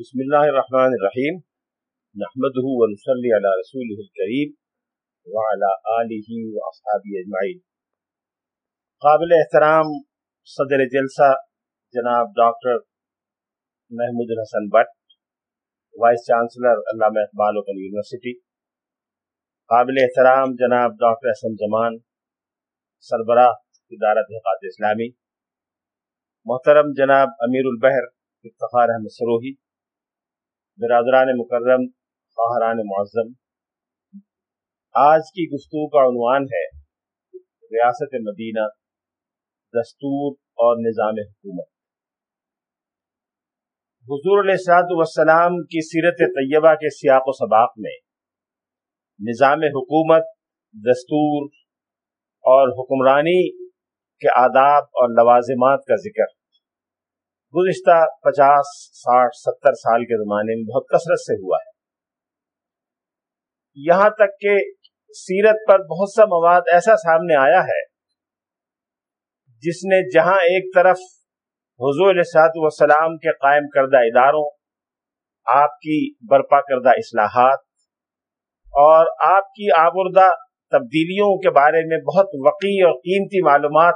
بسم اللہ الرحمن الرحیم نحمده ونصلي على رسوله الكريم وعلى آله واصحابه اجمعین قابل احترام صدر جلسہ جناب doctor Mahmood Alhasan Butt vice chancellor علامہ اقبال اوپن یونیورسٹی قابل احترام جناب ڈاکٹر احسن زمان سربراہ ادارت حقات اسلامی محترم جناب امیر البحر افتخار احمد سروہی برادران مکرم خواہران معظم۔ آج کی گفتگو کا عنوان ہے ریاست مدینہ، دستور اور نظام حکومت۔ حضور علیہ والسلام کی سیرت طیبہ کے سیاق و سباق میں نظام حکومت، دستور اور حکمرانی کے آداب اور لوازمات کا ذکر گزشتہ پچاس، ساٹھ، ستر سال کے زمانے میں بہت کثرت سے ہوا ہے۔ یہاں تک کہ سیرت پر بہت سا مواد ایسا سامنے آیا ہے، جس نے جہاں ایک طرف حضور صاحب وسلام کے قائم کردہ اداروں، آپ کی برپا کردہ اصلاحات اور آپ کی آبردہ تبدیلیوں کے بارے میں بہت وقی اور قیمتی معلومات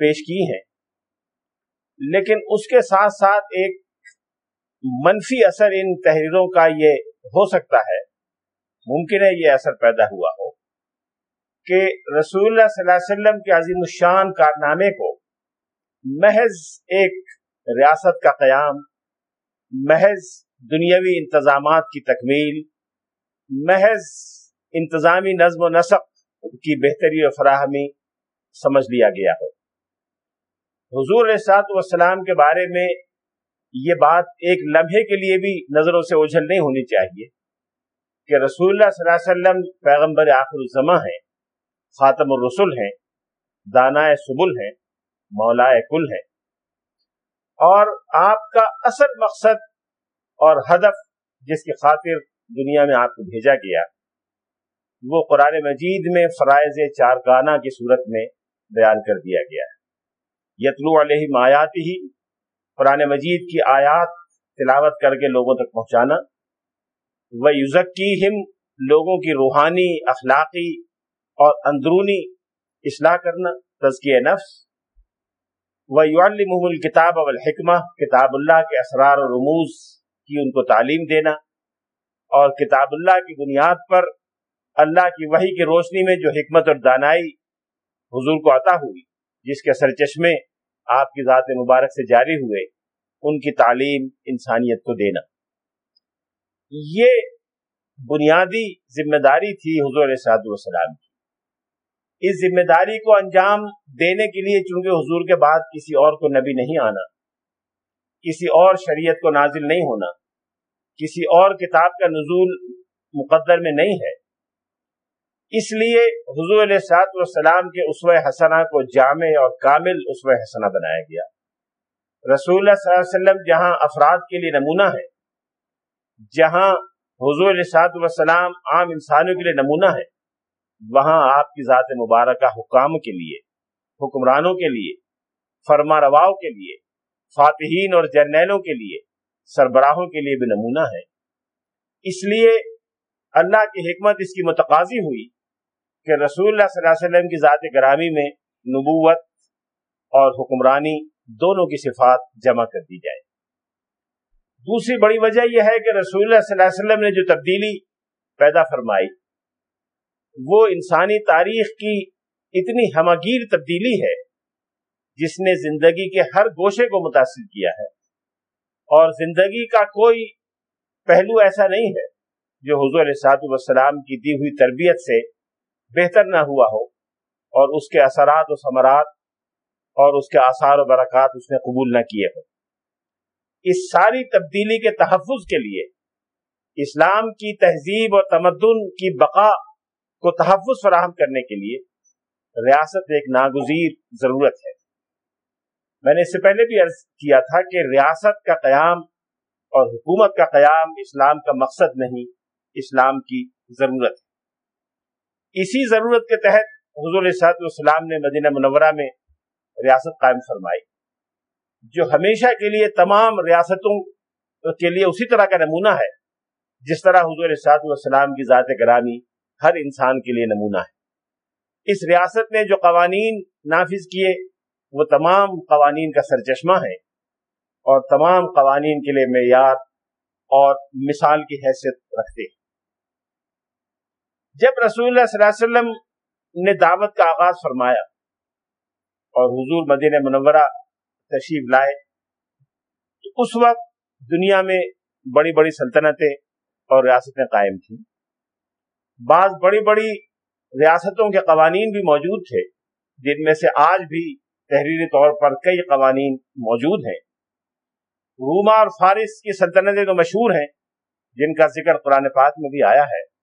پیش کی ہیں۔ لیکن اس کے ساتھ ساتھ ایک منفی اثر ان تحریروں کا یہ ہو سکتا ہے۔ ممکن ہے یہ اثر پیدا ہوا ہو۔ کہ رسول اللہ صلی اللہ علیہ وسلم کے عظیم الشان کارنامے کو محض ایک ریاست کا قیام، محض دنیاوی انتظامات کی تکمیل، محض انتظامی نظم و نسق کی بہتری و فراہمی سمجھ لیا گیا ہو۔ حضور سات والسلام کے بارے میں یہ بات ایک لمحے کے لیے بھی نظروں سے اوجھل نہیں ہونی چاہیے کہ رسول اللہ صلی اللہ علیہ وسلم پیغمبر آخر الزما ہیں، خاتم الرسل ہیں دانا سبل ہیں مولا کل ہیں۔ اور آپ کا اصل مقصد اور ہدف جس کی خاطر دنیا میں آپ کو بھیجا گیا، وہ قرآن مجید میں فرائض چارکانہ کی صورت میں بیان کر دیا گیا۔ ہے یتلو علیہ آیات ہی قرآن مجید کی آیات تلاوت کر کے لوگوں تک پہنچانا۔ وہ یوزک کی ہم لوگوں کی روحانی اخلاقی اور اندرونی اصلاح کرنا، تزکیہ نفس۔ وہ یعلمہم الکتاب والحکمہ، کتاب اللہ کے اسرار و رموز کی ان کو تعلیم دینا۔ اور کتاب اللہ کی بنیاد پر اللہ کی وحی کی روشنی میں جو حکمت اور دانائی حضور کو عطا ہوئی، جس کے سر چشمے آپ کی ذات مبارک سے جاری ہوئے، ان کی تعلیم انسانیت کو دینا۔ یہ بنیادی ذمہ داری تھی حضور صاحب والسلام کی۔ اس ذمہ داری کو انجام دینے کے لیے چونکہ حضور کے بعد کسی اور کو نبی نہیں آنا، کسی اور شریعت کو نازل نہیں ہونا، کسی اور کتاب کا نزول مقدر میں نہیں ہے اس لیے حضور علیہ سات والسلام کے عسو حسنہ کو جامع اور کامل عسو حسنہ بنایا گیا۔ رسول اللہ صلی اللہ علیہ وسلم جہاں افراد کے لیے نمونہ ہے، جہاں حضور علیہ سات والسلام عام انسانوں کے لیے نمونہ ہے، وہاں آپ کی ذات مبارکہ حکام کے لیے، حکمرانوں کے لیے، فرما رواؤں کے لیے، فاتحین اور جرنیلوں کے لیے، سربراہوں کے لیے بھی نمونہ ہے۔ اس لیے اللہ کی حکمت اس کی متقاضی ہوئی۔ کہ رسول اللہ صلی اللہ علیہ وسلم کی ذات گرامی میں نبوت اور حکمرانی دونوں کی صفات جمع کر دی جائے۔ دوسری بڑی وجہ یہ ہے کہ رسول اللہ صلی اللہ علیہ وسلم نے جو تبدیلی پیدا فرمائی، وہ انسانی تاریخ کی اتنی ہمگیر تبدیلی ہے جس نے زندگی کے ہر گوشے کو متاثر کیا ہے۔ اور زندگی کا کوئی پہلو ایسا نہیں ہے جو حضور علیہ والسلام کی دی ہوئی تربیت سے بہتر نہ ہوا ہو اور اس کے اثرات و ثمرات اور اس کے آثار و برکات اس نے قبول نہ کیے ہو اس ساری تبدیلی کے تحفظ کے لیے اسلام کی تہذیب اور تمدن کی بقا کو تحفظ فراہم کرنے کے لیے ریاست ایک ناگزیر ضرورت ہے۔ میں نے اس سے پہلے بھی عرض کیا تھا کہ ریاست کا قیام اور حکومت کا قیام اسلام کا مقصد نہیں، اسلام کی ضرورت ہے۔ اسی ضرورت کے تحت حضور صاحب السلام نے مدینہ منورہ میں ریاست قائم فرمائی، جو ہمیشہ کے لیے تمام ریاستوں کے لیے اسی طرح کا نمونہ ہے، جس طرح حضور صاحب والسلام کی ذات گرامی ہر انسان کے لیے نمونہ ہے۔ اس ریاست نے جو قوانین نافذ کیے، وہ تمام قوانین کا سرچشمہ ہے اور تمام قوانین کے لیے معیار اور مثال کی حیثیت رکھتے ہیں۔ جب رسول اللہ صلی اللہ علیہ وسلم نے دعوت کا آغاز فرمایا اور حضور مدین منورہ تشریف لائے، تو اس وقت دنیا میں بڑی بڑی سلطنتیں اور ریاستیں قائم تھیں۔ بعض بڑی بڑی ریاستوں کے قوانین بھی موجود تھے، جن میں سے آج بھی تحریری طور پر کئی قوانین موجود ہیں۔ روما اور فارس کی سلطنتیں تو مشہور ہیں، جن کا ذکر قرآن پاک میں بھی آیا ہے۔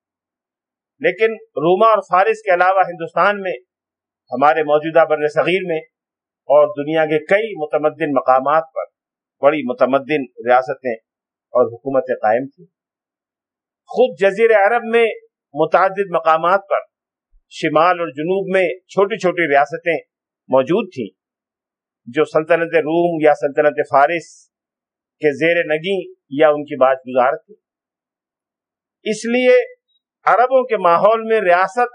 لیکن روما اور فارس کے علاوہ ہندوستان میں، ہمارے موجودہ بر صغیر میں اور دنیا کے کئی متمدن مقامات پر بڑی متمدن ریاستیں اور حکومتیں قائم تھیں۔ خود جزیر عرب میں متعدد مقامات پر شمال اور جنوب میں چھوٹی چھوٹی ریاستیں موجود تھیں، جو سلطنت روم یا سلطنت فارس کے زیر نگی یا ان کی بات گزار تھی اس لیے عربوں کے ماحول میں ریاست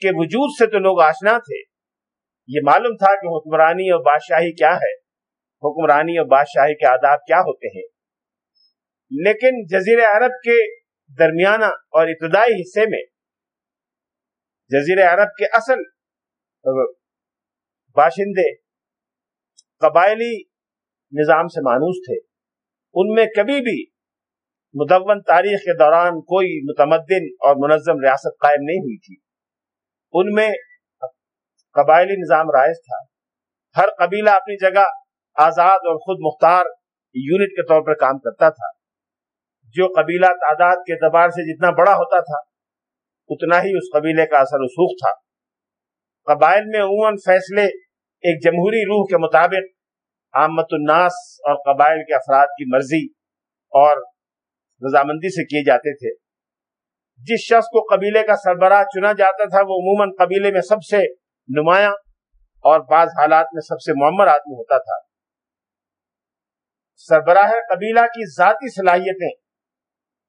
کے وجود سے تو لوگ آشنا تھے۔ یہ معلوم تھا کہ حکمرانی اور بادشاہی کیا ہے، حکمرانی اور بادشاہی کے آداب کیا ہوتے ہیں۔ لیکن جزیر عرب کے درمیانہ اور ابتدائی حصے میں، جزیر عرب کے اصل باشندے قبائلی نظام سے مانوس تھے۔ ان میں کبھی بھی مدون تاریخ کے دوران کوئی متمدن اور منظم ریاست قائم نہیں ہوئی تھی۔ ان میں قبائلی نظام رائج تھا۔ ہر قبیلہ اپنی جگہ آزاد اور خود مختار یونٹ کے طور پر کام کرتا تھا۔ جو قبیلہ تعداد کے اعتبار سے جتنا بڑا ہوتا تھا، اتنا ہی اس قبیلے کا اثر رسوخ تھا۔ قبائل میں عموماً فیصلے ایک جمہوری روح کے مطابق عامت الناس اور قبائل کے افراد کی مرضی اور رضامندی سے کیے جاتے تھے۔ جس شخص کو قبیلے کا سربراہ چنا جاتا تھا، وہ عموماً قبیلے میں سب سے نمایاں اور بعض حالات میں سب سے معمر آدمی ہوتا تھا۔ سربراہ قبیلہ کی ذاتی صلاحیتیں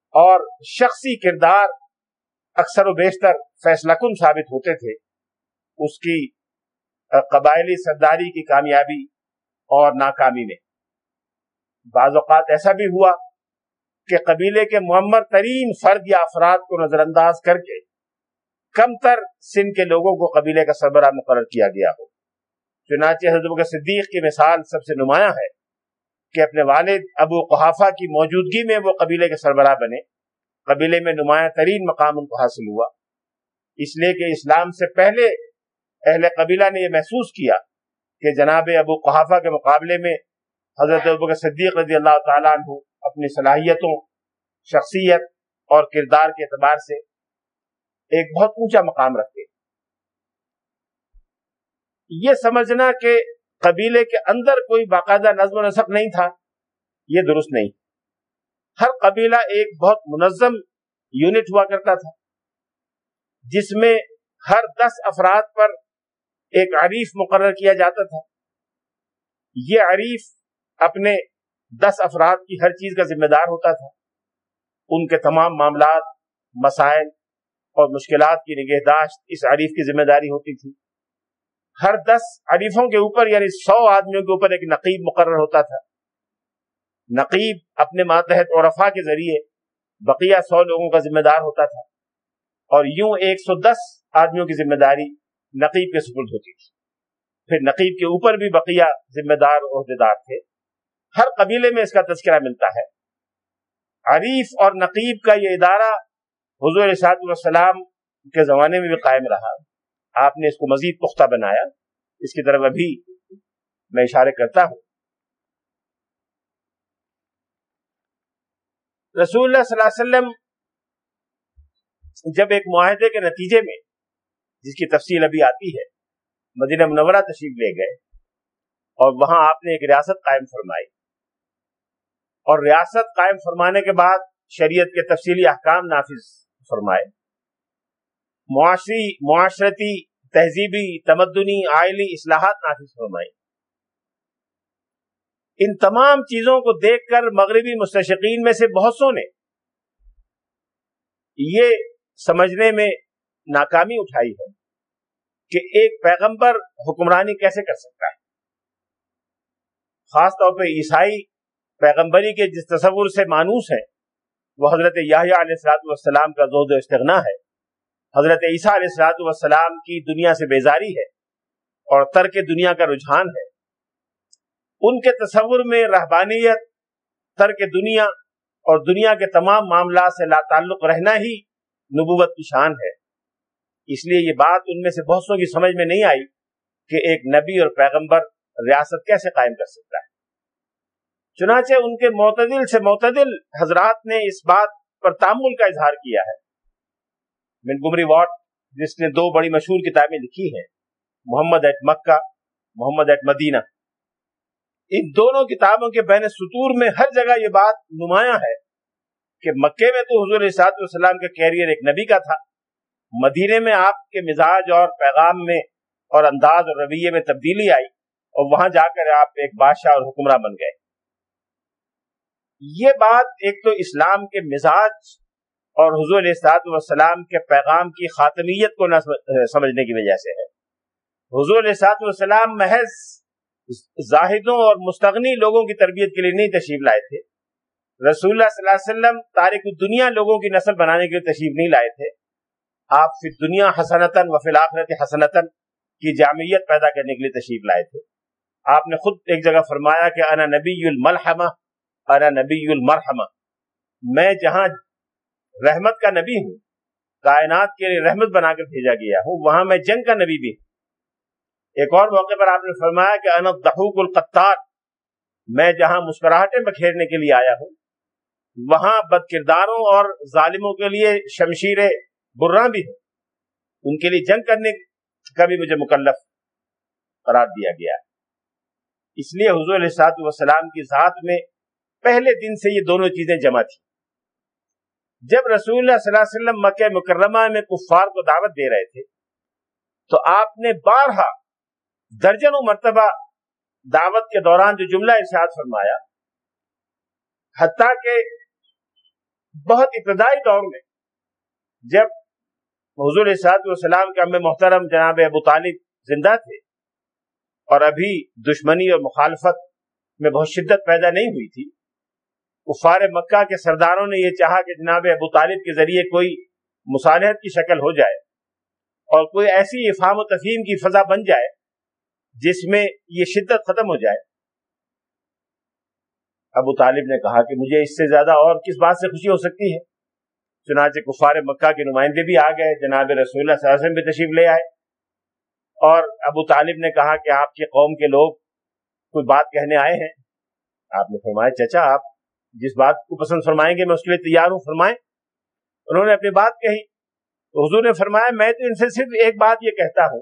اور شخصی کردار اکثر و بیشتر فیصلہ کن ثابت ہوتے تھے۔ اس کی قبائلی سرداری کی کامیابی اور ناکامی میں۔ بعض اوقات ایسا بھی ہوا کہ قبیلے کے معمر ترین فرد یا افراد کو نظر انداز کر کے کم تر سن کے لوگوں کو قبیلے کا سربراہ مقرر کیا گیا ہو۔ چنانچہ حضرت صدیق کی مثال سب سے نمایاں ہے کہ اپنے والد ابو قحافہ کی موجودگی میں وہ قبیلے کے سربراہ بنے۔ قبیلے میں نمایاں ترین مقام ان کو حاصل ہوا۔ اس لیے کہ اسلام سے پہلے اہل قبیلہ نے یہ محسوس کیا کہ جناب ابو قحافہ کے مقابلے میں حضرت ابو صدیق رضی اللہ تعالیٰ عنہ اپنی صلاحیتوں، شخصیت اور کردار کے اعتبار سے ایک بہت اونچا مقام رکھتے یہ سمجھنا کہ قبیلے کے اندر کوئی باقاعدہ نظم و نسق نہیں تھا، یہ درست نہیں۔ ہر قبیلہ ایک بہت منظم یونٹ ہوا کرتا تھا، جس میں ہر دس افراد پر ایک عریف مقرر کیا جاتا تھا۔ یہ عریف اپنے دس افراد کی ہر چیز کا ذمہ دار ہوتا تھا۔ ان کے تمام معاملات، مسائل اور مشکلات کی نگہداشت اس عریف کی ذمہ داری ہوتی تھی۔ ہر دس عریفوں کے اوپر یعنی سو آدمیوں کے اوپر ایک نقیب مقرر ہوتا تھا۔ نقیب اپنے ماتحت عرفا کے ذریعے بقیہ سو لوگوں کا ذمہ دار ہوتا تھا۔ اور یوں ایک سو دس آدمیوں کی ذمہ داری نقیب کے سپرد ہوتی تھی۔ پھر نقیب کے اوپر بھی بقیہ ذمہ دار عہدیدار تھے۔ ہر قبیلے میں اس کا تذکرہ ملتا ہے۔ عریف اور نقیب کا یہ ادارہ حضور صاحب السلام کے زمانے میں بھی قائم رہا۔ آپ نے اس کو مزید پختہ بنایا۔ اس کی طرف ابھی میں اشارے کرتا ہوں۔ رسول اللہ صلی اللہ علیہ وسلم جب ایک معاہدے کے نتیجے میں، جس کی تفصیل ابھی آتی ہے، مدینہ منورہ تشریف لے گئے اور وہاں آپ نے ایک ریاست قائم فرمائی۔ اور ریاست قائم فرمانے کے بعد شریعت کے تفصیلی احکام نافذ فرمائے۔ معاشری، معاشرتی، تہذیبی، تمدنی، آئلی اصلاحات نافذ فرمائے۔ ان تمام چیزوں کو دیکھ کر مغربی مستشقین میں سے بہت سو نے یہ سمجھنے میں ناکامی اٹھائی ہے کہ ایک پیغمبر حکمرانی کیسے کر سکتا ہے۔ خاص طور پہ عیسائی پیغمبری کے جس تصور سے مانوس ہے وہ حضرت یاہیا علیہ السلاۃ والسلام کا زود و استغنا ہے۔ حضرت عیسیٰ علیہ السلاۃ والسلام کی دنیا سے بیزاری ہے اور ترک دنیا کا رجحان ہے۔ ان کے تصور میں رہبانیت، ترک دنیا اور دنیا کے تمام معاملات سے لا تعلق رہنا ہی نبوت کی شان ہے۔ اس لیے یہ بات ان میں سے بہت سو کی سمجھ میں نہیں آئی کہ ایک نبی اور پیغمبر ریاست کیسے قائم کر سکتا ہے۔ چنانچہ ان کے معتدل سے معتدل حضرات نے اس بات پر تعمل کا اظہار کیا ہے۔ منگمری واٹ، جس نے دو بڑی مشہور کتابیں لکھی ہیں، محمد at Mecca, Muhammad at Medina. ان دونوں کتابوں کے بین سطور میں ہر جگہ یہ بات نمایاں ہے کہ مکے میں تو حضور والسلام کا کیریئر ایک نبی کا تھا۔ مدینے میں آپ کے مزاج اور پیغام میں اور انداز اور رویے میں تبدیلی آئی اور وہاں جا کر آپ ایک بادشاہ اور حکمراں بن گئے۔ یہ بات ایک تو اسلام کے مزاج اور حضور علیہ والسلام کے پیغام کی خاتمیت کو نہ سمجھنے کی وجہ سے ہے۔ حضور علیہ والسلام محض زاہدوں اور مستغنی لوگوں کی تربیت کے لیے نہیں تشریف لائے تھے۔ رسول اللہ صلی اللہ علیہ وسلم تاریخ دنیا لوگوں کی نسل بنانے کے لیے تشریف نہیں لائے تھے۔ آپ فی دنیا حسنتاً و فی الآخرت حسنتاً کی جامعیت پیدا کرنے کے لیے تشریف لائے تھے۔ آپ نے خود ایک جگہ فرمایا کہ انا نبی الملحمہ انا نبی المرحمہ۔ میں جہاں رحمت کا نبی ہوں، کائنات کے لیے رحمت بنا کر بھیجا گیا ہوں، وہاں میں جنگ کا نبی بھی ہوں۔ ایک اور موقع پر آپ نے فرمایا کہ انا دہوک القطار۔ میں جہاں مسکراہٹیں بکھیرنے کے لیے آیا ہوں، وہاں بد کرداروں اور ظالموں کے لیے شمشیر برا بھی ہوں۔ ان کے لیے جنگ کرنے کا بھی مجھے مکلف قرار دیا گیا۔ اس لیے حضور علیہ وسلام کی ذات میں پہلے دن سے یہ دونوں چیزیں جمع تھی جب رسول اللہ صلی اللہ علیہ وسلم مکہ مکرمہ میں کفار کو دعوت دے رہے تھے، تو آپ نے بارہا درجنوں مرتبہ دعوت کے دوران جو جملہ ارشاد فرمایا، حتیٰ کہ بہت ابتدائی دور میں جب حضور صاحب والسلام کے ام محترم جناب ابو طالب زندہ تھے اور ابھی دشمنی اور مخالفت میں بہت شدت پیدا نہیں ہوئی تھی کفار مکہ کے سرداروں نے یہ چاہا کہ جناب ابو طالب کے ذریعے کوئی مصالحت کی شکل ہو جائے اور کوئی ایسی افہام و تفہیم کی فضا بن جائے جس میں یہ شدت ختم ہو جائے۔ ابو طالب نے کہا کہ مجھے اس سے زیادہ اور کس بات سے خوشی ہو سکتی ہے؟ چنانچہ کفار مکہ کے نمائندے بھی آ گئے، جناب رسول اللہ صلی اللہ علیہ وسلم بھی تشریف لے آئے۔ اور ابو طالب نے کہا کہ آپ کی قوم کے لوگ کوئی بات کہنے آئے ہیں؟ آپ نے فرمایا، چچا، آپ جس بات کو پسند فرمائیں گے، میں اس کے لیے تیار ہوں، فرمائیں۔ انہوں نے اپنی بات کہی۔ تو حضور نے فرمایا، میں تو ان سے صرف ایک بات یہ کہتا ہوں،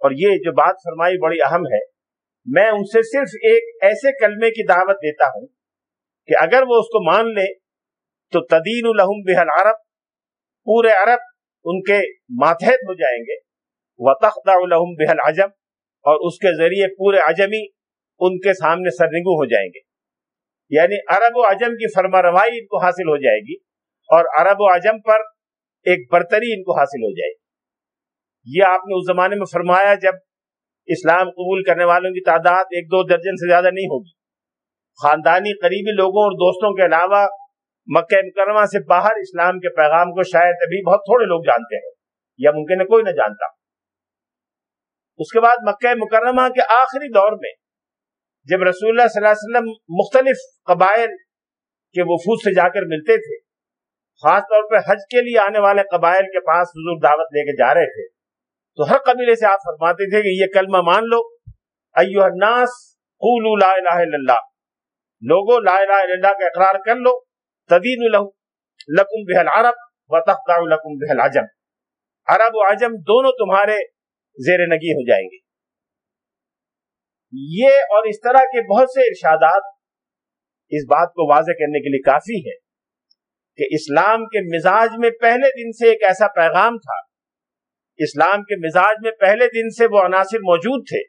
اور یہ جو بات فرمائی بڑی اہم ہے، میں ان سے صرف ایک ایسے کلمے کی دعوت دیتا ہوں کہ اگر وہ اس کو مان لے، تو تدین الحم بحل عرب پورے عرب ان کے ماتحت ہو جائیں گے۔ و تخت الحم بحل عجم اور اس کے ذریعے پورے عجمی ان کے سامنے سرنگو ہو جائیں گے۔ یعنی عرب و عجم کی فرما روائی ان کو حاصل ہو جائے گی اور عرب و عجم پر ایک برتری ان کو حاصل ہو جائے گی۔ یہ آپ نے اس زمانے میں فرمایا جب اسلام قبول کرنے والوں کی تعداد ایک دو درجن سے زیادہ نہیں ہوگی۔ خاندانی قریبی لوگوں اور دوستوں کے علاوہ مکہ مکرمہ سے باہر اسلام کے پیغام کو شاید ابھی بہت تھوڑے لوگ جانتے ہیں یا ممکن ہے کوئی نہ جانتا۔ اس کے بعد مکہ مکرمہ کے آخری دور میں جب رسول اللہ صلی اللہ علیہ وسلم مختلف قبائل کے وفود سے جا کر ملتے تھے، خاص طور پہ حج کے لیے آنے والے قبائل کے پاس حضور دعوت لے کے جا رہے تھے، تو ہر قبیلے سے آپ فرماتے تھے کہ یہ کلمہ مان لو۔ ایوہ الناس قولوا لا الہ الا اللہ۔ لوگو لا الہ الا اللہ کا اقرار کر لو۔ تدین له لکم بہل عرب و لکم بہل عجم عرب و عجم دونوں تمہارے زیر نگی ہو جائیں گے۔ یہ اور اس طرح کے بہت سے ارشادات اس بات کو واضح کرنے کے لیے کافی ہے کہ اسلام کے مزاج میں پہلے دن سے ایک ایسا پیغام تھا۔ اسلام کے مزاج میں پہلے دن سے وہ عناصر موجود تھے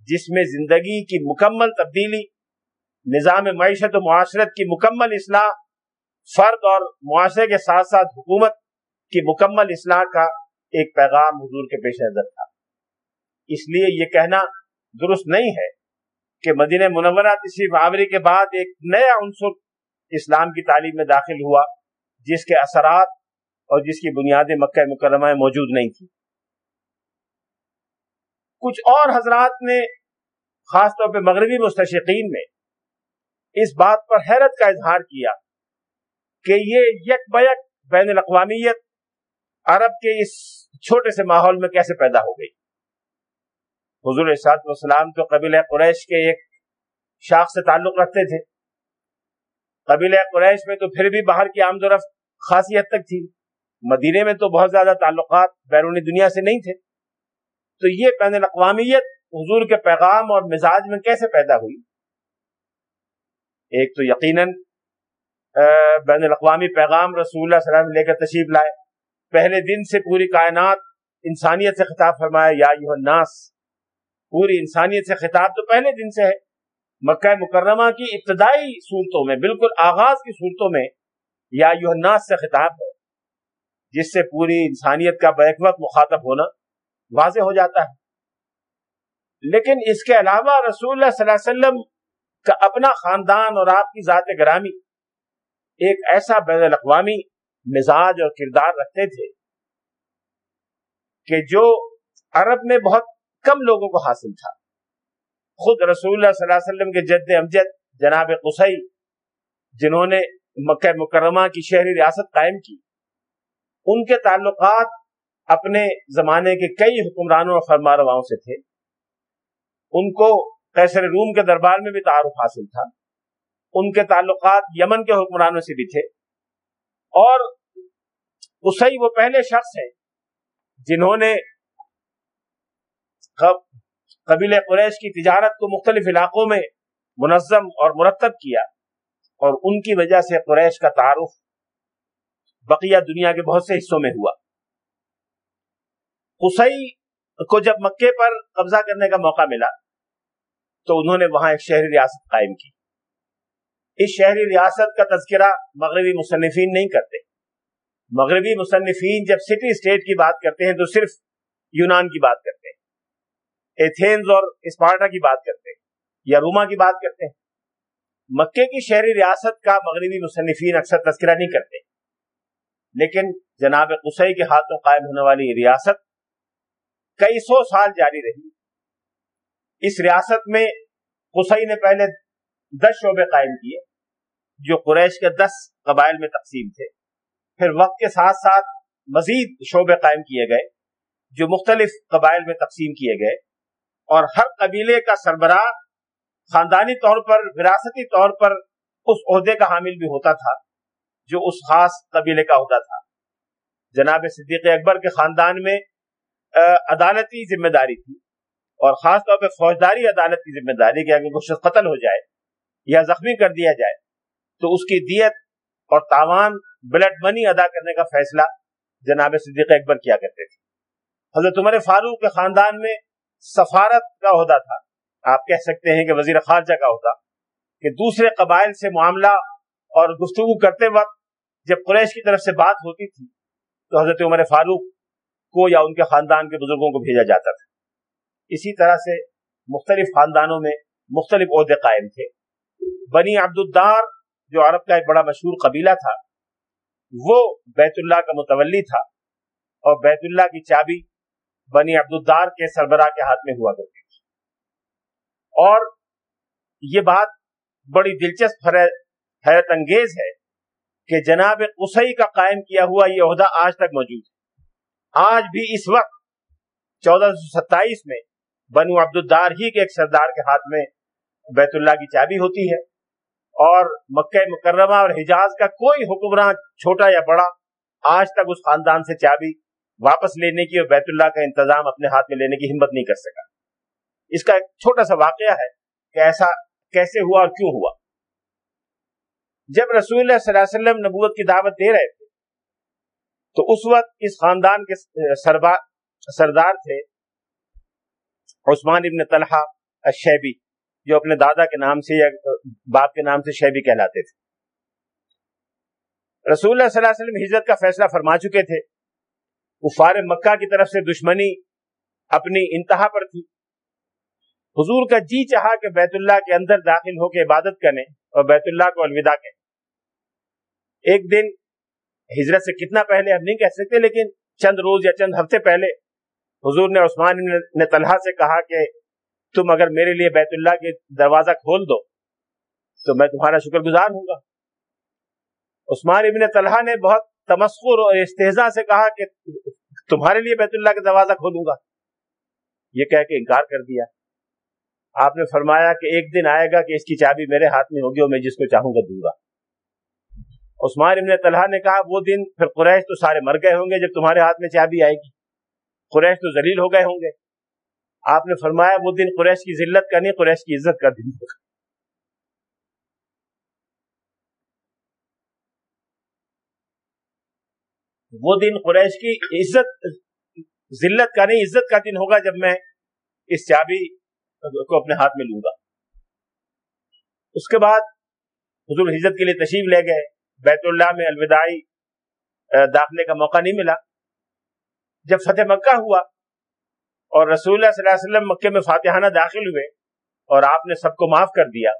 جس میں زندگی کی مکمل تبدیلی، نظام معیشت و معاشرت کی مکمل اصلاح، فرد اور معاشرے کے ساتھ ساتھ حکومت کی مکمل اصلاح کا ایک پیغام حضور کے پیش نظر تھا۔ اس لیے یہ کہنا درست نہیں ہے کہ مدینہ منورہ تشریف آوری کے بعد ایک نیا عنصر اسلام کی تعلیم میں داخل ہوا، جس کے اثرات اور جس کی بنیادیں مکہ مکرمہ میں موجود نہیں تھی کچھ اور حضرات نے، خاص طور پہ مغربی مستشقین میں اس بات پر حیرت کا اظہار کیا کہ یہ یک بیک بین الاقوامیت عرب کے اس چھوٹے سے ماحول میں کیسے پیدا ہو گئی۔ حضور صاحب والسلام تو قبیل قریش کے ایک شاخ سے تعلق رکھتے تھے۔ قبیل قریش میں تو پھر بھی باہر کی آمد و رفت خاصی حد تک تھی۔ مدینے میں تو بہت زیادہ تعلقات بیرونی دنیا سے نہیں تھے۔ تو یہ بین الاقوامیت حضور کے پیغام اور مزاج میں کیسے پیدا ہوئی؟ ایک تو یقیناً بین الاقوامی پیغام رسول اللہ صلی اللہ علیہ وسلم لے کر تشریف لائے۔ پہلے دن سے پوری کائنات انسانیت سے خطاب فرمایا، یا الناس پوری انسانیت سے خطاب تو پہلے دن سے ہے۔ مکہ مکرمہ کی ابتدائی صورتوں میں، بالکل آغاز کی صورتوں میں یا الناس سے خطاب ہے، جس سے پوری انسانیت کا بیک وقت مخاطب ہونا واضح ہو جاتا ہے۔ لیکن اس کے علاوہ رسول اللہ صلی اللہ علیہ وسلم کا اپنا خاندان اور آپ کی ذات گرامی ایک ایسا بین الاقوامی مزاج اور کردار رکھتے تھے کہ جو عرب میں بہت کم لوگوں کو حاصل تھا۔ خود رسول اللہ صلی اللہ علیہ وسلم کے جد امجد جناب قصی، جنہوں نے مکہ مکرمہ کی شہری ریاست قائم کی، ان کے تعلقات اپنے زمانے کے کئی حکمرانوں اور فرما رواؤں سے تھے۔ ان کو قیصر روم کے دربار میں بھی تعارف حاصل تھا۔ ان کے تعلقات یمن کے حکمرانوں سے بھی تھے۔ اور اسی وہ پہلے شخص ہیں جنہوں نے قبیل قریش کی تجارت کو مختلف علاقوں میں منظم اور مرتب کیا اور ان کی وجہ سے قریش کا تعارف بقیہ دنیا کے بہت سے حصوں میں ہوا۔ قصی کو جب مکے پر قبضہ کرنے کا موقع ملا تو انہوں نے وہاں ایک شہری ریاست قائم کی۔ اس شہری ریاست کا تذکرہ مغربی مصنفین نہیں کرتے۔ مغربی مصنفین جب سٹی اسٹیٹ کی بات کرتے ہیں تو صرف یونان کی بات کرتے ہیں۔ ایتھینز اور اسپارٹا کی بات کرتے ہیں یا روما کی بات کرتے ہیں۔ مکے کی شہری ریاست کا مغربی مصنفین اکثر تذکرہ نہیں کرتے۔ لیکن جناب قصی کے ہاتھوں قائم ہونے والی ریاست کئی سو سال جاری رہی۔ اس ریاست میں قصی نے پہلے دس شعبے قائم کیے، جو قریش کے دس قبائل میں تقسیم تھے۔ پھر وقت کے ساتھ ساتھ مزید شعبے قائم کیے گئے، جو مختلف قبائل میں تقسیم کیے گئے۔ اور ہر قبیلے کا سربراہ خاندانی طور پر، وراثتی طور پر اس عہدے کا حامل بھی ہوتا تھا، جو اس خاص قبیلے کا عہدہ تھا۔ جناب صدیق اکبر کے خاندان میں عدالتی ذمہ داری تھی۔ اور خاص طور پہ فوجداری عدالت کی ذمہ داری کہ اگر کچھ قتل ہو جائے یا زخمی کر دیا جائے، تو اس کی دیت اور تاوان بلڈ منی ادا کرنے کا فیصلہ جناب صدیق اکبر کیا کرتے تھے۔ حضرت عمر فاروق کے خاندان میں سفارت کا عہدہ تھا۔ آپ کہہ سکتے ہیں کہ وزیر خارجہ کا عہدہ۔ کہ دوسرے قبائل سے معاملہ اور گفتگو کرتے وقت جب قریش کی طرف سے بات ہوتی تھی، تو حضرت عمر فاروق کو یا ان کے خاندان کے بزرگوں کو بھیجا جاتا تھا۔ اسی طرح سے مختلف خاندانوں میں مختلف عہدے قائم تھے۔ بنی عبد الدار، جو عرب کا ایک بڑا مشہور قبیلہ تھا، وہ بیت اللہ کا متولی تھا اور بیت اللہ کی چابی بنی عبد الدار کے سربراہ کے ہاتھ میں ہوا کرتی تھی۔ اور یہ بات بڑی دلچسپ حیرت انگیز ہے کہ جناب قصی کا قائم کیا ہوا یہ عہدہ آج تک موجود ہے۔ آج بھی اس وقت چودہ سو ستائیس میں بنو عبد الدار ہی کے ایک سردار کے ہاتھ میں بیت اللہ کی چابی ہوتی ہے اور مکہ مکرمہ اور حجاز کا کوئی حکمراں چھوٹا یا بڑا آج تک اس خاندان سے چابی واپس لینے کی اور بیت اللہ کا انتظام اپنے ہاتھ میں لینے کی ہمت نہیں کر سکا۔ اس کا ایک چھوٹا سا واقعہ ہے کہ ایسا کیسے ہوا اور کیوں ہوا۔ جب رسول اللہ صلی اللہ علیہ وسلم نبوت کی دعوت دے رہے تھے، تو اس وقت اس خاندان کے سردار تھے عثمان ابن طلحہ الشیبی، جو اپنے دادا کے نام سے یا باپ کے نام سے شیبی کہلاتے تھے۔ رسول اللہ صلی اللہ علیہ وسلم ہجرت کا فیصلہ فرما چکے تھے۔ کفار مکہ کی طرف سے دشمنی اپنی انتہا پر تھی۔ حضور کا جی چاہا کہ بیت اللہ کے اندر داخل ہو کے عبادت کریں اور بیت اللہ کو الوداع کہیں۔ ایک دن ہجرت سے کتنا پہلے ہم نہیں کہہ سکتے، لیکن چند روز یا چند ہفتے پہلے حضور نے عثمان نے طلحہ سے کہا کہ تم اگر میرے لیے بیت اللہ کے دروازہ کھول دو تو میں تمہارا شکر گزار ہوں گا۔ عثمان ابن طلحہ نے بہت تمسخر اور استحضا سے کہا کہ تمہارے لیے بیت اللہ کا دروازہ کھولوں گا۔ یہ کہہ کے انکار کر دیا۔ آپ نے فرمایا کہ ایک دن آئے گا کہ اس کی چابی میرے ہاتھ میں ہوگی اور میں جس کو چاہوں گا دوں گا۔ عثمان ابن طلحہ نے کہا، وہ دن پھر قریش تو سارے مر گئے ہوں گے جب تمہارے ہاتھ میں چابی آئے گی۔ قریش تو ذلیل ہو گئے ہوں گے۔ آپ نے فرمایا، وہ دن قریش کی ذلت کا نہیں، قریش کی عزت کا دن ہوگا۔ وہ دن قریش کی عزت، ذلت کا نہیں، عزت کا دن ہوگا جب میں اس چابی کو اپنے ہاتھ میں لوں گا۔ اس کے بعد حضور حضرت کے لیے تشریف لے گئے۔ بیت اللہ میں الوداعی داخلے کا موقع نہیں ملا۔ جب فتح مکہ ہوا اور رسول اللہ صلی اللہ علیہ وسلم مکے میں فاتحانہ داخل ہوئے اور آپ نے سب کو معاف کر دیا،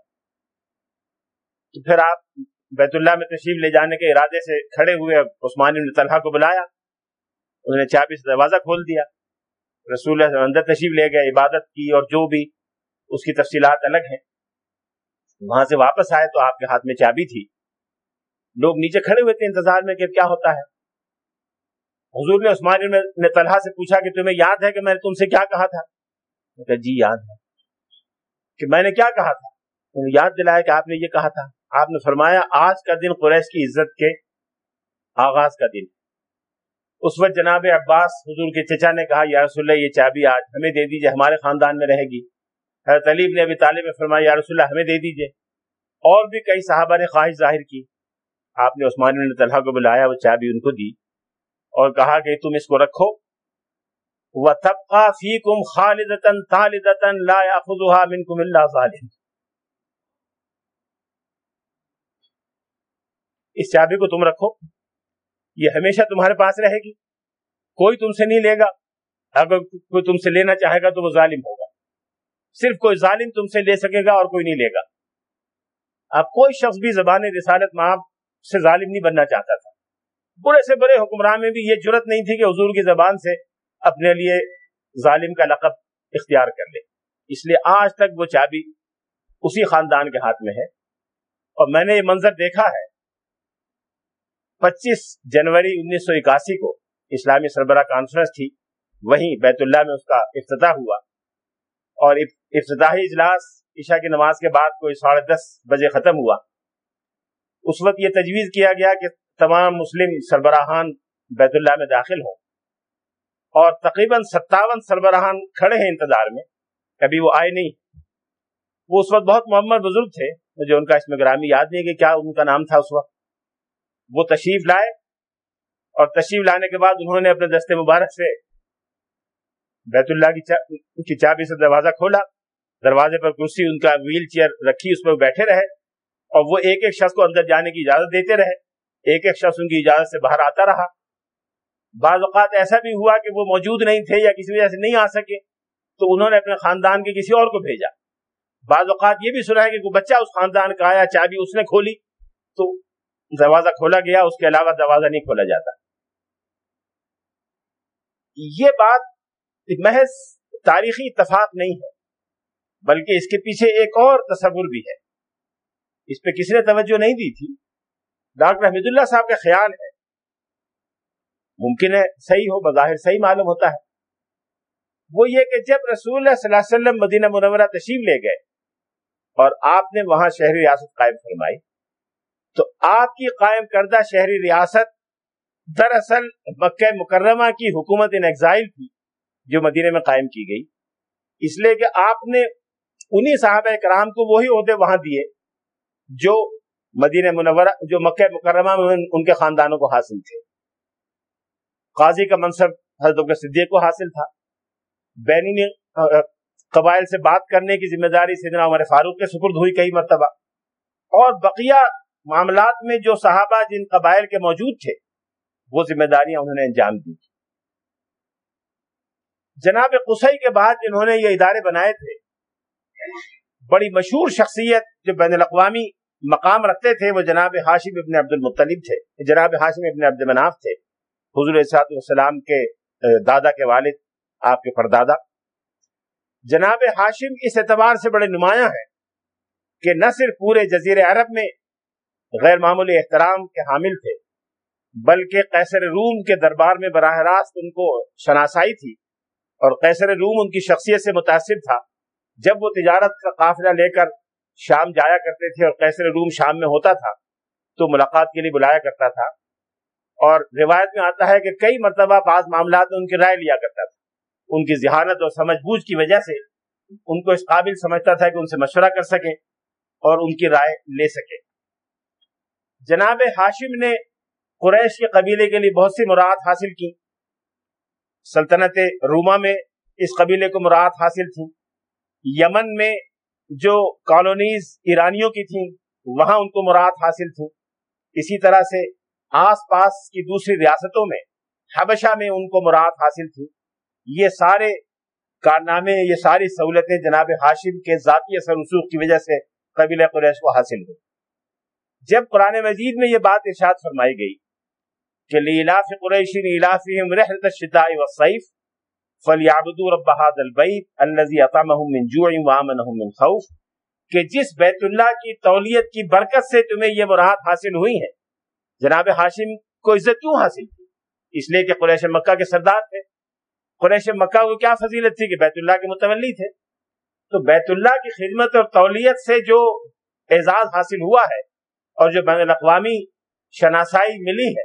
تو پھر آپ بیت اللہ میں تشریف لے جانے کے ارادے سے کھڑے ہوئے عثمان بن طلحہ کو بلایا۔ انہوں نے چابی سے دروازہ کھول دیا۔ رسول اللہ اندر تشریف لے گئے، عبادت کی اور جو بھی اس کی تفصیلات الگ ہیں۔ وہاں سے واپس آئے تو آپ کے ہاتھ میں چابی تھی۔ لوگ نیچے کھڑے ہوئے تھے انتظار میں کہ کیا ہوتا ہے۔ حضور نے عثمان نے طلحہ سے پوچھا کہ تمہیں یاد ہے کہ میں نے تم سے کیا کہا تھا؟ کہ جی یاد ہے۔ کہ میں نے کیا کہا تھا؟ یاد دلایا کہ آپ نے یہ کہا تھا۔ آپ نے فرمایا آج کا دن قریش کی عزت کے آغاز کا دن اس وقت جناب عباس حضور کے چچا نے کہا، یا رسول اللہ، یہ چابی آج ہمیں دے دیجیے، ہمارے خاندان میں رہے گی۔ حضرت علیب نے ابھی طالب میں فرمایا، یا رسول اللہ، ہمیں دے دیجیے۔ اور بھی کئی صحابہ نے خواہش ظاہر کی۔ آپ نے عثمان بن طلحہ کو بلایا، وہ چابی ان کو دی اور کہا کہ تم اس کو رکھو۔ وَتَبْقَى فِيكُمْ خَالِدَةً طَالِدَةً لَا يَأْخُذُهَا مِنْكُمْ إِلَّا ظَالِمٌ۔ اس چابی کو تم رکھو۔ یہ ہمیشہ تمہارے پاس رہے گی۔ کوئی تم سے نہیں لے گا۔ اگر کوئی تم سے لینا چاہے گا تو وہ ظالم ہوگا۔ صرف کوئی ظالم تم سے لے سکے گا اور کوئی نہیں لے گا۔ اب کوئی شخص بھی زبان رسالت ماں سے ظالم نہیں بننا چاہتا تھا۔ برے سے برے حکمران میں بھی یہ جرت نہیں تھی کہ حضور کی زبان سے اپنے لیے ظالم کا لقب اختیار کر لے۔ اس لیے آج تک وہ چابی اسی خاندان کے ہاتھ میں ہے۔ اور میں نے یہ منظر دیکھا ہے۔ پچیس جنوری انیس سو اکاسی کو اسلامی سربراہ کانفرنس تھی۔ وہیں بیت اللہ میں اس کا افتتاح ہوا۔ اور افتتاحی اجلاس عشاء کی نماز کے بعد کوئی ساڑھے دس بجے ختم ہوا۔ اس وقت یہ تجویز کیا گیا کہ تمام مسلم سربراہان بیت اللہ میں داخل ہوں۔ اور تقریباً ستاون سربراہان کھڑے ہیں انتظار میں۔ کبھی وہ آئے نہیں۔ وہ اس وقت بہت محمد بزرگ تھے۔ مجھے ان کا اس میں گرامی یاد نہیں کہ کیا ان کا نام تھا اس وقت۔ وہ تشریف لائے اور تشریف لانے کے بعد انہوں نے اپنے دستے مبارک سے بیت اللہ کی چابی سے دروازہ کھولا، دروازے پر کرسی، ان کا ویل چیئر رکھی، اس پر بیٹھے رہے اور وہ ایک ایک شخص کو اندر جانے کی اجازت دیتے رہے۔ ایک ایک شخص ان کی اجازت سے باہر آتا رہا۔ بعض اوقات ایسا بھی ہوا کہ وہ موجود نہیں تھے یا کسی وجہ سے نہیں آ سکے، تو انہوں نے اپنے خاندان کے کسی اور کو بھیجا۔ بعض اوقات یہ بھی سنا ہے کہ کوئی بچہ اس خاندان کا آیا، چابی اس نے کھولی، تو دروازہ کھولا گیا، اس کے علاوہ دروازہ نہیں کھولا جاتا۔ یہ بات محض تاریخی اتفاق نہیں ہے، بلکہ اس کے پیچھے ایک اور تصور بھی ہے۔ اس پہ کسی نے توجہ نہیں دی تھی۔ ڈاکٹر حمید اللہ صاحب کا خیال ہے، ممکن ہے صحیح ہو، بظاہر صحیح معلوم ہوتا ہے۔ وہ یہ کہ جب رسول اللہ صلی اللہ علیہ وسلم مدینہ منورہ تشریف لے گئے اور آپ نے وہاں شہری ریاست قائم فرمائی تو آپ کی قائم کردہ شہری ریاست دراصل مکہ مکرمہ کی حکومت ان ایگزائل تھی، جو مدینہ میں قائم کی گئی۔ اس لیے کہ آپ نے انہی صحابہ کرام کو وہی عہدے وہاں دیے، جو مدینہ منورہ، جو مکہ مکرمہ میں ان کے خاندانوں کو حاصل تھے۔ قاضی کا منصب حضرت صدیق کو حاصل تھا۔ بینونی قبائل سے بات کرنے کی ذمہ داری سیدنا عمر فاروق کے سپرد ہوئی کئی مرتبہ۔ اور بقیہ معاملات میں جو صحابہ جن قبائل کے موجود تھے، وہ ذمہ داریاں انہوں نے انجام دی۔ جناب قصی کے بعد جنہوں نے یہ ادارے بنائے تھے، بڑی مشہور شخصیت جو بین الاقوامی مقام رکھتے تھے، وہ جناب ہاشم ابن عبد المطلب تھے۔ جناب ہاشم ابن عبد مناف تھے۔ حضور والسلام کے دادا کے والد، آپ کے پردادا۔ جناب ہاشم اس اعتبار سے بڑے نمایاں ہیں کہ نہ صرف پورے جزیر عرب میں غیر معمولی احترام کے حامل تھے، بلکہ قیصر روم کے دربار میں براہ راست ان کو شناسائی تھی اور قیصر روم ان کی شخصیت سے متاثر تھا۔ جب وہ تجارت کا قافلہ لے کر شام جایا کرتے تھے اور قیصر روم شام میں ہوتا تھا، تو ملاقات کے لیے بلایا کرتا تھا۔ اور روایت میں آتا ہے کہ کئی مرتبہ بعض معاملات میں ان کی رائے لیا کرتا تھا۔ ان کی ذہانت اور سمجھ بوجھ کی وجہ سے ان کو اس قابل سمجھتا تھا کہ ان سے مشورہ کر سکے اور ان کی رائے لے سکے۔ جناب ہاشم نے قریش کے قبیلے کے لیے بہت سی مراد حاصل کی۔ سلطنت روما میں اس قبیلے کو مراد حاصل تھی۔ یمن میں جو کالونیز ایرانیوں کی تھیں، وہاں ان کو مراد حاصل تھی۔ اسی طرح سے آس پاس کی دوسری ریاستوں میں حبشہ میں ان کو مراد حاصل تھی۔ یہ سارے کارنامے، یہ ساری سہولتیں جناب ہاشم کے ذاتی اثر رسوخ کی وجہ سے قبیل قریش کو حاصل ہوئی۔ جب قرآن مجید میں یہ بات ارشاد فرمائی گئی کہ لیلاف قریش لیلافہم رحلت الشتاء والصیف فلیعبدوا رب هذا البیت الذي اطعمهم من جوع وامنهم من خوف کہ جس بیت اللہ کی تولیت کی برکت سے تمہیں یہ مراد حاصل ہوئی ہے جناب ہاشم کو عزت کیوں حاصل تھی اس لیے کہ قریش مکہ کے سردار تھے۔ قریش مکہ کو کیا فضیلت تھی کہ بیت اللہ کے متولی تھے؟ تو بیت اللہ کی خدمت اور تولیت سے جو اعزاز حاصل ہوا ہے اور جو بین الاقوامی شناسائی ملی ہے،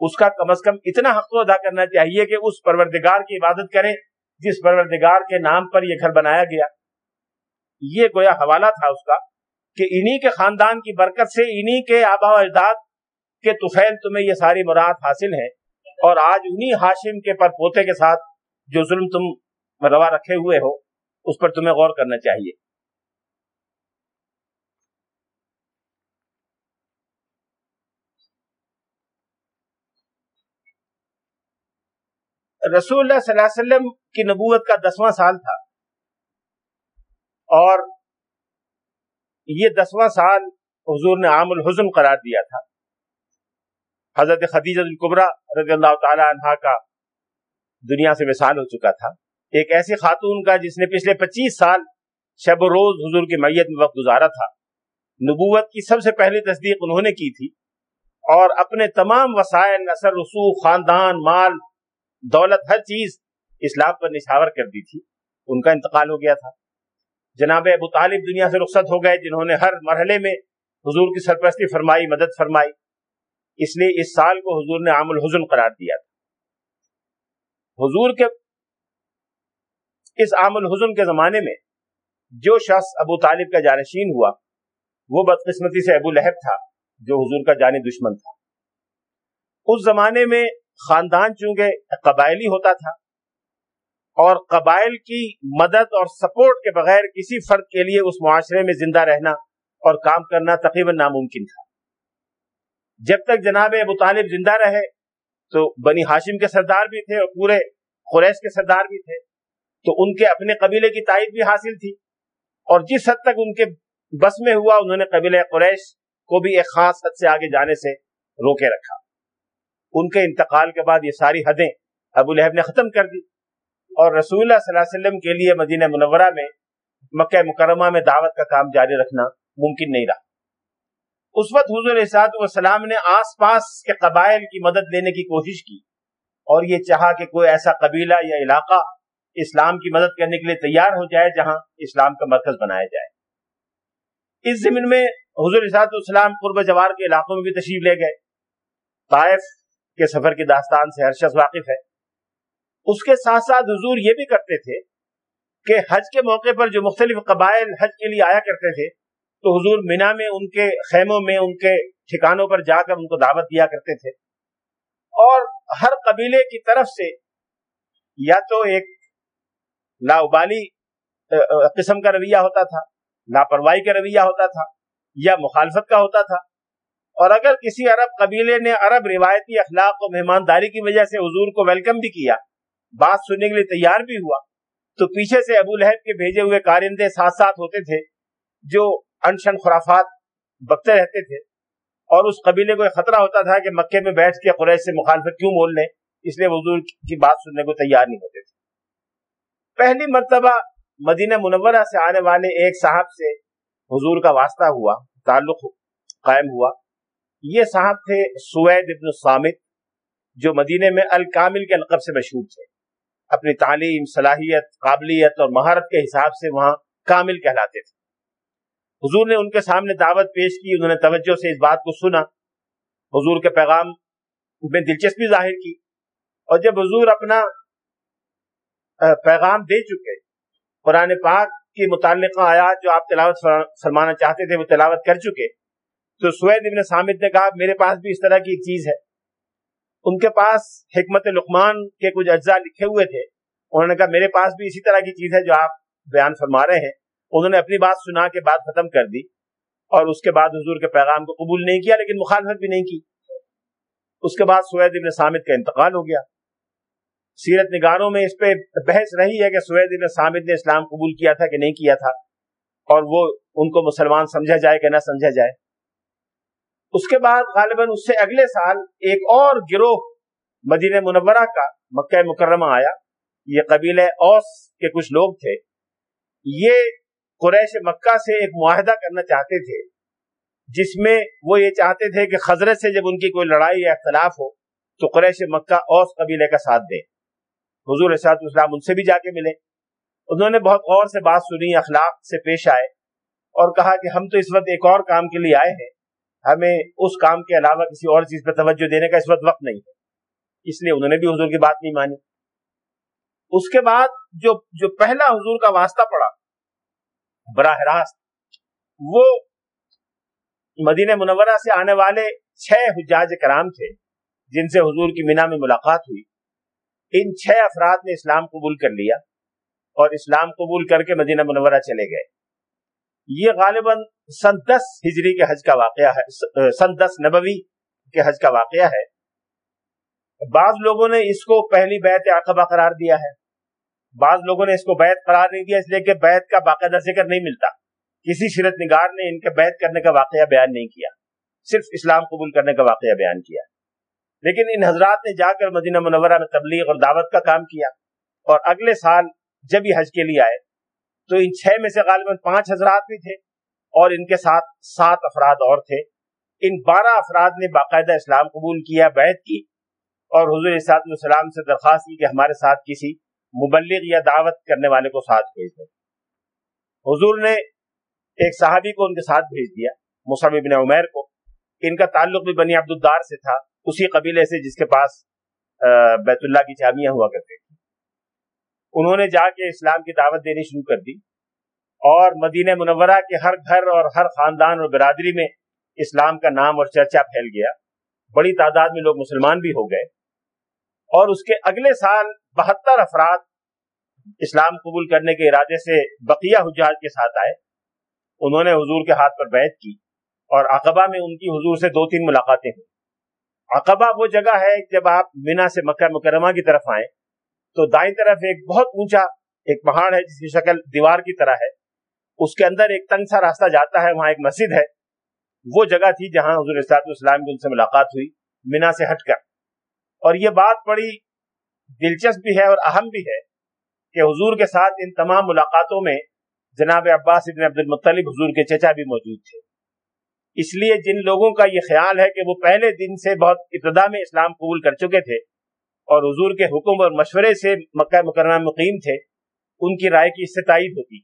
اس کا کم از کم اتنا حق ادا کرنا چاہیے کہ اس پروردگار کی عبادت کریں جس پروردگار کے نام پر یہ گھر بنایا گیا۔ یہ گویا حوالہ تھا اس کا کہ انہی کے خاندان کی برکت سے انہی کے آبا و اجداد کہ طفیل تمہیں یہ ساری مراد حاصل ہے۔ اور آج انہی ہاشم کے پر پوتے کے ساتھ جو ظلم تم روا رکھے ہوئے ہو، اس پر تمہیں غور کرنا چاہیے۔ رسول اللہ صلی اللہ علیہ وسلم کی نبوت کا دسواں سال تھا۔ اور یہ دسواں سال حضور نے عام الحزن قرار دیا تھا۔ حضرت خدیجہ القبرہ رضی اللہ تعالی عنہ کا دنیا سے مثال ہو چکا تھا۔ ایک ایسی خاتون کا جس نے پچھلے پچیس سال شب و روز حضور کی میت میں وقت گزارا تھا۔ نبوت کی سب سے پہلی تصدیق انہوں نے کی تھی۔ اور اپنے تمام وسائل، نثر، رسوخ، خاندان، مال دولت ہر چیز اسلام پر نشاور کر دی تھی۔ ان کا انتقال ہو گیا تھا۔ جناب ابو طالب دنیا سے رخصت ہو گئے، جنہوں نے ہر مرحلے میں حضور کی سرپرستی فرمائی، مدد فرمائی۔ اس لیے اس سال کو حضور نے عام الحزن قرار دیا تھا۔ حضور کے اس عام الحزن کے زمانے میں جو شخص ابو طالب کا جانشین ہوا، وہ بدقسمتی سے ابو لہب تھا، جو حضور کا جانی دشمن تھا۔ اس زمانے میں خاندان چونکہ قبائلی ہوتا تھا اور قبائل کی مدد اور سپورٹ کے بغیر کسی فرد کے لیے اس معاشرے میں زندہ رہنا اور کام کرنا تقریباً ناممکن تھا۔ جب تک جناب ابو طالب زندہ رہے تو بنی ہاشم کے سردار بھی تھے اور پورے قریش کے سردار بھی تھے، تو ان کے اپنے قبیلے کی تائید بھی حاصل تھی۔ اور جس حد تک ان کے بس میں ہوا، انہوں نے قبیلہ قریش کو بھی ایک خاص حد سے آگے جانے سے روکے رکھا۔ ان کے انتقال کے بعد یہ ساری حدیں ابو لہب نے ختم کر دی۔ اور رسول اللہ صلی اللہ علیہ وسلم کے لیے مدینہ منورہ میں، مکہ مکرمہ میں دعوت کا کام جاری رکھنا ممکن نہیں رہا۔ اس وقت حضور صاحب والسلام نے آس پاس کے قبائل کی مدد لینے کی کوشش کی اور یہ چاہا کہ کوئی ایسا قبیلہ یا علاقہ اسلام کی مدد کرنے کے لیے تیار ہو جائے جہاں اسلام کا مرکز بنایا جائے۔ اس زمین میں حضور صاحب السلام قرب جوار کے علاقوں میں بھی تشریف لے گئے۔ طائف کے سفر کی داستان سے ہر شخص واقف ہے۔ اس کے ساتھ ساتھ حضور یہ بھی کرتے تھے کہ حج کے موقع پر جو مختلف قبائل حج کے لیے آیا کرتے تھے، تو حضور مینا میں ان کے خیموں میں، ان کے ٹھکانوں پر جا کر ان کو دعوت دیا کرتے تھے۔ اور ہر قبیلے کی طرف سے یا تو ایک لاؤبالی قسم کا رویہ ہوتا تھا، لاپرواہی کا رویہ ہوتا تھا یا مخالفت کا ہوتا تھا۔ اور اگر کسی عرب قبیلے نے عرب روایتی اخلاق و مہمانداری کی وجہ سے حضور کو ویلکم بھی کیا، بات سننے کے لیے تیار بھی ہوا، تو پیچھے سے ابو لہب کے بھیجے ہوئے کارندے ساتھ ساتھ ہوتے تھے جو انشن خرافات بکتے رہتے تھے۔ اور اس قبیلے کو خطرہ ہوتا تھا کہ مکے میں بیٹھ کے قریش سے مخالفت کیوں بول لیں، اس لیے حضور کی بات سننے کو تیار نہیں ہوتے تھے۔ پہلی مرتبہ مدینہ منورہ سے آنے والے ایک صاحب سے حضور کا واسطہ ہوا، تعلق قائم ہوا۔ یہ صاحب تھے سوید ابن سامد جو مدینے میں الکامل کے لقب سے مشہور تھے۔ اپنی تعلیم، صلاحیت، قابلیت اور مہارت کے حساب سے وہاں کامل کہلاتے تھے۔ حضور نے ان کے سامنے دعوت پیش کی، انہوں نے توجہ سے اس بات کو سنا۔ حضور کے پیغام میں دلچسپی ظاہر کی۔ اور جب حضور اپنا پیغام دے چکے، قرآن پاک کی متعلقہ آیات جو آپ تلاوت فرمانا چاہتے تھے، وہ تلاوت کر چکے۔ تو سوید ابن سامد نے کہا، میرے پاس بھی اس طرح کی ایک چیز ہے۔ ان کے پاس حکمت لقمان کے کچھ اجزاء لکھے ہوئے تھے۔ انہوں نے کہا، میرے پاس بھی اسی طرح کی چیز ہے جو آپ بیان فرما رہے ہیں۔ انہوں نے اپنی بات سنا کے بات ختم کر دی اور اس کے بعد حضور کے پیغام کو قبول نہیں کیا لیکن مخالفت بھی نہیں کی۔ اس کے بعد سوید ابن سامد کا انتقال ہو گیا۔ سیرت نگاروں میں اس پہ بحث رہی ہے کہ سوید ابن سامد نے اسلام قبول کیا تھا کہ نہیں کیا تھا اور وہ ان کو مسلمان سمجھا جائے کہ نہ سمجھا جائے۔ اس کے بعد غالباً اس سے اگلے سال ایک اور گروہ مدینہ منورہ کا مکہ مکرمہ آیا۔ یہ قبیلہ اوس کے کچھ لوگ تھے۔ یہ قریش مکہ سے ایک معاہدہ کرنا چاہتے تھے، جس میں وہ یہ چاہتے تھے کہ خزرت سے جب ان کی کوئی لڑائی یا اختلاف ہو، تو قریش مکہ اوس قبیلے کا ساتھ دیں۔ حضور صاحب اسلام ان سے بھی جا کے ملے۔ انہوں نے بہت غور سے بات سنی، اخلاق سے پیش آئے اور کہا کہ ہم تو اس وقت ایک اور کام کے لیے آئے ہیں۔ ہمیں اس کام کے علاوہ کسی اور چیز پہ توجہ دینے کا اس وقت وقت نہیں ہے۔ اس لیے انہوں نے بھی حضور کی بات نہیں مانی۔ اس کے بعد جو جو پہلا حضور کا واسطہ پڑا، براہ راست، وہ مدینہ منورہ سے آنے والے چھ حجاج کرام تھے، جن سے حضور کی مینا میں ملاقات ہوئی۔ ان چھ افراد نے اسلام قبول کر لیا اور اسلام قبول کر کے مدینہ منورہ چلے گئے۔ یہ غالباً سن دس ہجری کے حج کا واقعہ ہے سن دس نبوی کے حج کا واقعہ ہے۔ بعض لوگوں نے اس کو پہلی بیت عقبہ قرار دیا ہے۔ بعض لوگوں نے اس کو بیت قرار نہیں دیا، اس لیے کہ بیت کا باقاعدہ ذکر نہیں ملتا۔ کسی شرط نگار نے ان کے بیت کرنے کا واقعہ بیان نہیں کیا، صرف اسلام قبول کرنے کا واقعہ بیان کیا۔ لیکن ان حضرات نے جا کر مدینہ منورہ میں تبلیغ اور دعوت کا کام کیا اور اگلے سال جب یہ حج کے لیے آئے تو ان چھ میں سے غالباً پانچ حضرات بھی تھے اور ان کے ساتھ سات افراد اور تھے۔ ان بارہ افراد نے باقاعدہ اسلام قبول کیا، بیعت کی اور حضور صاحب السلام سے درخواست کی کہ ہمارے ساتھ کسی مبلغ یا دعوت کرنے والے کو ساتھ بھیج دیں۔ حضور نے ایک صحابی کو ان کے ساتھ بھیج دیا، مصعب بن عمیر کو۔ ان کا تعلق بھی بنی عبد الدار سے تھا، اسی قبیلے سے جس کے پاس بیت اللہ کی جامعہ ہوا کرتے تھے۔ انہوں نے جا کے اسلام کی دعوت دینی شروع کر دی اور مدینہ منورہ کے ہر گھر اور ہر خاندان اور برادری میں اسلام کا نام اور چرچا پھیل گیا۔ بڑی تعداد میں لوگ مسلمان بھی ہو گئے۔ اور اس کے اگلے سال بہتر افراد اسلام قبول کرنے کے ارادے سے بقیہ حجاج کے ساتھ آئے۔ انہوں نے حضور کے ہاتھ پر بیعت کی اور عقبہ میں ان کی حضور سے دو تین ملاقاتیں ہوئی عقبہ وہ جگہ ہے جب آپ مینا سے مکہ مکرمہ کی طرف آئیں۔ تو دائیں طرف ایک بہت اونچا ایک پہاڑ ہے، جس کی شکل دیوار کی طرح ہے۔ اس کے اندر ایک تنگ سا راستہ جاتا ہے، وہاں ایک مسجد ہے۔ وہ جگہ تھی جہاں حضور اسلام کی ان سے ملاقات ہوئی، مینا سے ہٹ کر۔ اور یہ بات بڑی دلچسپ بھی ہے اور اہم بھی ہے کہ حضور کے ساتھ ان تمام ملاقاتوں میں جناب عباس ابن عبد المطلب حضور کے چچا بھی موجود تھے۔ اس لیے جن لوگوں کا یہ خیال ہے کہ وہ پہلے دن سے بہت ابتدا میں اسلام قبول کر چکے تھے اور حضور کے حکم اور مشورے سے مکہ مکرمہ مقیم تھے، ان کی رائے کی اس سے تائید ہوتی۔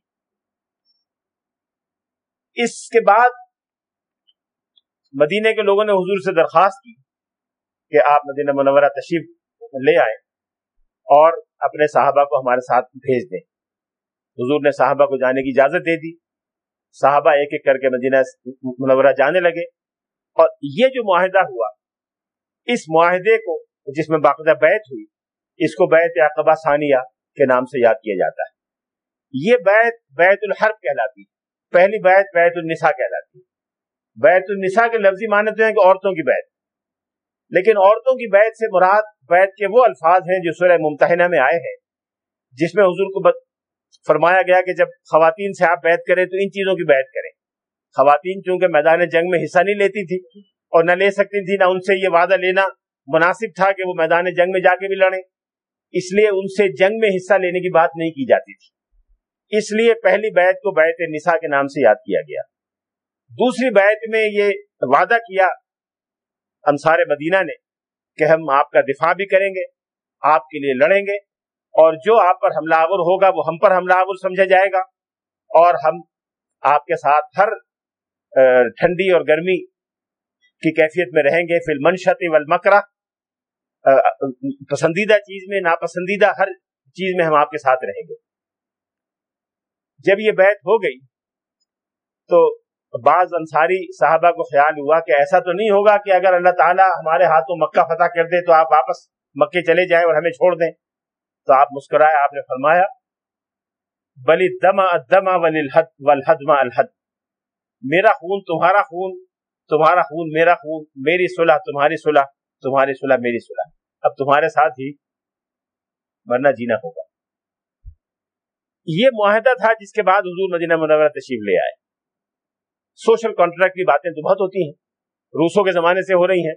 اس کے بعد مدینے کے لوگوں نے حضور سے درخواست کی کہ آپ مدینہ منورہ تشریف لے آئے اور اپنے صحابہ کو ہمارے ساتھ بھیج دیں۔ حضور نے صحابہ کو جانے کی اجازت دے دی۔ صحابہ ایک ایک کر کے مدینہ منورہ جانے لگے اور یہ جو معاہدہ ہوا، اس معاہدے کو جس میں باقاعدہ بیت ہوئی، اس کو بیت عقبہ ثانیہ کے نام سے یاد کیا جاتا ہے۔ یہ بیت بیت الحرب کہلاتی پہلی بیت بیت النساء کہلاتی بیت النساء کے لفظی مانتے ہیں کہ عورتوں کی بیت لیکن عورتوں کی بیت سے مراد بیت کے وہ الفاظ ہیں جو سورہ ممتحنہ میں آئے ہیں، جس میں حضور کو فرمایا گیا کہ جب خواتین سے آپ بیت کریں تو ان چیزوں کی بیت کریں۔ خواتین چونکہ میدان جنگ میں حصہ نہیں لیتی تھی اور نہ لے سکتی تھی، نہ ان سے یہ وعدہ لینا مناسب تھا کہ وہ میدان جنگ میں جا کے بھی لڑیں۔ اس لیے ان سے جنگ میں حصہ لینے کی بات نہیں کی جاتی تھی۔ اس لیے پہلی بیعت کو بیعت نساء کے نام سے یاد کیا گیا۔ دوسری بیعت میں یہ وعدہ کیا انصار مدینہ نے کہ ہم آپ کا دفاع بھی کریں گے، آپ کے لیے لڑیں گے اور جو آپ پر حملہ آور ہوگا وہ ہم پر حملہ آور سمجھا جائے گا اور ہم آپ کے ساتھ ہر ٹھنڈی اور گرمی کی کیفیت میں رہیں گے۔ فی المنشت والمکرہ پسندیدہ چیز میں، ناپسندیدہ ہر چیز میں ہم آپ کے ساتھ رہیں گے۔ جب یہ بیعت ہو گئی تو بعض انصاری صحابہ کو خیال ہوا کہ ایسا تو نہیں ہوگا کہ اگر اللہ تعالیٰ ہمارے ہاتھوں مکہ فتح کر دے تو آپ واپس مکے چلے جائیں اور ہمیں چھوڑ دیں۔ تو آپ مسکرائے، آپ نے فرمایا، بلی دما دما ولحدما الحد۔ میرا خون تمہارا خون تمہارا خون میرا خون، میری صلح تمہاری صلح۔ تمہاری صلح میری صلح۔ اب تمہارے ساتھ ہی مرنا جینا ہوگا۔ یہ معاہدہ تھا جس کے بعد حضور مدینہ منورہ تشریف لے آئے۔ سوشل کانٹریکٹ کی باتیں تو بہت ہوتی ہیں۔ روسوں کے زمانے سے ہو رہی ہیں۔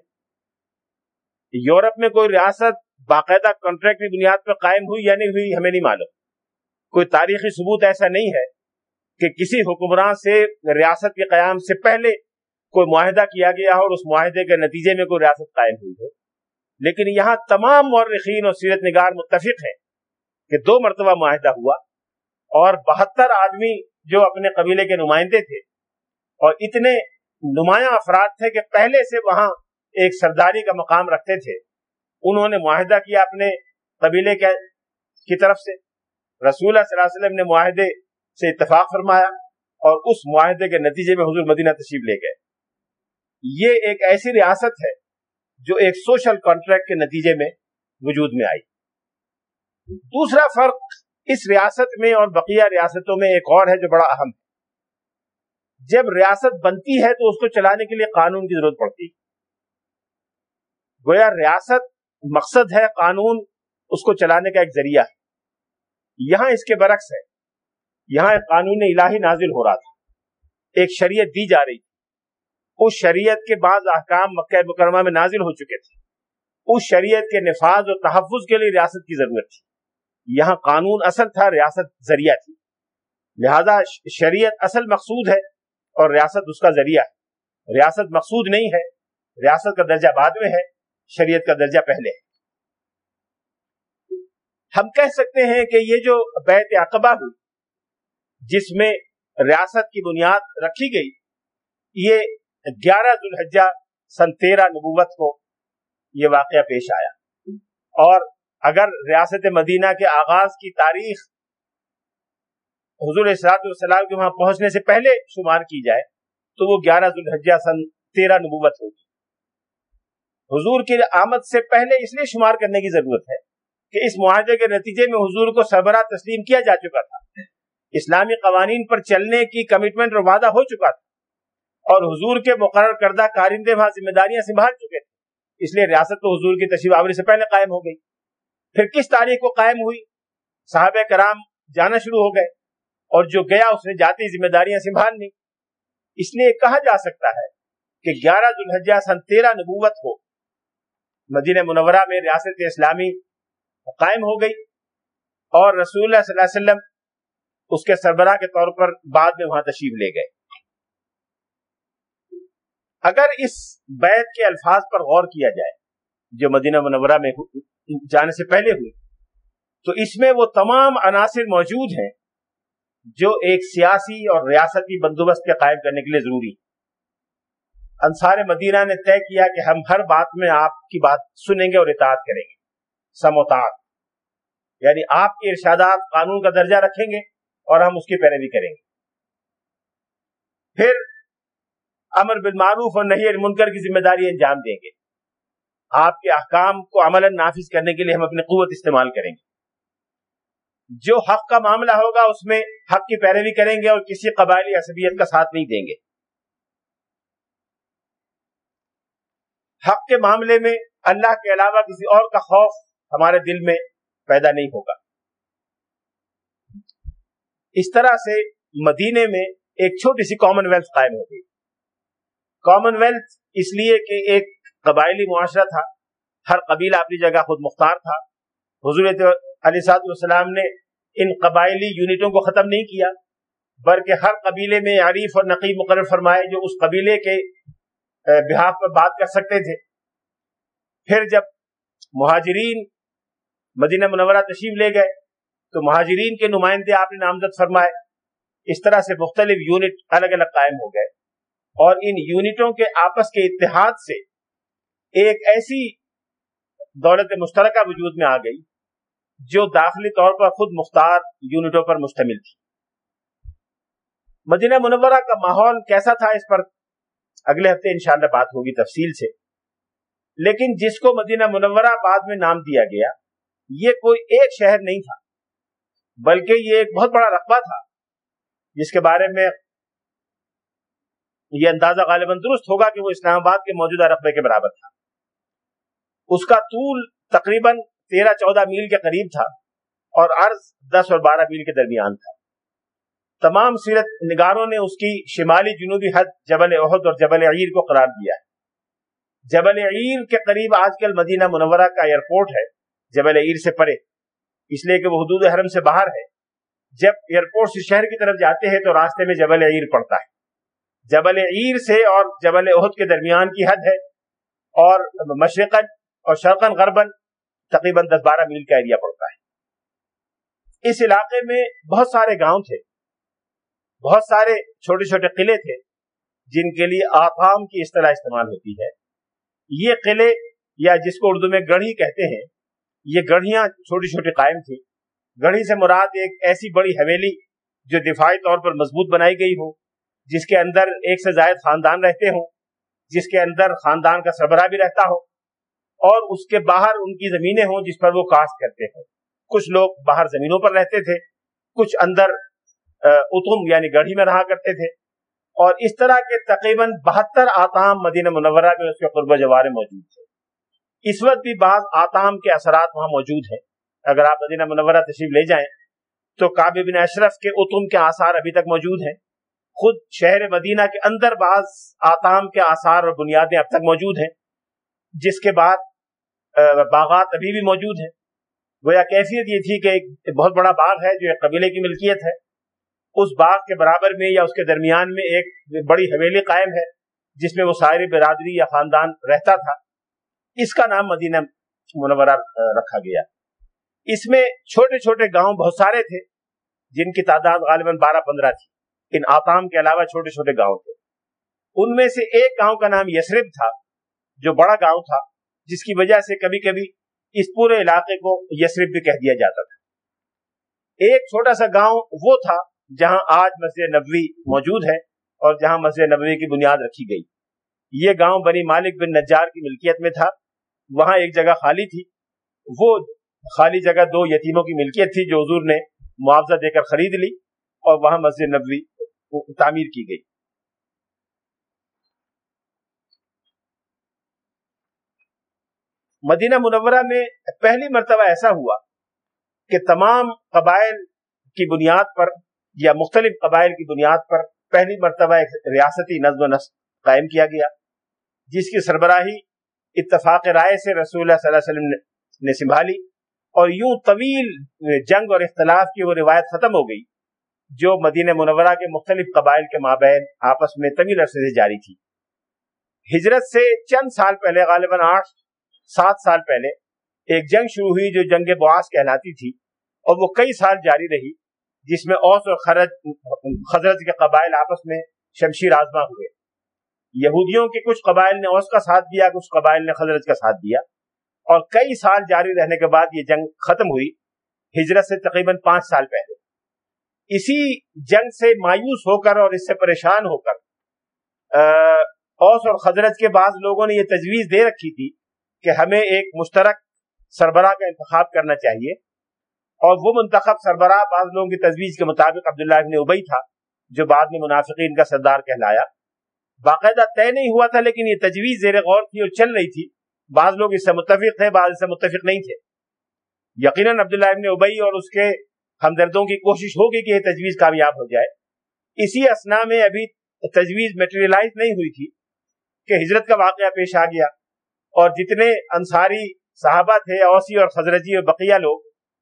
یورپ میں کوئی ریاست باقاعدہ کانٹریکٹ کی بنیاد پر قائم ہوئی یا نہیں ہوئی ہمیں نہیں معلوم۔ کوئی تاریخی ثبوت ایسا نہیں ہے کہ کسی حکمران سے ریاست کے قیام سے پہلے کوئی معاہدہ کیا گیا ہو اور اس معاہدے کے نتیجے میں کوئی ریاست قائم ہوئی ہو۔ لیکن یہاں تمام مورخین اور سیرت نگار متفق ہیں کہ دو مرتبہ معاہدہ ہوا اور بہتر آدمی جو اپنے قبیلے کے نمائندے تھے اور اتنے نمایاں افراد تھے کہ پہلے سے وہاں ایک سرداری کا مقام رکھتے تھے۔ انہوں نے معاہدہ کیا اپنے قبیلے کی طرف سے۔ رسول اللہ صلی اللہ علیہ وسلم نے معاہدے سے اتفاق فرمایا اور اس معاہدے کے نتیجے میں حضور مدینہ تشریف لے گئے۔ یہ ایک ایسی ریاست ہے جو ایک سوشل کانٹریکٹ کے نتیجے میں وجود میں آئی۔ دوسرا فرق اس ریاست میں اور بقیہ ریاستوں میں ایک اور ہے جو بڑا اہم ہے۔ جب ریاست بنتی ہے تو اس کو چلانے کے لیے قانون کی ضرورت پڑتی۔ گویا ریاست مقصد ہے قانون، اس کو چلانے کا ایک ذریعہ ہے۔ یہاں اس کے برعکس ہے۔ یہاں ایک قانون الہی نازل ہو رہا تھا۔ ایک شریعت دی جا رہی تھی۔ اس شریعت کے بعض احکام مکہ مکرمہ میں نازل ہو چکے تھے۔ اس شریعت کے نفاذ اور تحفظ کے لیے ریاست کی ضرورت تھی۔ یہاں قانون اصل تھا، ریاست ذریعہ تھی۔ لہذا شریعت اصل مقصود ہے اور ریاست اس کا ذریعہ ہے۔ ریاست مقصود نہیں ہے، ریاست کا درجہ بعد میں ہے، شریعت کا درجہ پہلے ہے۔ ہم کہہ سکتے ہیں کہ یہ جو بیت عقبہ ہوئی، جس میں ریاست کی بنیاد رکھی گئی، یہ گیارہ ذوالحجہ سن تیرہ نبوت کو یہ واقعہ پیش آیا۔ اور اگر ریاست مدینہ کے آغاز کی تاریخ حضور اسرات السلام کے وہاں پہنچنے سے پہلے شمار کی جائے، تو وہ گیارہ ذوالحجہ سن تیرہ نبوت ہوگی۔ حضور کی آمد سے پہلے اس لیے شمار کرنے کی ضرورت ہے کہ اس معاہدے کے نتیجے میں حضور کو سربراہ تسلیم کیا جا چکا تھا۔ اسلامی قوانین پر چلنے کی کمٹمنٹ اور وعدہ ہو چکا تھا۔ اور حضور کے مقرر کردہ کارندے وہاں ذمہ داریاں سنبھال چکے تھے۔ اس لیے ریاست تو حضور کی تشریف آوری سے پہلے قائم ہو گئی۔ پھر کس تاریخ کو قائم ہوئی؟ صحابہ کرام جانا شروع ہو گئے اور جو گیا اس نے جاتی ذمہ داریاں سنبھال لی اس لیے کہا جا سکتا ہے کہ گیارہ ذوالحجہ سن تیرہ نبوت کو مدینہ منورہ میں ریاست اسلامی قائم ہو گئی اور رسول اللہ صلی اللہ علیہ وسلم اس کے سربراہ کے طور پر بعد میں وہاں تشریف لے گئے۔ اگر اس بیت کے الفاظ پر غور کیا جائے، جو مدینہ منورہ میں جانے سے پہلے ہوئی تو اس میں وہ تمام عناصر موجود ہیں جو ایک سیاسی اور ریاستی بندوبست کے قائم کرنے کے لیے ضروری انصار مدینہ نے طے کیا کہ ہم ہر بات میں آپ کی بات سنیں گے اور اطاعت کریں گے۔ سموتات یعنی آپ کے ارشادات قانون کا درجہ رکھیں گے اور ہم اس کی پیروی کریں گے۔ پھر امر بالمعروف اور نہیں منکر کی ذمہ داری انجام دیں گے۔ آپ کے احکام کو عمل نافذ کرنے کے لیے ہم اپنی قوت استعمال کریں گے۔ جو حق کا معاملہ ہوگا اس میں حق کی پیروی کریں گے اور کسی قبائلی عصبیت کا ساتھ نہیں دیں گے۔ حق کے معاملے میں اللہ کے علاوہ کسی اور کا خوف ہمارے دل میں پیدا نہیں ہوگا۔ اس طرح سے مدینے میں ایک چھوٹی سی کامن ویلتھ قائم ہو گئی۔ کامن ویلتھ اس لیے کہ ایک قبائلی معاشرہ تھا، ہر قبیلہ اپنی جگہ خود مختار تھا۔ حضور علی صاحب السلام نے ان قبائلی یونٹوں کو ختم نہیں کیا، بلکہ ہر قبیلے میں عریف اور نقیب مقرر فرمائے جو اس قبیلے کے بحاف پر بات کر سکتے تھے۔ پھر جب مہاجرین مدینہ منورہ تشریف لے گئے، تو مہاجرین کے نمائندے آپ نے نامزد فرمائے۔ اس طرح سے مختلف یونٹ الگ الگ قائم ہو گئے۔ اور ان یونٹوں کے آپس کے اتحاد سے ایک ایسی دولت مشترکہ وجود میں آ گئی جو داخلی طور پر خود مختار یونٹوں پر مشتمل تھی۔ مدینہ منورہ کا ماحول کیسا تھا اس پر اگلے ہفتے انشاءاللہ بات ہوگی تفصیل سے۔ لیکن جس کو مدینہ منورہ بعد میں نام دیا گیا، یہ کوئی ایک شہر نہیں تھا، بلکہ یہ ایک بہت بڑا رقبہ تھا، جس کے بارے میں یہ اندازہ غالباً درست ہوگا کہ وہ اسلام آباد کے موجودہ رقبے کے برابر تھا۔ اس کا طول تقریباً تیرہ چودہ میل کے قریب تھا اور عرض دس اور بارہ میل کے درمیان تھا۔ تمام سیرت نگاروں نے اس کی شمالی جنوبی حد جبل عہد اور جبل عیر کو قرار دیا ہے۔ جبل عیر کے قریب آج کل مدینہ منورہ کا ایئرپورٹ ہے، جبل عیر سے پرے، اس لیے کہ وہ حدود حرم سے باہر ہے۔ جب ایئرپورٹ سے شہر کی طرف جاتے ہیں تو راستے میں جبل عیر پڑتا ہے۔ جبل عیر سے اور جبل عہد کے درمیان کی حد ہے اور مشرقن اور شرقن غربن تقریباً دس بارہ میل کا ایریا پڑتا ہے۔ اس علاقے میں بہت سارے گاؤں تھے۔ بہت سارے چھوٹے چھوٹے قلعے تھے جن کے لیے آفام کی اصطلاح استعمال ہوتی ہے۔ یہ قلعے یا جس کو اردو میں گڑھی کہتے ہیں، یہ گڑھیاں چھوٹی چھوٹی قائم تھی گڑھی سے مراد ایک ایسی بڑی حویلی جو دفاعی طور پر مضبوط بنائی گئی ہو۔ جس کے اندر ایک سے زائد خاندان رہتے ہوں، جس کے اندر خاندان کا سربراہ بھی رہتا ہو، اور اس کے باہر ان کی زمینیں ہوں جس پر وہ کاشت کرتے ہوں۔ کچھ لوگ باہر زمینوں پر رہتے تھے، کچھ اندر اتم یعنی گڑھی میں رہا کرتے تھے۔ اور اس طرح کے تقریباً بہتر آتام مدینہ منورہ میں اس کے قرب جوار موجود تھے۔ اس وقت بھی بعض آتام کے اثرات وہاں موجود ہیں۔ اگر آپ مدینہ منورہ تشریف لے جائیں، تو کاب بن اشرف کے اتم کے آثار ابھی تک موجود ہیں۔ خود شہر مدینہ کے اندر بعض آتام کے آثار اور بنیادیں اب تک موجود ہیں، جس کے بعد باغات ابھی بھی موجود ہیں۔ گویا کیفیت یہ تھی کہ ایک بہت بڑا باغ ہے، جو ایک قبیلے کی ملکیت ہے۔ اس باغ کے برابر میں یا اس کے درمیان میں ایک بڑی حویلی قائم ہے، جس میں وہ ساری برادری یا خاندان رہتا تھا۔ اس کا نام مدینہ منورہ رکھا گیا۔ اس میں چھوٹے چھوٹے گاؤں بہت سارے تھے، جن کی تعداد غالباً بارہ پندرہ تھی۔ ان آتام کے علاوہ چھوٹے چھوٹے گاؤں تھے۔ ان میں سے ایک گاؤں کا نام یسرف تھا، جو بڑا گاؤں تھا، جس کی وجہ سے کبھی کبھی اس پورے علاقے کو یسرف بھی کہہ دیا جاتا تھا۔ ایک چھوٹا سا گاؤں وہ تھا جہاں آج مسجد نبوی موجود ہے اور جہاں مسجد نبوی کی بنیاد رکھی گئی۔ یہ گاؤں بنی مالک بن نجار کی ملکیت میں تھا۔ وہاں ایک جگہ خالی تھی۔ وہ خالی جگہ دو یتیموں کی ملکیت تھی جو حضور نے معاوضہ دے کر خرید لی اور وہاں مسجد نبوی تعمیر کی گئی۔ مدینہ منورہ میں پہلی مرتبہ ایسا ہوا کہ تمام قبائل کی بنیاد پر یا مختلف قبائل کی بنیاد پر پہلی مرتبہ ایک ریاستی نظم و نسق قائم کیا گیا، جس کی سربراہی اتفاق رائے سے رسول اللہ صلی اللہ علیہ وسلم نے سنبھالی اور یوں طویل جنگ اور اختلاف کی وہ روایت ختم ہو گئی۔ جو مدینہ منورہ کے مختلف قبائل کے مابین آپس میں طویل عرصے سے جاری تھی۔ ہجرت سے چند سال پہلے غالباً آٹھ، سات سال پہلے ایک جنگ شروع ہوئی جو جنگ بواس کہلاتی تھی اور وہ کئی سال جاری رہی، جس میں اوس اور خرج خزرت کے قبائل آپس میں شمشیر آزما ہوئے۔ یہودیوں کے کچھ قبائل نے اوس کا ساتھ دیا، کچھ قبائل نے خزرت کا ساتھ دیا۔ اور کئی سال جاری رہنے کے بعد یہ جنگ ختم ہوئی، ہجرت سے تقریباً پانچ سال پہلے۔ اسی جنگ سے مایوس ہو کر اور اس سے پریشان ہو کر اوس اور خزرت کے بعض لوگوں نے یہ تجویز دے رکھی تھی کہ ہمیں ایک مشترک سربراہ کا انتخاب کرنا چاہیے۔ اور وہ منتخب سربراہ بعض لوگوں کی تجویز کے مطابق عبداللہ ابن ابئی تھا، جو بعد میں منافقین کا سردار کہلایا۔ باقاعدہ طے نہیں ہوا تھا، لیکن یہ تجویز زیر غور تھی اور چل رہی تھی۔ بعض لوگ اس سے متفق تھے، بعض اس سے متفق نہیں تھے۔ یقیناً عبداللہ ابن ابئی اور اس کے ہمدردوں کی کوشش ہوگی کہ یہ تجویز کامیاب ہو جائے۔ اسی اسنا میں ابھی تجویز میٹریلائز نہیں ہوئی تھی کہ ہجرت کا واقعہ پیش آ گیا اور جتنے انصاری صحابہ تھے، اوسی اور خزرجی اور بقیہ لوگ،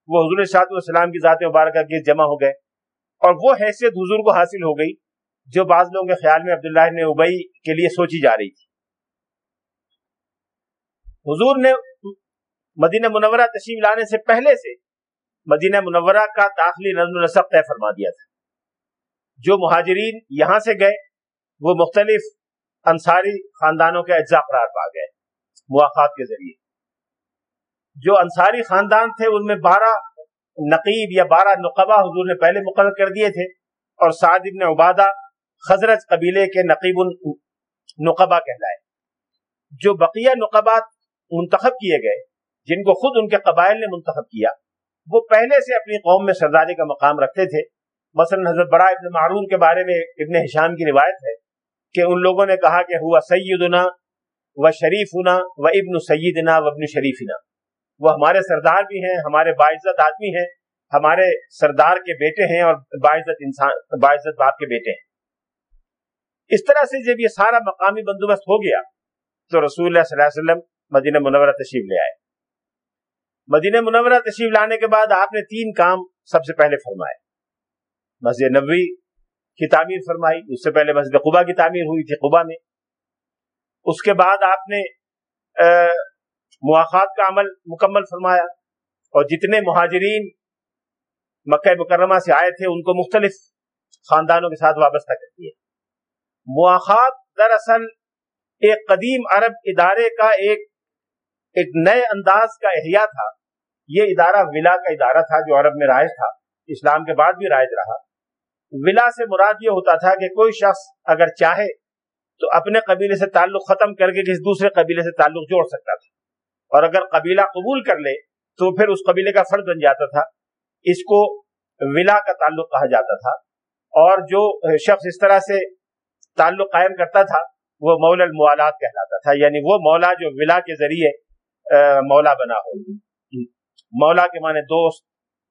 وہ حضور شاط السلام کی ذات مبارکہ کے جمع ہو گئے۔ اور وہ حیثیت حضور کو حاصل ہو گئی جو بعض لوگوں کے خیال میں عبداللہ نے ابئی کے لیے سوچی جا رہی تھی۔ حضور نے مدینہ منورہ تشریف لانے سے پہلے سے مدینہ منورہ کا داخلی نظم و نصب طے فرما دیا تھا۔ جو مہاجرین یہاں سے گئے، وہ مختلف انصاری خاندانوں کے اجزاء قرار پا گئے مواقع کے ذریعے۔ جو انصاری خاندان تھے، ان میں بارہ نقیب یا بارہ نقبہ حضور نے پہلے مقرر کر دیے تھے اور سعد ابن عبادہ خزرت قبیلے کے نقیب نقبہ کہلائے۔ جو بقیہ نقبات منتخب کیے گئے، جن کو خود ان کے قبائل نے منتخب کیا وہ پہلے سے اپنی قوم میں سرداری کا مقام رکھتے تھے۔ مثلا حضرت بڑا ابن معروم کے بارے میں ابن حشام کی روایت ہے کہ ان لوگوں نے کہا کہ ہوا سیدنا و شریفنا و ابن سیدنا و ابن شریفنا۔ وہ ہمارے سردار بھی ہیں، ہمارے باعزت آدمی ہیں، ہمارے سردار کے بیٹے ہیں اور باعزت انسان، باعزت باپ کے بیٹے ہیں۔ اس طرح سے جب یہ سارا مقامی بندوبست ہو گیا تو رسول اللہ صلی اللہ علیہ وسلم مدینہ منورہ تشریف لے آئے۔ مدینہ منورہ تشریف لانے کے بعد آپ نے تین کام سب سے پہلے فرمائے۔ مسجد نبوی کی تعمیر فرمائی، اس سے پہلے مسجد قبا کی تعمیر ہوئی تھی قبا میں۔ اس کے بعد آپ نے مواقع کا عمل مکمل فرمایا۔ اور جتنے مہاجرین مکہ مکرمہ سے آئے تھے، ان کو مختلف خاندانوں کے ساتھ وابستہ کر دیے مواقع دراصل ایک قدیم عرب ادارے کا ایک ایک نئے انداز کا احیاء تھا۔ یہ ادارہ ولا کا ادارہ تھا جو عرب میں رائج تھا، اسلام کے بعد بھی رائج رہا۔ ولا سے مراد یہ ہوتا تھا کہ کوئی شخص اگر چاہے تو اپنے قبیلے سے تعلق ختم کر کے کسی دوسرے قبیلے سے تعلق جوڑ سکتا تھا۔ اور اگر قبیلہ قبول کر لے تو پھر اس قبیلے کا فرد بن جاتا تھا۔ اس کو ولا کا تعلق کہا جاتا تھا۔ اور جو شخص اس طرح سے تعلق قائم کرتا تھا، وہ مولا الموالات کہلاتا تھا۔ یعنی وہ مولا جو ولا کے ذریعے مولا بنا ہو جی۔ مولا کے معنی دوست،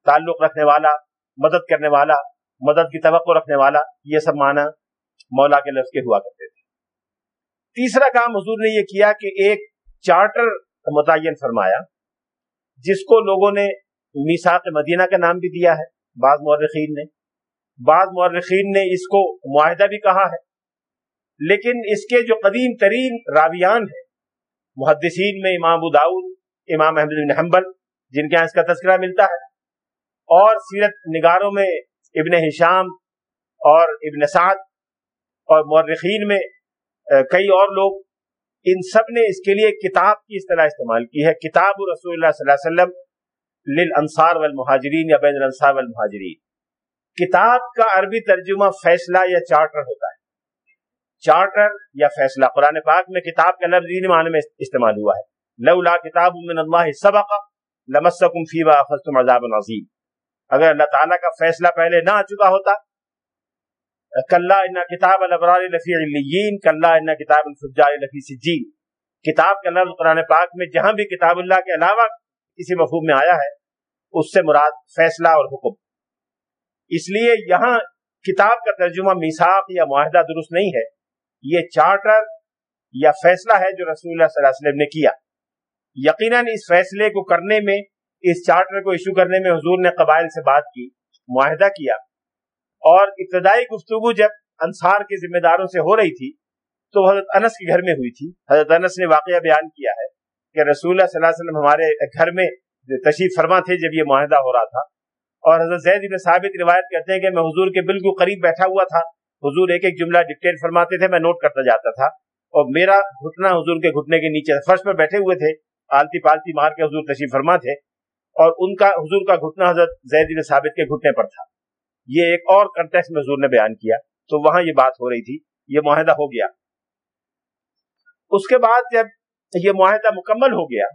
تعلق رکھنے والا، مدد کرنے والا، مدد کی توقع رکھنے والا، یہ سب معنی مولا کے لفظ کے ہوا کرتے تھے۔ تیسرا کام حضور نے یہ کیا کہ ایک چارٹر متعین فرمایا، جس کو لوگوں نے میساق مدینہ کا نام بھی دیا ہے، بعض مورخین نے۔ بعض مورخین نے اس کو معاہدہ بھی کہا ہے۔ لیکن اس کے جو قدیم ترین راویان ہیں محدثین میں امام ابو داؤد، امام احمد بن حنبل، جن کے یہاں اس کا تذکرہ ملتا ہے، اور سیرت نگاروں میں ابن ہشام اور ابن سعد اور مورخین میں کئی اور لوگ، ان سب نے اس کے لیے کتاب کی اصطلاح استعمال کی ہے۔ کتاب رسول اللہ صلی اللہ علیہ وسلم للانصار والمہاجرین یا بین الانصار والمہاجرین۔ کتاب کا عربی ترجمہ فیصلہ یا چارٹر ہوتا ہے۔ چارٹر یا فیصلہ قرآن پاک میں کتاب کا لفظ معنی میں استعمال ہوا ہے۔ لولا کتاب من اللہ سبق لمسکم فیما اخذتم عذاب عظیم۔ اگر اللہ تعالیٰ کا فیصلہ پہلے نہ آ چکا ہوتا، کلّا ان کتاب البرار لفی علیین، کلّا ان کتاب الفجار لفی سجین۔ کتاب کا لفظ قرآن پاک میں جہاں بھی کتاب اللہ کے علاوہ کسی مفہوم میں آیا ہے، اس سے مراد فیصلہ اور حکم۔ اس لیے یہاں کتاب کا ترجمہ میساق یا معاہدہ درست نہیں ہے۔ یہ چارٹر یا فیصلہ ہے جو رسول اللہ صلی اللہ علیہ وسلم نے کیا۔ یقیناً اس فیصلے کو کرنے میں، اس چارٹر کو ایشو کرنے میں حضور نے قبائل سے بات کی، معاہدہ کیا۔ اور ابتدائی گفتگو جب انصار کے ذمہ داروں سے ہو رہی تھی، تو حضرت انس کے گھر میں ہوئی تھی۔ حضرت انس نے واقعہ بیان کیا ہے کہ رسول اللہ صلی اللہ علیہ وسلم ہمارے گھر میں تشریف فرما تھے جب یہ معاہدہ ہو رہا تھا۔ اور حضرت زید بن ثابت روایت کرتے ہیں کہ میں حضور کے بالکل قریب بیٹھا ہوا تھا۔ حضور ایک ایک جملہ ڈکٹیٹ فرماتے تھے، میں نوٹ کرتا جاتا تھا۔ اور میرا گھٹنا حضور کے گھٹنے کے نیچے فرش پر بیٹھے ہوئے تھے۔ آلتی پالتی مار کے حضور تشریف فرما تھے۔ اور ان کا، حضور کا گھٹنا حضرت زید بن ثابت کے گھٹنے پر تھا۔ یہ ایک اور کنٹیکس میں حضور نے بیان کیا۔ تو وہاں یہ بات ہو رہی تھی۔ یہ معاہدہ ہو گیا۔ اس کے بعد جب یہ معاہدہ مکمل ہو گیا،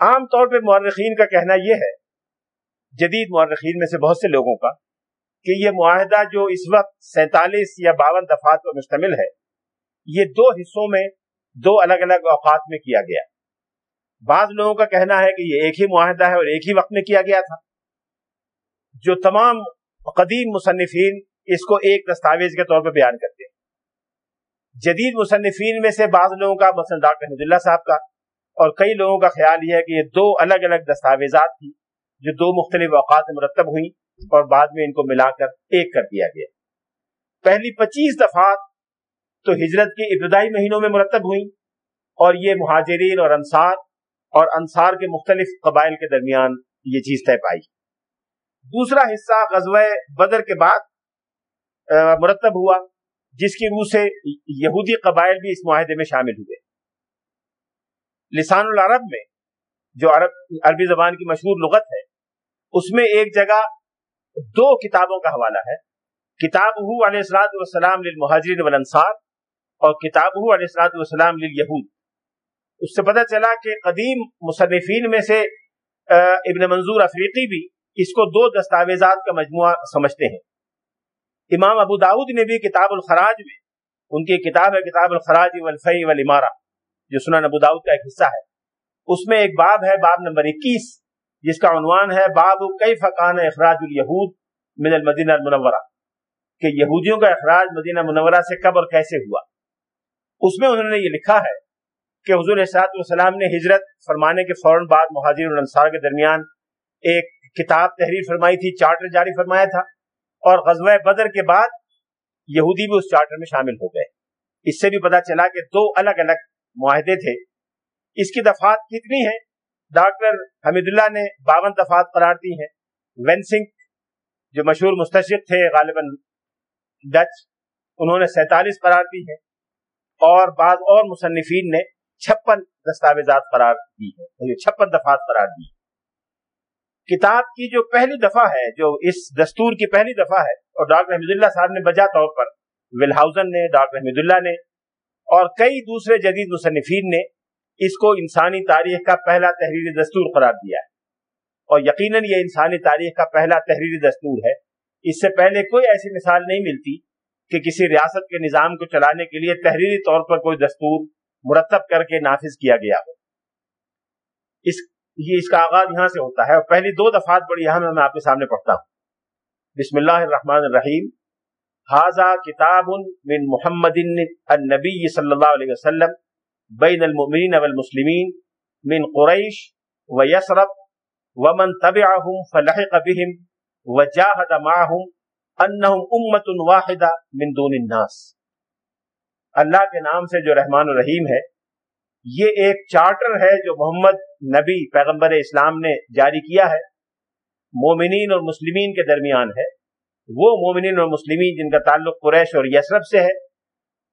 عام طور پہ مورخین کا کہنا یہ ہے، جدید مورخین میں سے بہت سے لوگوں کا کہ یہ معاہدہ جو اس وقت سینتالیس یا باون دفعات پر مشتمل ہے، یہ دو حصوں میں دو الگ الگ اوقات میں کیا گیا۔ بعض لوگوں کا کہنا ہے کہ یہ ایک ہی معاہدہ ہے اور ایک ہی وقت میں کیا گیا تھا۔ جو تمام قدیم مصنفین اس کو ایک دستاویز کے طور پر بیان کرتے ہیں۔ جدید مصنفین میں سے بعض لوگوں کا، مثلا ڈاکٹر حمد اللہ صاحب کا، اور کئی لوگوں کا خیال یہ ہے کہ یہ دو الگ الگ دستاویزات تھی جو دو مختلف اوقات میں مرتب ہوئی اور بعد میں ان کو ملا کر ایک کر دیا گیا۔ پہلی پچیس دفعات تو ہجرت کے ابتدائی مہینوں میں مرتب ہوئی اور یہ مہاجرین اور انصار اور انصار کے مختلف قبائل کے درمیان یہ چیز طے پائی۔ دوسرا حصہ غزوہ بدر کے بعد مرتب ہوا، جس کی روح سے یہودی قبائل بھی اس معاہدے میں شامل ہوئے۔ لسان العرب میں، جو عرب، عربی زبان کی مشہور لغت ہے، اس میں ایک جگہ دو کتابوں کا حوالہ ہے۔ کتاب ہو علیہ السلاۃ والسلام للمہاجرین والانصار اور کتاب ہو علیہ السلاۃ والسلام للیہود اس سے پتہ چلا کہ قدیم مصنفین میں سے ابن منظور افریقی بھی اس کو دو دستاویزات کا مجموعہ سمجھتے ہیں۔ امام ابو داود نے بھی کتاب الخراج میں، ان کی کتاب ہے کتاب الخراج والفی والامارہ، جو سنن ابو داود کا ایک حصہ ہے۔ اس میں ایک باب ہے، باب نمبر اکیس۔ جس کا عنوان ہے باب کئی فقان اخراج الیہود من المدینہ المنورہ، کہ یہودیوں کا اخراج مدینہ منورہ سے کب اور کیسے ہوا؟ اس میں انہوں نے یہ لکھا ہے کہ حضور صاحب والسلام نے ہجرت فرمانے کے فوراً بعد مہاجر الانصار کے درمیان ایک کتاب تحریر فرمائی تھی، چارٹر جاری فرمایا تھا، اور غزوہ بدر کے بعد یہودی بھی اس چارٹر میں شامل ہو گئے۔ اس سے بھی پتا چلا کہ دو الگ الگ معاہدے تھے۔ اس کی دفعات کتنی ہیں؟ ڈاکٹر حمید اللہ نے باون دفعات قرار دی ہیں۔ وینسنگ جو مشہور مستشق تھے، غالباً ڈچ، انہوں نے سینتالیس قرار دی ہیں۔ اور بعض اور مصنفین نے چھپن دستاویزات قرار دی ہے یعنی چھپن دفعات قرار دی کتاب کی جو پہلی دفعہ ہے، جو اس دستور کی پہلی دفعہ ہے، اور ڈاکٹر حمید اللہ صاحب نے بجا طور پر ول ہاؤزن نے، ڈاکٹر حمید اللہ نے، اور کئی دوسرے جدید مصنفین نے اس کو انسانی تاریخ کا پہلا تحریری دستور قرار دیا ہے۔ اور یقیناً یہ انسانی تاریخ کا پہلا تحریری دستور ہے۔ اس سے پہلے کوئی ایسی مثال نہیں ملتی کہ کسی ریاست کے نظام کو چلانے کے لیے تحریری طور پر کوئی دستور مرتب کر کے نافذ کیا گیا ہو۔ اس، یہ اس کا آغاز یہاں سے ہوتا ہے اور پہلی دو دفعات بڑی اہم ہے میں آپ کے سامنے پڑھتا ہوں۔ بسم اللہ الرحمن الرحیم۔ حاضہ کتاب من محمد النبی صلی اللہ علیہ وسلم بین المؤمنین والمسلمین من قریش و یسرب ومن تبعهم فلحق بهم وجاہد معهم انہم امت واحدہ من دون الناس۔ اللہ کے نام سے جو رحمان الرحیم ہے، یہ ایک چارٹر ہے جو محمد نبی پیغمبر اسلام نے جاری کیا ہے۔ مومنین اور مسلمین کے درمیان ہے۔ وہ مومنین اور مسلمین جن کا تعلق قریش اور یسرف سے ہے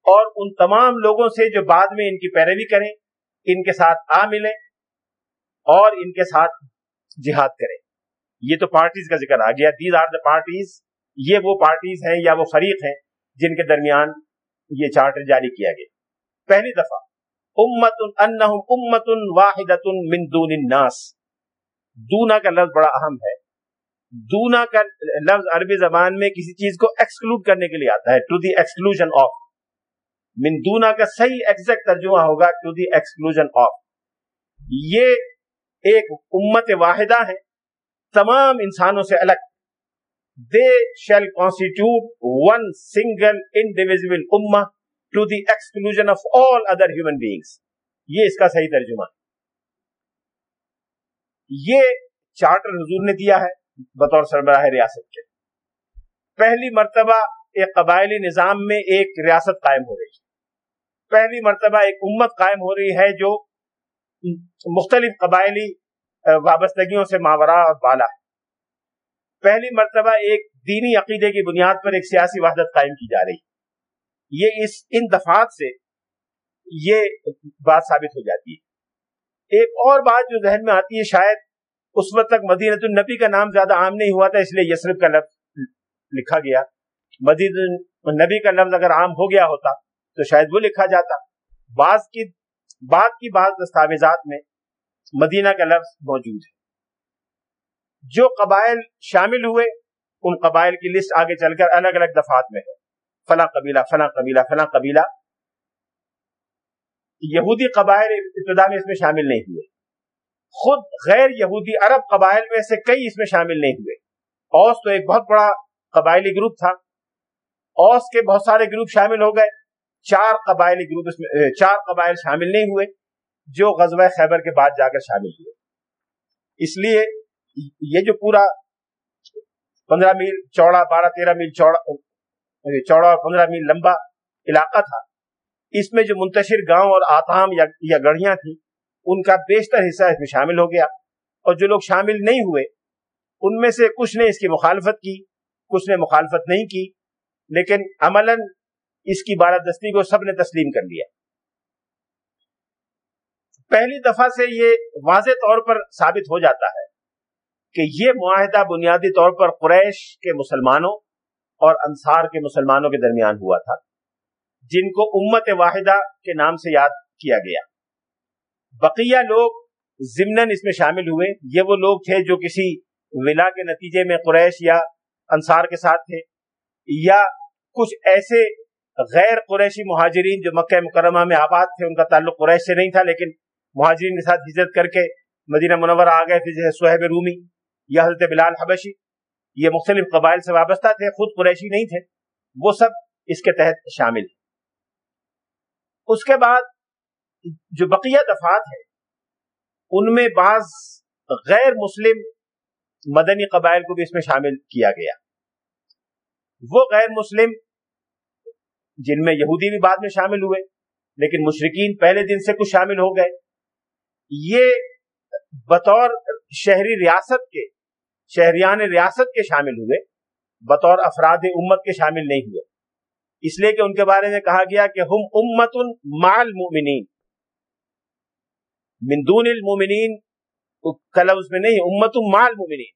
اور ان تمام لوگوں سے جو بعد میں ان کی پیروی کریں، ان کے ساتھ آ ملیں اور ان کے ساتھ جہاد کریں۔ یہ تو پارٹیز کا ذکر آ گیا۔ دیز آر دا پارٹیز یہ وہ پارٹیز ہیں یا وہ فریق ہیں جن کے درمیان یہ چارٹر جاری کیا گیا۔ پہلی دفعہ امت انہم امت واحد من دون الناس۔ دونا کا لفظ بڑا اہم ہے۔ دونا کا لفظ عربی زبان میں کسی چیز کو ایکسکلوڈ کرنے کے لیے آتا ہے ٹو دی ایکسکلوژن آف مندونا کا صحیح ایگزیکٹ ترجمہ ہوگا ٹو دی ایکسکلوژن آف یہ ایک امت واحدہ ہے، تمام انسانوں سے الگ۔ They shall constitute one single individual اما to the exclusion of all other human beings یہ اس کا صحیح ترجمہ یہ چارٹر حضور نے دیا ہے بطور سربراہ ریاست کے۔ پہلی مرتبہ ایک قبائلی نظام میں ایک ریاست قائم ہو رہی ہے۔ پہلی مرتبہ ایک امت قائم ہو رہی ہے جو مختلف قبائلی وابستگیوں سے ماورا اور بالا ہے۔ پہلی مرتبہ ایک دینی عقیدے کی بنیاد پر ایک سیاسی وحدت قائم کی جا رہی ہے۔ یہ اس ان دفعات سے یہ بات ثابت ہو جاتی ہے۔ ایک اور بات جو ذہن میں آتی ہے، شاید اس وقت تک مدینہ النبی کا نام زیادہ عام نہیں ہوا تھا، اس لیے یسرف کا لفظ لکھا گیا۔ مدینہ النبی کا لفظ اگر عام ہو گیا ہوتا تو شاید وہ لکھا جاتا۔ بعض کی بعد کی بعض دستاویزات میں مدینہ کا لفظ موجود ہے۔ جو قبائل شامل ہوئے، ان قبائل کی لسٹ آگے چل کر الگ الگ دفعات میں ہے۔ فلاں قبیلہ فلاں قبیلہ فلاں قبیلہ۔ یہودی قبائل ابتدا میں اس میں شامل نہیں ہوئے۔ خود غیر یہودی عرب قبائل میں سے کئی اس میں شامل نہیں ہوئے۔ اوس تو ایک بہت بڑا قبائلی گروپ تھا۔ اوس کے بہت سارے گروپ شامل ہو گئے۔ چار قبائلی گروپ اس میں چار قبائل شامل نہیں ہوئے جو غزوہ خیبر کے بعد جا کر شامل ہوئے۔ اس لیے یہ جو پورا پندرہ میل چوڑا، بارہ تیرہ میل چوڑا چوڑا اور پندرہ میل لمبا علاقہ تھا، اس میں جو منتشر گاؤں اور آتام یا گڑھیاں تھیں، ان کا بیشتر حصہ اس میں شامل ہو گیا۔ اور جو لوگ شامل نہیں ہوئے، ان میں سے کچھ نے اس کی مخالفت کی، کچھ نے مخالفت نہیں کی۔ لیکن عملاً اس کی بالادستی کو سب نے تسلیم کر لیا۔ پہلی دفعہ سے یہ واضح طور پر ثابت ہو جاتا ہے کہ یہ معاہدہ بنیادی طور پر قریش کے مسلمانوں اور انصار کے مسلمانوں کے درمیان ہوا تھا، جن کو امت واحدہ کے نام سے یاد کیا گیا۔ بقیہ لوگ ضمن اس میں شامل ہوئے۔ یہ وہ لوگ تھے جو کسی ولا کے نتیجے میں قریش یا انصار کے ساتھ تھے یا کچھ ایسے غیر قریشی مہاجرین جو مکہ مکرمہ میں آباد تھے، ان کا تعلق قریش سے نہیں تھا، لیکن مہاجرین کے ساتھ ہجرت کر کے مدینہ منور آ گئے۔ تھے جیسے سہیب رومی، یا حضرت بلال حبشی، یہ مختلف قبائل سے وابستہ تھے، خود قریشی نہیں تھے۔ وہ سب اس کے تحت شامل ہیں۔ اس کے بعد جو بقیہ دفات ہیں، ان میں بعض غیر مسلم مدنی قبائل کو بھی اس میں شامل کیا گیا۔ وہ غیر مسلم جن میں یہودی بھی بعد میں شامل ہوئے، لیکن مشرقین پہلے دن سے کچھ شامل ہو گئے۔ یہ بطور شہری ریاست کے، شہریان ریاست کے شامل ہوئے، بطور افراد امت کے شامل نہیں ہوئے۔ اس لیے کہ ان کے بارے میں کہا گیا کہ ہم امت مال مومنین من دون المومنین کا لفظ میں نہیں امت مال مومنین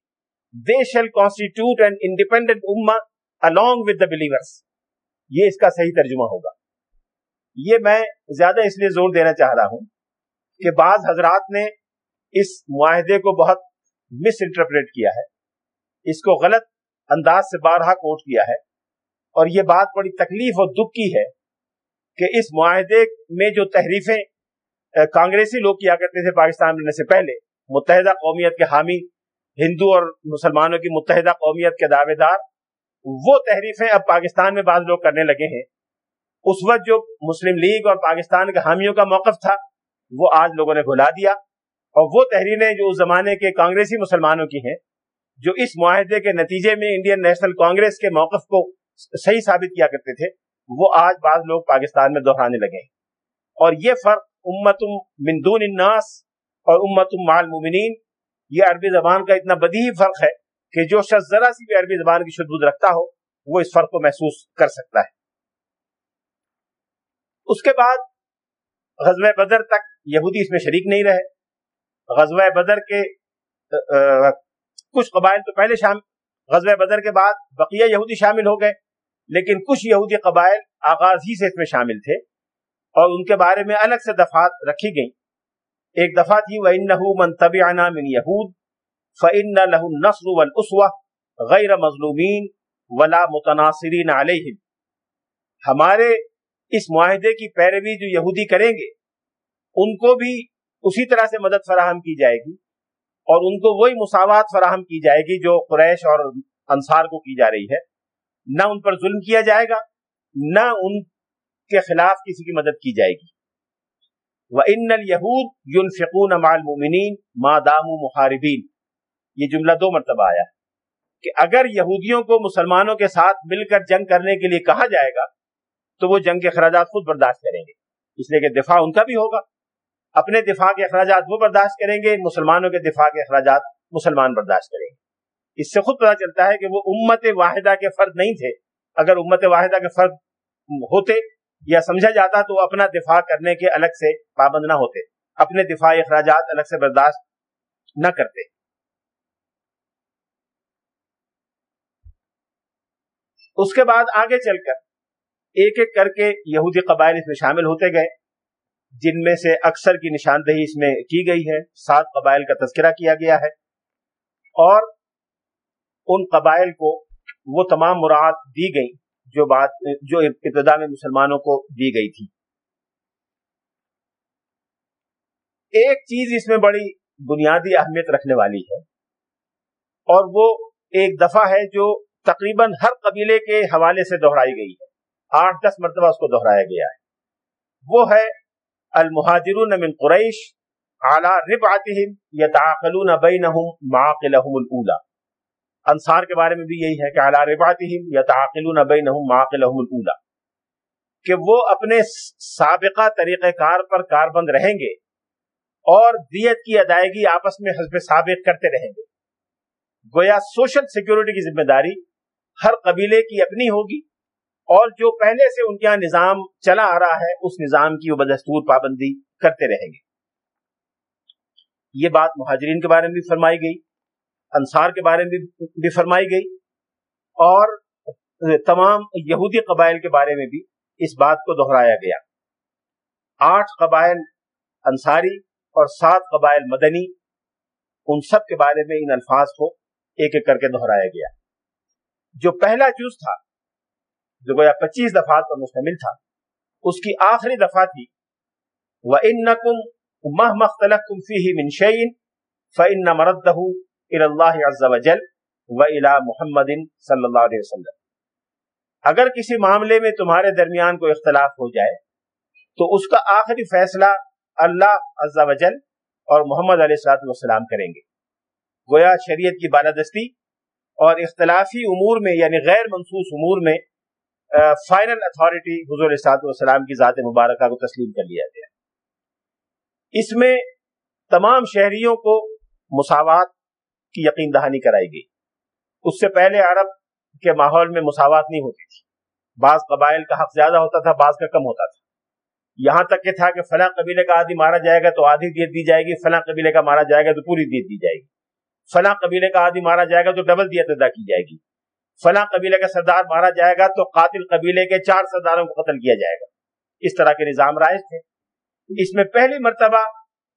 they shall constitute and independent اما along with the believers یہ اس کا صحیح ترجمہ ہوگا۔ یہ میں زیادہ اس لیے زور دینا چاہ رہا ہوں کہ بعض حضرات نے اس معاہدے کو بہت مس انٹرپریٹ کیا ہے۔ اس کو غلط انداز سے بارہا کوٹ کیا ہے۔ اور یہ بات بڑی تکلیف اور دکھ کی ہے کہ اس معاہدے میں جو تحریفیں کانگریسی لوگ کیا کرتے تھے پاکستان بننے سے پہلے، متحدہ قومیت کے حامی ہندو اور مسلمانوں کی متحدہ قومیت کے دعوے دار وہ تحریفیں اب پاکستان میں بعض لوگ کرنے لگے ہیں۔ اس وقت جو مسلم لیگ اور پاکستان کے حامیوں کا موقف تھا، وہ آج لوگوں نے بھلا دیا۔ اور وہ تحریریں جو اس زمانے کے کانگریسی مسلمانوں کی ہیں، جو اس معاہدے کے نتیجے میں انڈین نیشنل کانگریس کے موقف کو صحیح ثابت کیا کرتے تھے، وہ آج بعض لوگ پاکستان میں دہرانے لگے ہیں۔ اور یہ فرق امت من دون الناس اور امت مال مومنین یہ عربی زبان کا اتنا بدی فرق ہے کہ جو شخص ذرا سی بھی عربی زبان کی شدود رکھتا ہو، وہ اس فرق کو محسوس کر سکتا ہے۔ اس کے بعد غزوہ بدر تک یہودی اس میں شریک نہیں رہے۔ غزوہ بدر کے کچھ قبائل تو پہلے شام غزوہ بدر کے بعد بقیہ یہودی شامل ہو گئے، لیکن کچھ یہودی قبائل آغاز ہی سے اس میں شامل تھے۔ اور ان کے بارے میں الگ سے دفعات رکھی گئیں۔ ایک دفعہ تھی، وَإِنَّهُ مَن تَبِعَنَا مِن يَهُود فَإِنَّ لَهُ النَّصْرُ وَالْأُسْوَةِ غَيْرَ مَظْلُومِينَ ہمارے اس معاہدے کی پیروی جو یہودی کریں گے، ان کو بھی اسی طرح سے مدد فراہم کی جائے گی اور ان کو وہی مساوات فراہم کی جائے گی جو قریش اور انصار کو کی جا رہی ہے۔ نہ ان پر ظلم کیا جائے گا، نہ ان کے خلاف کسی کی مدد کی جائے گی۔ وَإِنَّ الْيَهُودِ يُنْفِقُونَ مَعَ الْمُؤْمِنِينَ مَا دَامُوا مُحَارِبِينَ۔ یہ جملہ دو مرتبہ آیا کہ اگر یہودیوں کو مسلمانوں کے ساتھ مل کر جنگ کرنے کے لیے کہا جائے گا، تو وہ جنگ کے اخراجات خود برداشت کریں گے۔ اس لیے کہ دفاع ان کا بھی ہوگا۔ اپنے دفاع کے اخراجات وہ برداشت کریں گے، مسلمانوں کے دفاع کے اخراجات مسلمان برداشت کریں گے۔ اس سے خود پتا چلتا ہے کہ وہ امت واحدہ کے فرد نہیں تھے۔ اگر امت واحدہ کے فرد ہوتے یا سمجھا جاتا تو وہ اپنا دفاع کرنے کے الگ سے پابند نہ ہوتے۔ اپنے دفاعی اخراجات الگ سے برداشت نہ کرتے۔ اس کے بعد آگے چل کر ایک ایک کر کے یہودی قبائل اس میں شامل ہوتے گئے، جن میں سے اکثر کی نشاندہی اس میں کی گئی ہے۔ سات قبائل کا تذکرہ کیا گیا ہے۔ اور ان قبائل کو وہ تمام مراد دی گئی جو بات جو ابتدا میں مسلمانوں کو دی گئی تھی۔ ایک چیز اس میں بڑی بنیادی اہمیت رکھنے والی ہے اور وہ ایک دفعہ ہے جو تقریباً ہر قبیلے کے حوالے سے دہرائی گئی ہے۔ آٹھ دس مرتبہ اس کو دہرایا گیا ہے۔ وہ ہے المہاجرون من قریش اعلی ربعتهم يتعاقلون بينهم معاقلهم الاولى انصار کے بارے میں بھی یہی ہے کہ اعلی ربعتهم يتعاقلون بينهم معاقلهم الاولى کہ وہ اپنے سابقہ طریقہ کار پر کاربند رہیں گے اور دیت کی ادائیگی آپس میں حزب سابق کرتے رہیں گے۔ گویا سوشل سیکیورٹی کی ذمہ داری ہر قبیلے کی اپنی ہوگی اور جو پہلے سے ان کے یہاں نظام چلا آ رہا ہے، اس نظام کی وہ بدستور پابندی کرتے رہیں گے۔ یہ بات مہاجرین کے بارے میں بھی فرمائی گئی، انصار کے بارے میں بھی فرمائی گئی اور تمام یہودی قبائل کے بارے میں بھی اس بات کو دہرایا گیا۔ آٹھ قبائل انصاری اور سات قبائل مدنی، ان سب کے بارے میں ان الفاظ کو ایک ایک کر کے دہرایا گیا۔ جو پہلا جز تھا، جو گویا پچیس دفعات پر مشتمل تھا، اس کی آخری دفعہ تھی، وَإِنَّكُمْ مَهْ مَخْتَلَقْتُمْ فِيهِ مِنْ شَيْءٍ فَإِنَّ مَرَدَّهُ إِلَى اللَّهِ عَزَّ وَجَلْ وَإِلَى مُحَمَّدٍ صلی اللہ علیہ وسلم۔ اگر کسی معاملے میں تمہارے درمیان کوئی اختلاف ہو جائے، تو اس کا آخری فیصلہ اللہ عز و جل اور محمد علیہ السلام کریں گے۔ گویا شریعت کی بالادستی اور اختلافی امور میں یعنی غیر منصوص امور میں فائنل اتھارٹی حضور صاحب والسلام کی ذات مبارکہ کو تسلیم کر لیا گیا۔ اس میں تمام شہریوں کو مساوات کی یقین دہانی کرائی گئی۔ اس سے پہلے عرب کے ماحول میں مساوات نہیں ہوتی تھی۔ بعض قبائل کا حق زیادہ ہوتا تھا، بعض کا کم ہوتا تھا۔ یہاں تک کہ تھا کہ فلاں قبیلے کا آدھی مارا جائے گا تو آدھی دیت دی جائے گی، فلاں قبیلے کا مارا جائے گا تو پوری دیت دی جائے گی۔ فلاں قبیلے کا آدمی مارا جائے گا تو ڈبل دیت ادا کی جائے گی۔ فلاں قبیلے کا سردار مارا جائے گا تو قاتل قبیلے کے چار سرداروں کو قتل کیا جائے گا۔ اس طرح کے نظام رائج تھے۔ اس میں پہلی مرتبہ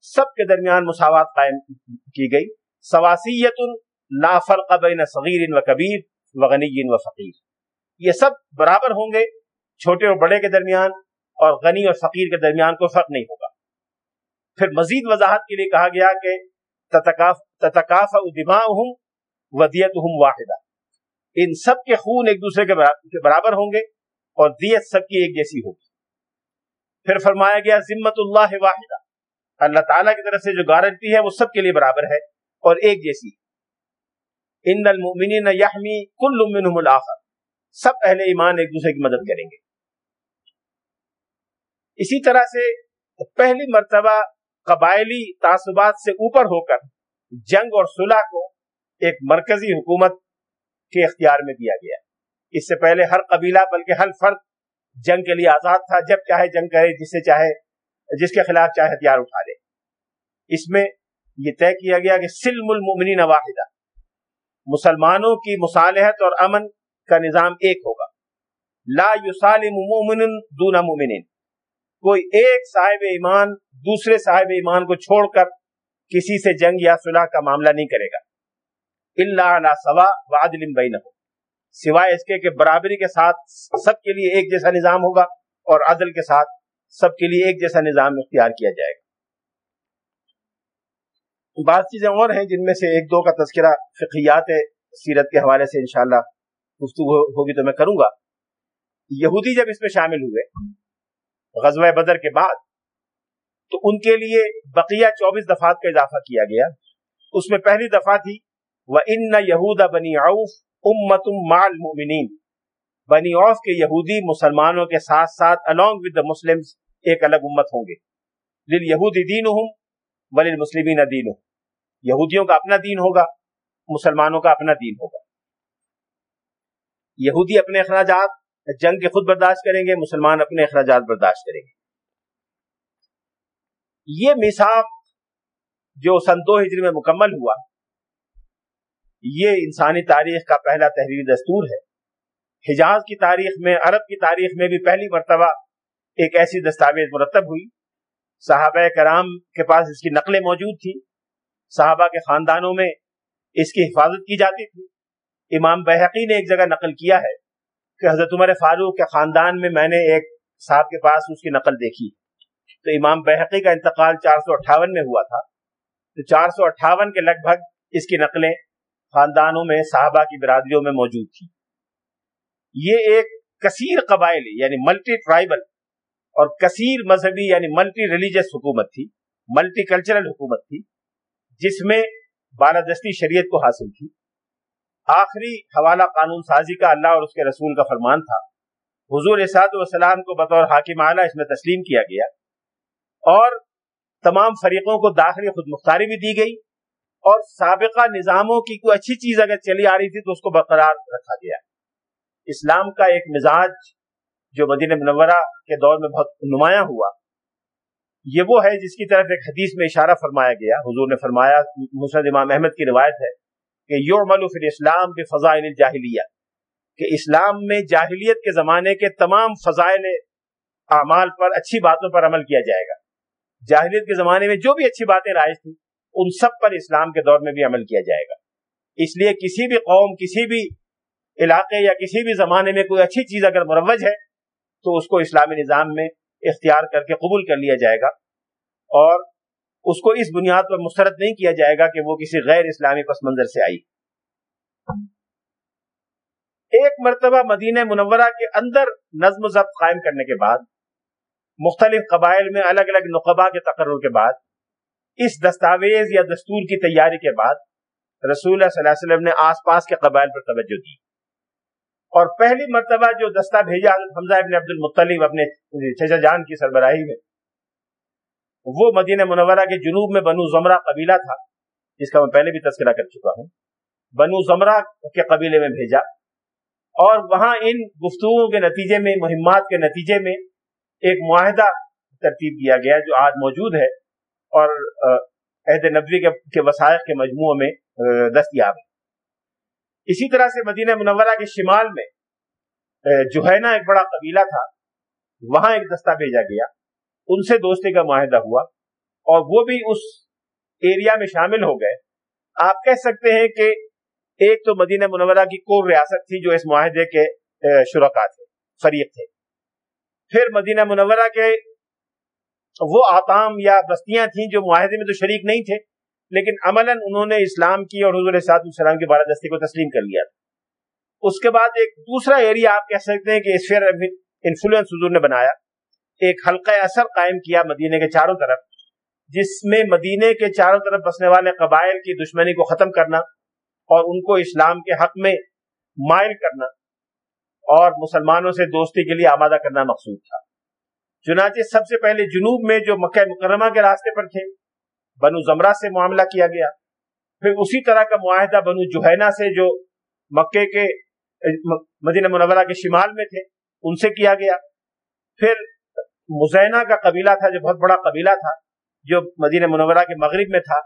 سب کے درمیان مساوات قائم کی گئی۔ سواسیت لا فرق بین صغیر و کبیر و غنی و فقیر۔ یہ سب برابر ہوں گے چھوٹے اور بڑے کے درمیان اور غنی اور فقیر کے درمیان کوئی فرق نہیں ہوگا۔ پھر مزید وضاحت کے لیے کہا گیا کہ تتکاف دماؤہم ودیتہم واحدہ۔ ان سب کے خون ایک دوسرے کے برابر ہوں گے اور دیت سب کی ایک جیسی ہوگی۔ پھر فرمایا گیا ذمت اللہ واحدہ۔ اللہ تعالیٰ کی طرف سے جو گارنٹی ہے وہ سب کے لیے برابر ہے اور ایک جیسی۔ ان المؤمنین یحمی کل منہم الاخر سب اہل ایمان ایک دوسرے کی مدد کریں گے۔ اسی طرح سے پہلی مرتبہ قبائلی تعصبات سے اوپر ہو کر جنگ اور صلح کو ایک مرکزی حکومت کے اختیار میں دیا گیا۔ اس سے پہلے ہر قبیلہ بلکہ ہر فرد جنگ کے لیے آزاد تھا۔ جب چاہے جنگ کرے جس سے چاہے، جس کے خلاف چاہے ہتھیار اٹھا لے۔ اس میں یہ طے کیا گیا کہ سلم المؤمنین واحدہ۔ مسلمانوں کی مصالحت اور امن کا نظام ایک ہوگا۔ لا یسالم مؤمن دون مؤمنین۔ کوئی ایک صاحب ایمان دوسرے صاحب ایمان کو چھوڑ کر کسی سے جنگ یا صلح کا معاملہ نہیں کرے گا۔ اللہ سوا و عدل بینہم۔ سوائے اس کے کہ برابری کے ساتھ سب کے لیے ایک جیسا نظام ہوگا اور عدل کے ساتھ سب کے لیے ایک جیسا نظام اختیار کیا جائے گا۔ بعض چیزیں اور ہیں جن میں سے ایک دو کا تذکرہ فقیات سیرت کے حوالے سے انشاءاللہ گفتگو ہوگی تو میں کروں گا۔ یہودی جب اس میں شامل ہوئے غزوہ بدر کے بعد تو ان کے لیے بقیہ چوبیس دفعات کا اضافہ کیا گیا۔ اس میں پہلی دفعہ تھی وہ ان یہودا بنی عوف امت مال مومنین بنی عوف کے یہودی مسلمانوں کے ساتھ ساتھ along with the Muslims ایک الگ امت ہوں گے۔ لل یہودی دین ہوں ولیل مسلمین دین یہودیوں کا اپنا دین ہوگا، مسلمانوں کا اپنا دین ہوگا۔ یہودی اپنے اخراجات جنگ کے خود برداشت کریں گے، مسلمان اپنے اخراجات برداشت کریں گے۔ یہ مثاق جو سن دو ہجری میں مکمل ہوا، یہ انسانی تاریخ کا پہلا تحریری دستور ہے۔ حجاز کی تاریخ میں، عرب کی تاریخ میں بھی پہلی مرتبہ ایک ایسی دستاویز مرتب ہوئی۔ صحابہ کرام کے پاس اس کی نقلیں موجود تھی صحابہ کے خاندانوں میں اس کی حفاظت کی جاتی تھی۔ امام بحقی نے ایک جگہ نقل کیا ہے۔ کہ حضرت عمر فاروق کے خاندان میں میں نے ایک صاحب کے پاس اس کی نقل دیکھی۔ تو امام بحقی کا انتقال چار سو اٹھاون میں ہوا تھا۔ تو چار سو اٹھاون کے لگ بھگ اس کی نقلیں خاندانوں میں، صحابہ کی برادریوں میں موجود تھی یہ ایک کثیر قبائل یعنی ملٹی ٹرائبل اور کثیر مذہبی یعنی ملٹی ریلیجس حکومت تھی، ملٹی کلچرل حکومت تھی، جس میں بالادستی شریعت کو حاصل تھی۔ آخری حوالہ قانون سازی کا اللہ اور اس کے رسول کا فرمان تھا۔ حضور اسات والسلام کو بطور حاکم اعلیٰ اس میں تسلیم کیا گیا اور تمام فریقوں کو داخلی خود مختاری بھی دی گئی اور سابقہ نظاموں کی کوئی اچھی چیز اگر چلی آ رہی تھی تو اس کو برقرار رکھا گیا۔ اسلام کا ایک مزاج جو مدینہ منورہ کے دور میں بہت نمایاں ہوا، یہ وہ ہے جس کی طرف ایک حدیث میں اشارہ فرمایا گیا۔ حضور نے فرمایا مسرد امام احمد کی روایت ہے کہ یعمل فی الاسلام بفضائل الجاہلیہ، کہ اسلام میں جاہلیت کے زمانے کے تمام فضائل اعمال پر اچھی باتوں پر عمل کیا جائے گا۔ جاہلیت کے زمانے میں جو بھی اچھی باتیں رائج تھیں، ان سب پر اسلام کے دور میں بھی عمل کیا جائے گا۔ اس لیے کسی بھی قوم، کسی بھی علاقے یا کسی بھی زمانے میں کوئی اچھی چیز اگر مروج ہے، تو اس کو اسلامی نظام میں اختیار کر کے قبول کر لیا جائے گا۔ اور اس کو اس بنیاد پر مسترد نہیں کیا جائے گا کہ وہ کسی غیر اسلامی پس منظر سے آئی۔ ایک مرتبہ مدینہ منورہ کے اندر نظم و ضبط قائم کرنے کے بعد، مختلف قبائل میں الگ الگ نقبہ کے تقرر کے بعد، اس دستاویز یا دستور کی تیاری کے بعد رسول اللہ صلی اللہ علیہ وسلم نے آس پاس کے قبائل پر توجہ دی۔ اور پہلی مرتبہ جو دستہ بھیجا حمزہ ابن عبد المطلب اپنے چچا جان کی سربراہی میں وہ مدینہ منورہ کے جنوب میں بنو زمرہ قبیلہ تھا، جس کا میں پہلے بھی تذکرہ کر چکا ہوں۔ بنو زمرہ کے قبیلے میں بھیجا۔ اور وہاں ان گفتگو کے نتیجے میں، مہمات کے نتیجے میں ایک معاہدہ ترتیب کیا گیا جو آج موجود ہے۔ اور عہد نبوی کے وسائق کے مجموعوں میں دستیاب ہے۔ اسی طرح سے مدینہ منورہ کے شمال میں جوہینا ایک بڑا قبیلہ تھا، وہاں ایک دستہ بھیجا گیا۔ ان سے دوستی کا معاہدہ ہوا اور وہ بھی اس ایریا میں شامل ہو گئے۔ آپ کہہ سکتے ہیں کہ ایک تو مدینہ منورہ کی کور ریاست تھی جو اس معاہدے کے شرکا تھے، فریق تھے۔ پھر مدینہ منورہ کے وہ آتام یا بستیاں تھیں جو معاہدے میں تو شریک نہیں تھے، لیکن عملاً انہوں نے اسلام کی اور حضور صاحب السلام کی بالادستی کو تسلیم کر لیا۔ اس کے بعد ایک دوسرا ایریا آپ کہہ سکتے ہیں کہ اسفیئر انفلوئنس حضور نے بنایا۔ ایک حلقہ اثر قائم کیا مدینے کے چاروں طرف، جس میں مدینے کے چاروں طرف بسنے والے قبائل کی دشمنی کو ختم کرنا اور ان کو اسلام کے حق میں مائل کرنا اور مسلمانوں سے دوستی کے لیے آمادہ کرنا مقصود تھا۔ چنانچہ سب سے پہلے جنوب میں جو مکہ مکرمہ کے راستے پر تھے، بنو زمرہ سے معاملہ کیا گیا۔ پھر اسی طرح کا معاہدہ بنو جوہینا سے جو مکے کے، مدینہ منورہ کے شمال میں تھے، ان سے کیا گیا۔ پھر مزینہ کا قبیلہ تھا، جو بہت بڑا قبیلہ تھا، جو مدینہ منورہ کے مغرب میں تھا،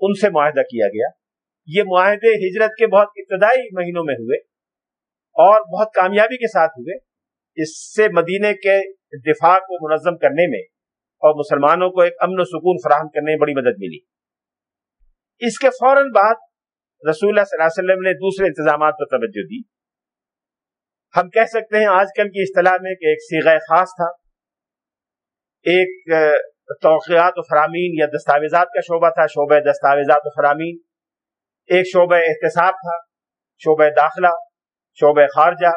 ان سے معاہدہ کیا گیا۔ یہ معاہدے ہجرت کے بہت ابتدائی مہینوں میں ہوئے اور بہت کامیابی کے ساتھ ہوئے۔ اس سے مدینے کے دفاع کو منظم کرنے میں اور مسلمانوں کو ایک امن و سکون فراہم کرنے میں بڑی مدد ملی۔ اس کے فوراً بعد رسول اللہ صلی اللہ علیہ وسلم نے دوسرے انتظامات پر توجہ دی۔ ہم کہہ سکتے ہیں آج کل کی اصطلاح میں کہ ایک سیغ خاص تھا۔ ایک توقعات و فرامین یا دستاویزات کا شعبہ تھا، شعبہ دستاویزات و فرامین۔ ایک شعبہ احتساب تھا، شعبہ داخلہ، شعبہ خارجہ،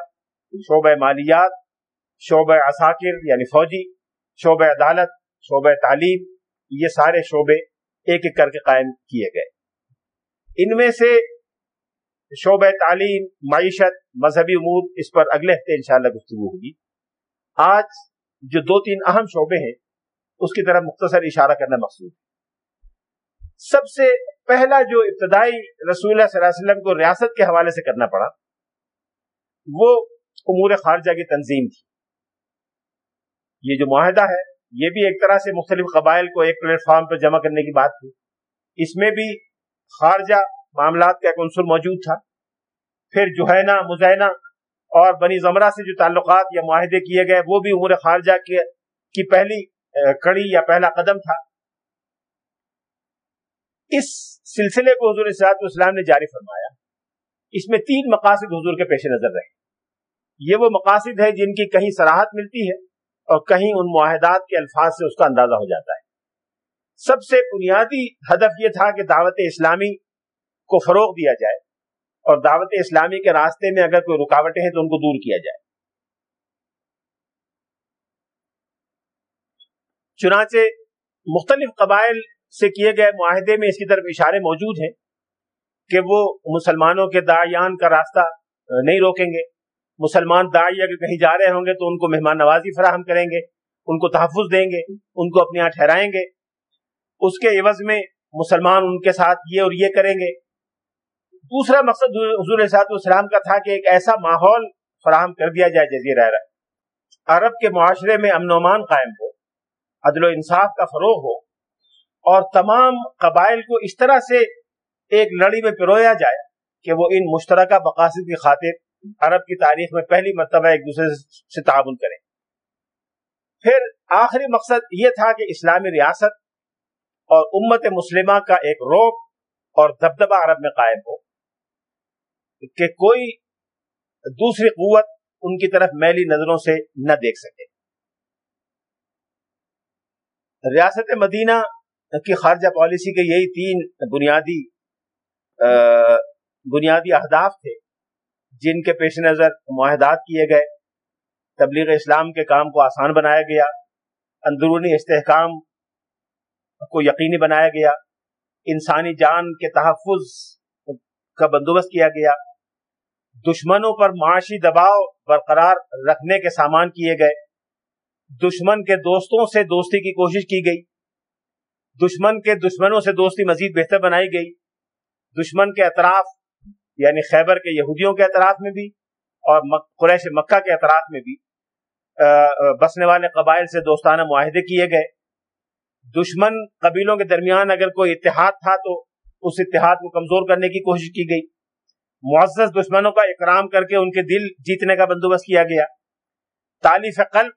شعبہ مالیات، شعبہ عساکر یعنی فوجی، شعبہ عدالت، شعبہ تعلیم، یہ سارے شعبے ایک ایک کر کے قائم کیے گئے۔ ان میں سے شعبہ تعلیم، معیشت، مذہبی امور، اس پر اگلے ہفتے انشاءاللہ گفتگو ہوگی۔ آج جو دو تین اہم شعبے ہیں، اس کی طرف مختصر اشارہ کرنا مقصود سب سے پہلا جو ابتدائی رسول اللہ صلی اللہ علیہ وسلم کو ریاست کے حوالے سے کرنا پڑا، وہ امور خارجہ کی تنظیم تھی۔ یہ جو معاہدہ ہے، یہ بھی ایک طرح سے مختلف قبائل کو ایک پلیٹ فارم پر جمع کرنے کی بات تھی۔ اس میں بھی خارجہ معاملات کا ایک عنصر موجود تھا۔ پھر جوہینا مزینہ اور بنی زمرہ سے جو تعلقات یا معاہدے کیے گئے، وہ بھی امور خارجہ کی پہلی کڑی یا پہلا قدم تھا۔ اس سلسلے کو حضور صاحب اسلام نے جاری فرمایا۔ اس میں تین مقاصد حضور کے پیش نظر رہے۔ یہ وہ مقاصد ہے جن کی کہیں سراحت ملتی ہے اور کہیں ان معاہدات کے الفاظ سے اس کا اندازہ ہو جاتا ہے۔ سب سے بنیادی ہدف یہ تھا کہ دعوت اسلامی کو فروغ دیا جائے۔ اور دعوت اسلامی کے راستے میں اگر کوئی رکاوٹیں ہیں تو ان کو دور کیا جائے۔ چنانچہ مختلف قبائل سے کیے گئے معاہدے میں اس کی طرف اشارے موجود ہیں کہ وہ مسلمانوں کے داعیان کا راستہ نہیں روکیں گے۔ مسلمان داعی اگر کہیں جا رہے ہوں گے تو ان کو مہمان نوازی فراہم کریں گے، ان کو تحفظ دیں گے، ان کو اپنے یہاں ٹھہرائیں گے۔ اس کے عوض میں مسلمان ان کے ساتھ یہ اور یہ کریں گے۔ دوسرا مقصد حضور صاحب السلام کا تھا کہ ایک ایسا ماحول فراہم کر دیا جائے، جزیرہ عرب کے معاشرے میں امن و امان قائم ہو، عدل و انصاف کا فروغ ہو، اور تمام قبائل کو اس طرح سے ایک لڑی میں پرویا جائے کہ وہ ان مشترکہ مقاصد کی خاطر عرب کی تاریخ میں پہلی مرتبہ ایک دوسرے سے تعاون کریں۔ پھر آخری مقصد یہ تھا کہ اسلامی ریاست اور امت مسلمہ کا ایک روپ اور دبدبہ عرب میں قائم ہو۔ کہ کوئی دوسری قوت ان کی طرف میلی نظروں سے نہ دیکھ سکے۔ ریاست مدینہ کی خارجہ پالیسی کے یہی تین بنیادی بنیادی اہداف تھے، جن کے پیش نظر معاہدات کیے گئے، تبلیغ اسلام کے کام کو آسان بنایا گیا، اندرونی استحکام کو یقینی بنایا گیا، انسانی جان کے تحفظ کا بندوبست کیا گیا۔ دشمنوں پر معاشی دباؤ برقرار رکھنے کے سامان کیے گئے۔ دشمن کے دوستوں سے دوستی کی کوشش کی گئی۔ دشمن کے دشمنوں سے دوستی مزید بہتر بنائی گئی۔ دشمن کے اطراف یعنی خیبر کے یہودیوں کے اطراف میں بھی اور قریش مکہ کے اطراف میں بھی بسنے والے قبائل سے دوستانہ معاہدے کیے گئے۔ دشمن قبیلوں کے درمیان اگر کوئی اتحاد تھا تو اس اتحاد کو کمزور کرنے کی کوشش کی گئی۔ معزز دشمنوں کا اکرام کر کے ان کے دل جیتنے کا بندوبست کیا گیا۔ تالیف قلب،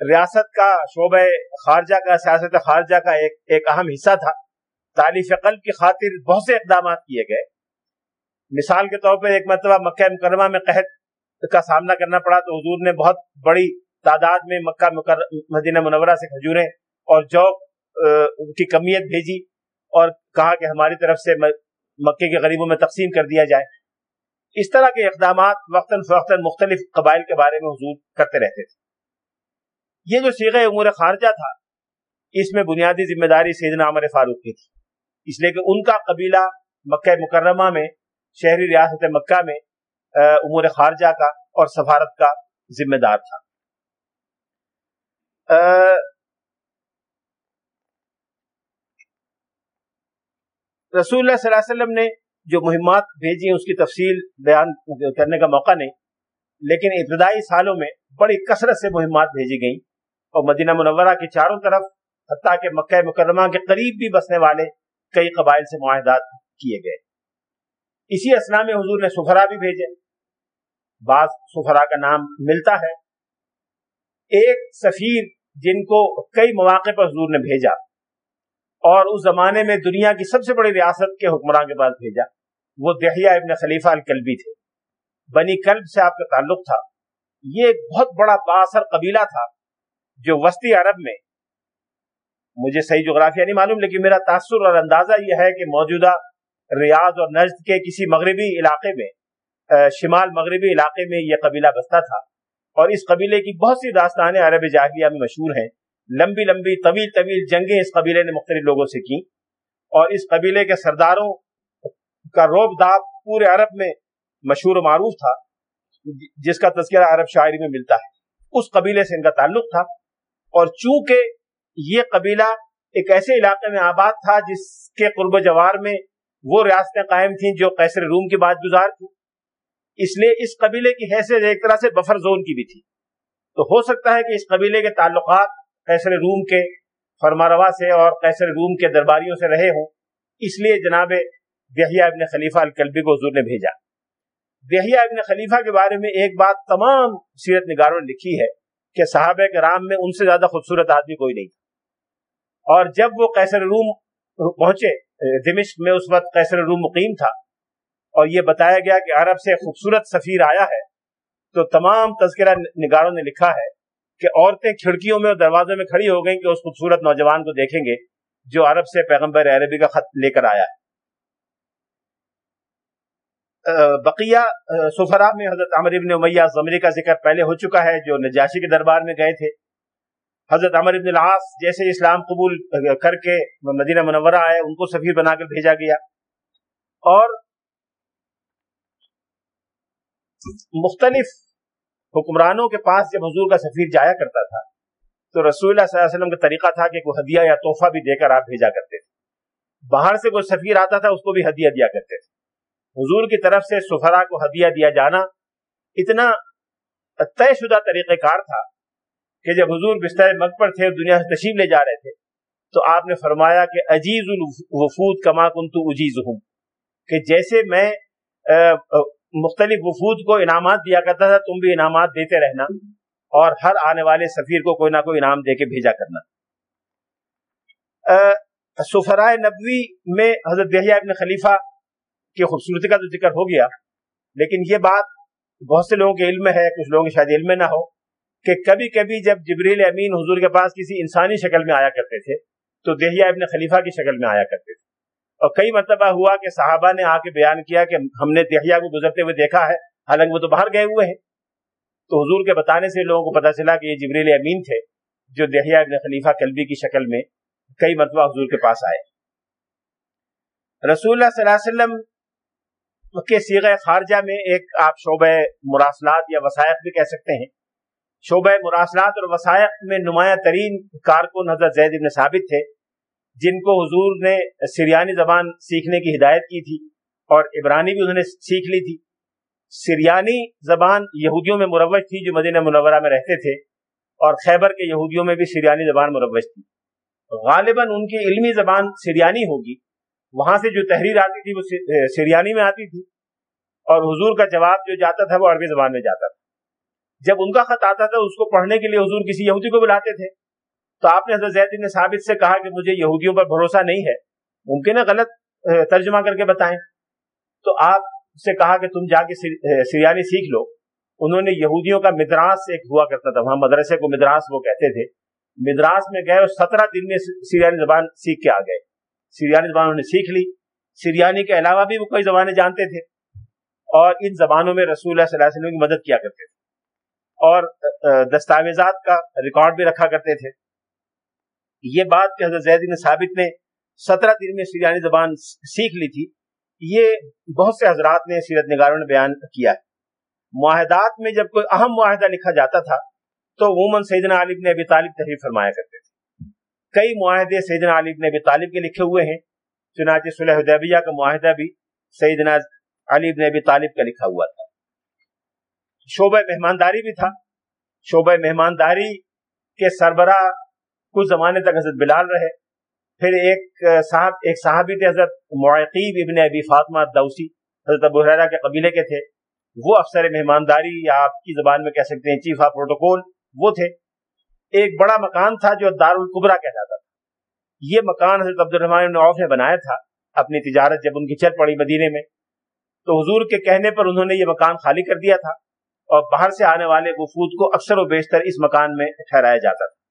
ریاست کا شعبہ خارجہ کا، سیاست خارجہ کا ایک ایک اہم حصہ تھا۔ تعلیف قلب کی خاطر بہت سے اقدامات کیے گئے۔ مثال کے طور پر ایک مرتبہ مکہ مکرمہ میں قحط کا سامنا کرنا پڑا تو حضور نے بہت بڑی تعداد میں مکہ مدینہ منورہ سے کھجوریں اور جو کی کمیت بھیجی اور کہا کہ ہماری طرف سے مکے کے غریبوں میں تقسیم کر دیا جائے۔ اس طرح کے اقدامات وقتاً فوقتاً مختلف قبائل کے بارے میں حضور کرتے رہتے تھے۔ یہ جو سیغ امور خارجہ تھا، اس میں بنیادی ذمہ داری سیدنا عمر فاروق کی تھی۔ اس لیے کہ ان کا قبیلہ مکہ مکرمہ میں، شہری ریاست مکہ میں امور خارجہ کا اور سفارت کا ذمہ دار تھا۔ رسول اللہ صلی اللہ علیہ وسلم نے جو مہمات بھیجی اس کی تفصیل بیان کرنے کا موقع نہیں، لیکن ابتدائی سالوں میں بڑی کثرت سے مہمات بھیجی گئیں اور مدینہ منورہ کی چاروں طرف، حتیٰ کہ مکہ مکرمہ کے قریب بھی بسنے والے کئی قبائل سے معاہدات کیے گئے۔ اسی اسنا میں حضور نے سفرا بھی بھیجے۔ بعض سفرا کا نام ملتا ہے۔ ایک سفیر جن کو کئی مواقع پر حضور نے بھیجا۔ اور اس زمانے میں دنیا کی سب سے بڑی ریاست کے حکمراں کے پاس بھیجا۔ وہ دہیا ابن خلیفہ الکلبی تھے۔ بنی کلب سے آپ کا تعلق تھا۔ یہ ایک بہت بڑا باثر قبیلہ تھا جو وسطی عرب میں، مجھے صحیح جغرافیہ نہیں معلوم، لیکن میرا تاثر اور اندازہ یہ ہے کہ موجودہ ریاض اور نجد کے کسی مغربی علاقے میں شمال مغربی علاقے میں یہ قبیلہ بستا تھا۔ اور اس قبیلے کی بہت سی داستانیں عرب جاہلیہ میں مشہور ہیں۔ لمبی لمبی طویل طویل جنگیں اس قبیلے نے مختلف لوگوں سے کی اور اس قبیلے کے سرداروں کا روب داب پورے عرب میں مشہور و معروف تھا، جس کا تذکرہ عرب شاعری میں ملتا ہے۔ اس قبیلے سے ان کا تعلق تھا اور چونکہ یہ قبیلہ ایک ایسے علاقے میں آباد تھا جس کے قرب جوار میں وہ ریاستیں قائم تھیں جو قیصر روم کی بات گزار تھی اس لیے اس قبیلے کی حیثیت ایک طرح سے بفر زون کی بھی تھی۔ تو ہو سکتا ہے کہ اس قبیلے کے تعلقات قیصر روم کے فرما روا سے اور قیصر روم کے درباریوں سے رہے ہوں۔ اس لیے جناب دہیا ابن خلیفہ الکلبی کو حضور نے بھیجا۔ دہیا ابن خلیفہ کے بارے میں ایک بات تمام سیرت نگاروں نے لکھی ہے کہ صحابہ کرام میں ان سے زیادہ خوبصورت آدمی کوئی نہیں تھا۔ اور جب وہ قیصر روم پہنچے، دمشق میں اس وقت قیصر روم مقیم تھا اور یہ بتایا گیا کہ عرب سے خوبصورت سفیر آیا ہے، تو تمام تذکرہ نگاروں نے لکھا ہے کہ عورتیں کھڑکیوں میں اور دروازوں میں کھڑی ہو گئیں کہ اس خوبصورت نوجوان کو دیکھیں گے جو عرب سے پیغمبر عربی کا خط لے کر آیا ہے۔ بقیہ سفرا میں حضرت عمر ابن امیہ زمری کا ذکر پہلے ہو چکا ہے جو نجاشی کے دربار میں گئے تھے۔ حضرت عمر ابن العاص جیسے اسلام قبول کر کے مدینہ منورہ آئے، ان کو سفیر بنا کر بھیجا گیا۔ اور مختلف حکمرانوں کے پاس جب حضور کا سفیر جایا کرتا تھا، تو رسول اللہ صلی اللہ علیہ وسلم کا طریقہ تھا کہ کوئی ہدیہ یا تحفہ بھی دے کر آپ بھیجا کرتے تھے۔ باہر سے کوئی سفیر آتا تھا، اس کو بھی ہدیہ دیا کرتے تھے۔ حضور کی طرف سے سفرا کو ہدیہ دیا جانا اتنا طے شدہ طریقہ کار تھا کہ جب حضور بستر مگ پر تھے دنیا سے تشریف لے جا رہے تھے، تو آپ نے فرمایا کہ عجیز الوفود کما کن تو اجیز ہوں کہ جیسے میں مختلف وفود کو انعامات دیا کرتا تھا، تم بھی انعامات دیتے رہنا اور ہر آنے والے سفیر کو کوئی نہ کوئی انعام دے کے بھیجا کرنا۔ سفرائے نبوی میں حضرت دہیا ابن خلیفہ کی خوبصورتی کا تو ذکر ہو گیا، لیکن یہ بات بہت سے لوگوں کے علم ہے، کچھ لوگوں کے شاید علم نہ ہو، کہ کبھی کبھی جب جبریل امین حضور کے پاس کسی انسانی شکل میں آیا کرتے تھے، تو دہیا ابن خلیفہ کی شکل میں آیا کرتے تھے۔ اور کئی مرتبہ ہوا کہ صحابہ نے آ کے بیان کیا کہ ہم نے دہیا کو گزرتے ہوئے دیکھا ہے، حالانکہ وہ تو باہر گئے ہوئے ہیں۔ تو حضور کے بتانے سے لوگوں کو پتا چلا کہ یہ جبریل امین تھے جو دہیا ابن خلیفہ کلبی کی شکل میں کئی مرتبہ حضور کے پاس آئے۔ رسول اللہ صلی اللہ علیہ وسلم کے سیغ خارجہ میں ایک آپ شعبہ مراسلات یا وسائق بھی کہہ سکتے ہیں۔ شعبہ مراسلات اور وسائق میں نمایاں ترین کارکن حضرت زید ابن ثابت تھے۔ جن کو حضور نے سریانی زبان سیکھنے کی ہدایت کی تھی اور عبرانی بھی انہوں نے سیکھ لی تھی۔ سریانی زبان یہودیوں میں مروج تھی جو مدینہ منورہ میں رہتے تھے اور خیبر کے یہودیوں میں بھی سریانی زبان مروج تھی۔ غالباً ان کی علمی زبان سریانی ہوگی۔ وہاں سے جو تحریر آتی تھی وہ سریانی میں آتی تھی اور حضور کا جواب جو جاتا تھا وہ عربی زبان میں جاتا تھا۔ جب ان کا خط آتا تھا اس کو پڑھنے کے لیے حضور کسی یہودی کو بلاتے تھے۔ تو آپ نے حضرت زید بن ثابت سے کہا کہ مجھے یہودیوں پر بھروسہ نہیں ہے۔ ممکن ہے غلط ترجمہ کر کے بتائیں۔ تو آپ سے کہا کہ تم جا کے سریانی سیکھ لو۔ انہوں نے یہودیوں کا مدراس ایک ہوا کرتا تھا۔ وہاں مدرسے کو مدراس وہ کہتے تھے۔ مدراس میں گئے اور سترہ دن میں سریانی زبان سیکھ کے آ گئے۔ سریانی زبان انہوں نے سیکھ لی۔ سریانی کے علاوہ بھی وہ کوئی زبانیں جانتے تھے۔ اور ان زبانوں میں رسول اللہ صلی اللہ علیہ وسلم کی مدد کیا کرتے تھے۔ اور دستاویزات کا ریکارڈ بھی رکھا کرتے تھے۔ یہ بات کہ حضرت زید ثابت نے سترہ دن میں سریانی زبان سیکھ لی تھی، یہ بہت سے حضرات نے سیرت نگاروں نے بیان کیا ہے۔ معاہدات میں جب کوئی اہم معاہدہ لکھا جاتا تھا، تو عموماً سیدنا عالم نے ابی طالب تحریر فرمایا کرتے تھے۔ کئی معاہدے سیدنا علی بن ابی طالب کے لکھے ہوئے ہیں، چنانچہ صلح حدیبیہ کا معاہدہ بھی سیدنا علی بن ابی طالب کا لکھا ہوا تھا۔ شعبہ مہمانداری بھی تھا۔ شعبہ مہمانداری کے سربراہ کچھ زمانے تک حضرت بلال رہے۔ پھر ایک صاحب، ایک صحابی تھے، حضرت معقیب ابن ابی فاطمہ دوسی حضرت ابو حرا کے قبیلے کے تھے۔ وہ افسر مہمانداری، یا آپ کی زبان میں کہہ سکتے ہیں چیف آف پروٹوکول، وہ تھے۔ ایک بڑا مکان تھا جو دار القبرا کہلاتا تھا۔ یہ مکان حضرت عبد الرحمان عوف نے بنایا تھا اپنی تجارت، جب ان کی چل پڑی مدینے میں۔ تو حضور کے کہنے پر انہوں نے یہ مکان خالی کر دیا تھا اور باہر سے آنے والے وفود کو اکثر و بیشتر اس مکان میں ٹھہرایا جاتا تھا۔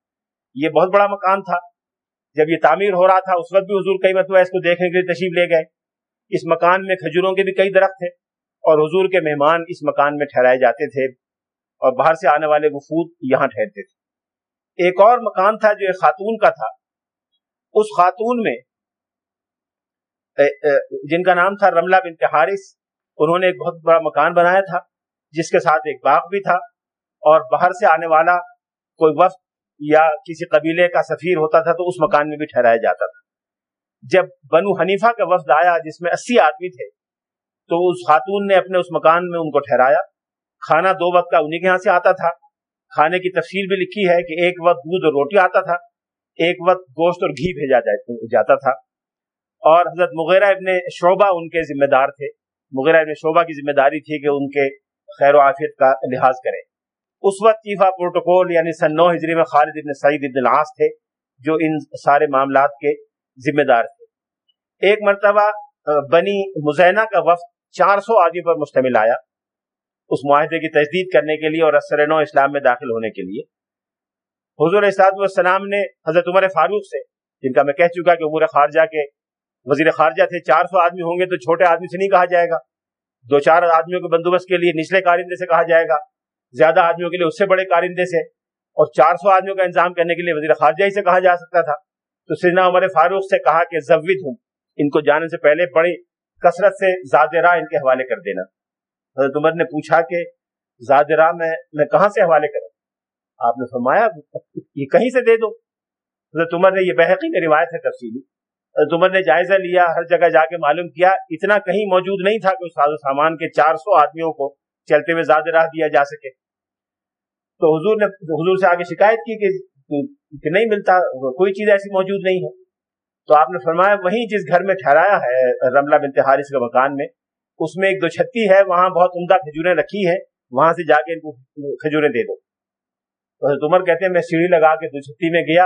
یہ بہت بڑا مکان تھا۔ جب یہ تعمیر ہو رہا تھا، اس وقت بھی حضور کئی مرتبہ اس کو دیکھنے کے لیے تشریف لے گئے۔ اس مکان میں کھجوروں کے بھی کئی درخت تھے اور حضور کے مہمان اس مکان میں ٹھہرائے جاتے تھے اور باہر سے آنے والے وفود یہاں ٹھہرتے تھے۔ ایک اور مکان تھا جو ایک خاتون کا تھا۔ اس خاتون میں جن کا نام تھا رملہ بنت حارث، انہوں نے ایک بہت بڑا مکان بنایا تھا، جس کے ساتھ ایک باغ بھی تھا اور باہر سے آنے والا کوئی وفد یا کسی قبیلے کا سفیر ہوتا تھا تو اس مکان میں بھی ٹھہرایا جاتا تھا۔ جب بنو حنیفہ کا وفد آیا جس میں اسی آدمی تھے، تو اس خاتون نے اپنے اس مکان میں ان کو ٹھہرایا۔ کھانا دو وقت کا انہیں کے یہاں سے آتا تھا۔ کھانے کی تفصیل بھی لکھی ہے کہ ایک وقت دودھ اور روٹی آتا تھا، ایک وقت گوشت اور گھی بھیجا جاتا تھا۔ اور حضرت مغیرہ ابن شعبہ ان کے ذمہ دار تھے۔ مغیرہ ابن شعبہ کی ذمہ داری تھی کہ ان کے خیر و عافیت کا لحاظ کریں۔ اس وقت چیفا پروٹوکول یعنی سن نو ہجری میں خالد ابن سعید ابن العاص تھے، جو ان سارے معاملات کے ذمہ دار تھے۔ ایک مرتبہ بنی مزینہ کا وفد چار سو آدمی پر مشتمل آیا، اس معاہدے کی تجدید کرنے کے لیے اور اثر نو اسلام میں داخل ہونے کے لیے۔ حضور والسلام نے حضرت عمر فاروق سے، جن کا میں کہہ چکا کہ عمر خارجہ کے وزیر خارجہ تھے، چار سو آدمی ہوں گے تو چھوٹے آدمی سے نہیں کہا جائے گا۔ دو چار آدمیوں کے بندوبست کے لیے نچلے کارندے سے کہا جائے گا۔ زیادہ آدمیوں کے لیے اس سے بڑے کارندے سے اور چار سو آدمیوں کا انتظام کرنے کے لیے وزیر خارجہ ہی سے کہا جا سکتا تھا۔ تو سجنا عمر فاروق سے کہا کہ زوید ہوں، ان کو جانے سے پہلے بڑی کثرت سے زاد راہ ان کے حوالے کر دینا۔ حضرت عمر نے پوچھا کہ زاد راہ میں میں کہاں سے حوالے کروں؟ آپ نے فرمایا، یہ کہیں سے دے دو۔ حضرت عمر نے یہ بحقی میں روایت ہے تفصیلی۔ حضرت عمر نے جائزہ لیا، ہر جگہ جا کے معلوم کیا، اتنا کہیں موجود نہیں تھا کہ اس ساز و سامان کے چار سو آدمیوں کو چلتے ہوئے زیادہ راہ دیا جا سکے۔ تو حضور نے حضور سے آگے شکایت کی کہ کہ نہیں ملتا، کوئی چیز ایسی موجود نہیں ہے۔ تو آپ نے فرمایا وہیں جس گھر میں ٹھہرایا ہے، رملہ بنت حارث کے مکان میں، اس میں ایک دو چھتی ہے، وہاں بہت عمدہ کھجوریں رکھی ہیں، وہاں سے جا کے ان کو کھجوریں دے دو۔ تو عمر کہتے ہیں، میں سیڑھی لگا کے دو چھتی میں گیا،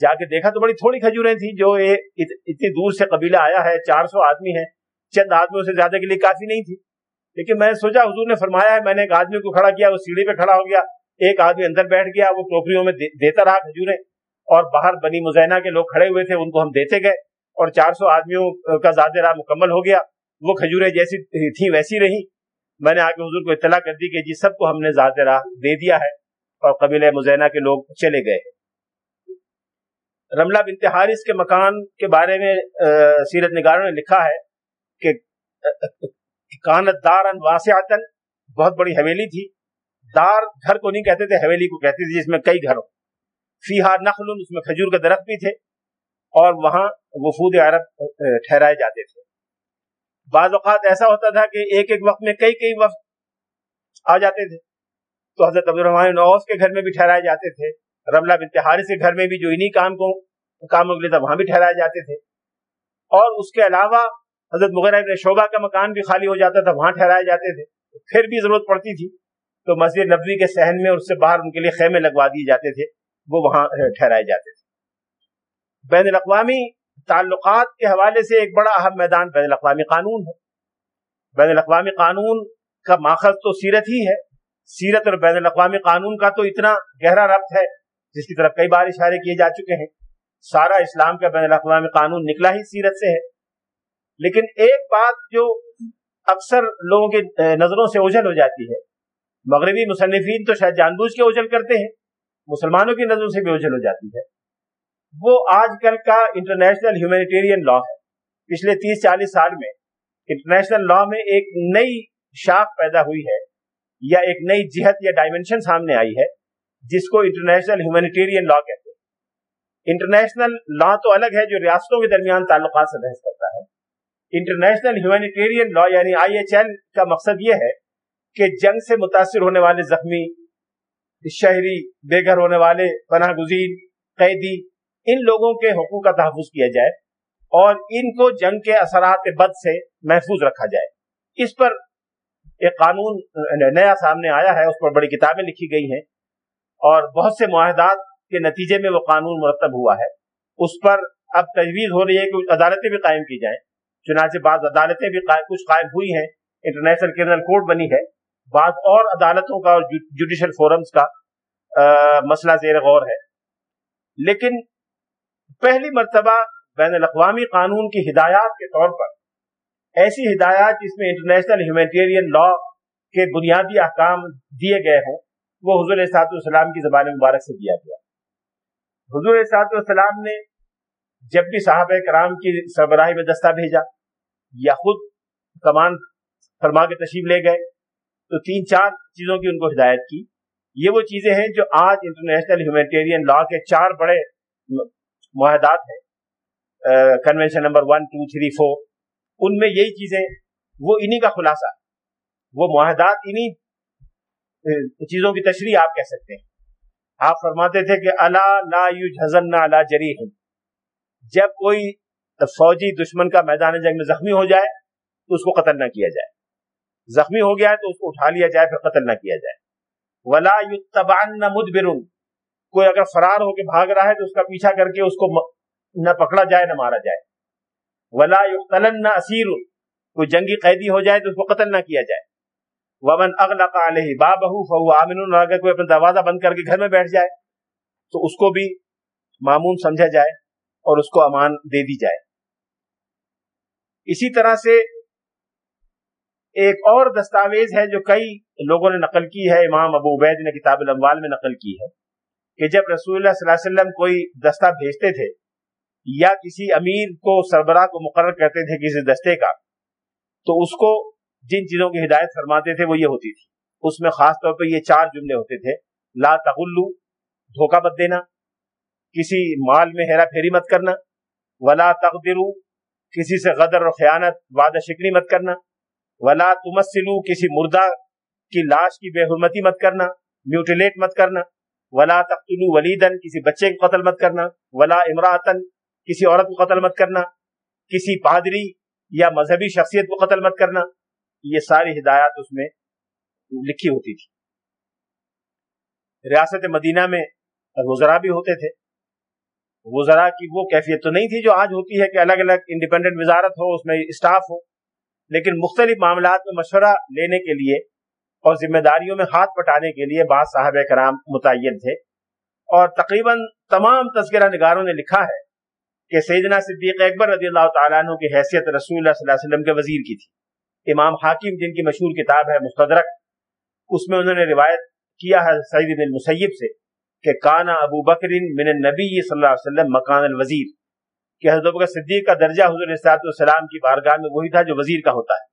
جا کے دیکھا تو بڑی تھوڑی کھجوریں تھیں، جو اتنی دور سے قبیلہ آیا ہے، چار سو آدمی ہیں، چند آدمیوں سے زیادہ کے لیے کافی نہیں تھی۔ لیکن میں سوچا، حضور نے فرمایا ہے میں نے ایک آدمی کو کھڑا کیا، وہ سیڑھی پہ کھڑا ہو گیا۔ ایک آدمی اندر بیٹھ گیا، وہ ٹوکریوں میں دیتا رہا کھجوریں۔ اور باہر بنی مزینہ کے لوگ کھڑے ہوئے تھے، ان کو ہم دیتے گئے۔ اور چار سو آدمیوں کا زیادہ راہ مکمل ہو گیا۔ وہ کھجوریں جیسی تھیں، ویسی رہی میں نے آ کے حضور کو اطلاع کر دی کہ جی سب کو ہم نے زیادہ راہ دے دیا ہے۔ اور قبیلہ مزینہ کے لوگ چلے گئے۔ رملہ بنت حارث کے مکان کے بارے میں سیرت نگاروں نے لکھا ہے کہ کانت دار واسعتن، بہت بڑی حویلی تھی۔ دار گھر کو نہیں کہتے تھے، حویلی کو کہتے تھے، جس میں کئی گھر فی ہار نخل، اس میں کھجور کے درخت بھی تھے اور وہاں وفود عرب ٹھہرائے جاتے تھے۔ بعض اوقات ایسا ہوتا تھا کہ ایک ایک وقت میں کئی کئی وقت آ جاتے تھے۔ تو حضرت عبد الرحمان نوز کے گھر میں بھی ٹھہرائے جاتے تھے۔ رملہ بنت حارث کے گھر میں بھی جو انہی کام کو کاموں کے لیے تھا وہاں بھی ٹھہرائے جاتے تھے۔ اور اس کے علاوہ حضرت مغیرہ ابن شعبہ کا مکان بھی خالی ہو جاتا تھا، وہاں ٹھہرائے جاتے تھے۔ پھر بھی ضرورت پڑتی تھی۔ تو مسجد نبوی کے سہن میں اس سے باہر ان کے لیے خیمے لگوا دیے جاتے تھے۔ وہ وہاں ٹھہرائے جاتے تھے۔ بین الاقوامی تعلقات کے حوالے سے ایک بڑا اہم میدان بین الاقوامی قانون ہے۔ بین الاقوامی قانون کا ماخذ تو سیرت ہی ہے۔ سیرت اور بین الاقوامی قانون کا تو اتنا گہرا ربط ہے، جس کی طرف کئی بار اشارے کیے جا چکے ہیں۔ سارا اسلام کا بین الاقوامی قانون نکلا ہی سیرت سے ہے۔ لیکن ایک بات جو اکثر لوگوں کی نظروں سے اوجھل ہو جاتی ہے، مغربی مصنفین تو شاید جان بوجھ کے اوجل کرتے ہیں، مسلمانوں کی نظروں سے بھی اوجل ہو جاتی ہے۔ وہ آج کل کا انٹرنیشنل ہیومینیٹیرین لا ہے۔ پچھلے تیس چالیس سال میں انٹرنیشنل لا میں ایک نئی شاخ پیدا ہوئی ہے، یا ایک نئی جہت یا ڈائمنشن سامنے آئی ہے، جس کو انٹرنیشنل ہیومینیٹیرین لا کہتے ہیں۔ انٹرنیشنل لا تو الگ ہے جو ریاستوں کے درمیان تعلقات سے بحث کرتا ہے۔ انٹرنیشنل ہیومینیٹیرین لا یعنی آئی ایچ ایل کا مقصد یہ ہے کہ جنگ سے متاثر ہونے والے زخمی، شہری بے گھر ہونے والے، پناہ گزین، قیدی، ان لوگوں کے حقوق کا تحفظ کیا جائے اور ان کو جنگ کے اثرات بد سے محفوظ رکھا جائے۔ اس پر ایک قانون نیا سامنے آیا ہے، اس پر بڑی کتابیں لکھی گئی ہیں اور بہت سے معاہدات کے نتیجے میں وہ قانون مرتب ہوا ہے۔ اس پر اب تجویز ہو رہی ہے کہ عدالتیں بھی قائم کی جائیں۔ چنانچہ بعض عدالتیں بھی کچھ قائم ہوئی ہیں۔ انٹرنیشنل کرنل کورٹ بنی ہے۔ بعض اور عدالتوں کا اور جوڈیشل فورمز کا مسئلہ زیر غور ہے۔ لیکن پہلی مرتبہ بین الاقوامی قانون کی ہدایات کے طور پر، ایسی ہدایات جس میں انٹرنیشنل ہیومینٹیرین لا کے بنیادی احکام دیے گئے ہوں، وہ حضور صاحب السلام کی زبان مبارک سے دیا گیا۔ حضور صاحب السلام نے جب بھی صاحب کرام کی سربراہی میں دستہ بھیجا یا خود کمان فرما کے تشریف لے گئے، تو تین چار چیزوں کی ان کو ہدایت کی۔ یہ وہ چیزیں ہیں جو آج انٹرنیشنل ہیومینٹیرین لا کے چار بڑے معاہدات ہیں۔ Convention number one two three four ان میں یہی چیزیں، وہ انہی کا خلاصہ، وہ معاہدات انہی چیزوں کی تشریح آپ کہہ سکتے ہیں۔ آپ فرماتے تھے کہ اللہ لا یو جھزن نہ اللہ جری جب کوئی فوجی دشمن کا میدان جنگ میں زخمی ہو جائے تو اس کو قتل نہ کیا جائے۔ زخمی ہو گیا ہے تو اس کو اٹھا لیا جائے پھر قتل نہ کیا جائے۔ ولا یتبعن مدبر۔ کوئی اگر فرار ہو کے بھاگ رہا ہے تو اس کا پیچھا کر کے اس کو نہ پکڑا جائے نہ مارا جائے۔ ولا یقتلن نہ اسیر کوئی جنگی قیدی ہو جائے تو اس کو قتل نہ کیا جائے۔ ومن اغلق علیہ بابہ فہو آمن۔ اگر کوئی اپنا دروازہ بند کر کے گھر میں بیٹھ جائے تو اس کو بھی معمون سمجھا جائے۔ اور اس کو امان دے دی جائے۔ اسی طرح سے ایک اور دستاویز ہے جو کئی لوگوں نے نقل کی ہے۔ امام ابو عبید نے کتاب الاموال میں نقل کی ہے کہ جب رسول اللہ صلی اللہ علیہ وسلم کوئی دستہ بھیجتے تھے یا کسی امیر کو سربراہ کو مقرر کرتے تھے کسی دستے کا، تو اس کو جن چیزوں کی ہدایت فرماتے تھے وہ یہ ہوتی تھی۔ اس میں خاص طور پہ یہ چار جملے ہوتے تھے۔ لا تغلو، دھوکہ مت دینا۔ کسی مال میں ہیرا پھیری مت کرنا۔ ولا تقدرو کسی سے غدر و خیانت، وعدہ شکنی مت کرنا۔ ولا تمسلو کسی مردہ کی لاش کی بے حرمتی مت کرنا۔ میوٹیلیٹ مت کرنا۔ ولا تقتلو ولیدن کسی بچے کو قتل مت کرنا۔ ولا امراطن کسی عورت کو قتل مت کرنا۔ کسی پادری یا مذہبی شخصیت کو قتل مت کرنا۔ یہ ساری ہدایات اس میں لکھی ہوتی تھی۔ ریاست مدینہ میں وزراء بھی ہوتے تھے۔ وزراء کی وہ کیفیت تو نہیں تھی جو آج ہوتی ہے کہ الگ الگ انڈیپینڈنٹ وزارت ہو، اس میں اسٹاف ہو، لیکن مختلف معاملات میں مشورہ لینے کے لیے اور ذمہ داریوں میں ہاتھ پٹانے کے لیے بعض صاحب کرام متعین تھے۔ اور تقریباً تمام تذکرہ نگاروں نے لکھا ہے کہ سیدنا صدیق اکبر رضی اللہ تعالیٰ عنہ کی حیثیت رسول اللہ صلی اللہ علیہ وسلم کے وزیر کی تھی۔ امام حاکم جن کی مشہور کتاب ہے مستدرک، اس میں انہوں نے روایت کیا ہے سعید بن مسیب سے کہ کانا ابو بکر من النبی صلی اللہ علیہ وسلم مکان الوزیر، کہ حضرت بکر صدیق کا درجہ حضور السلام کی بارگاہ میں وہی تھا جو وزیر کا ہوتا ہے۔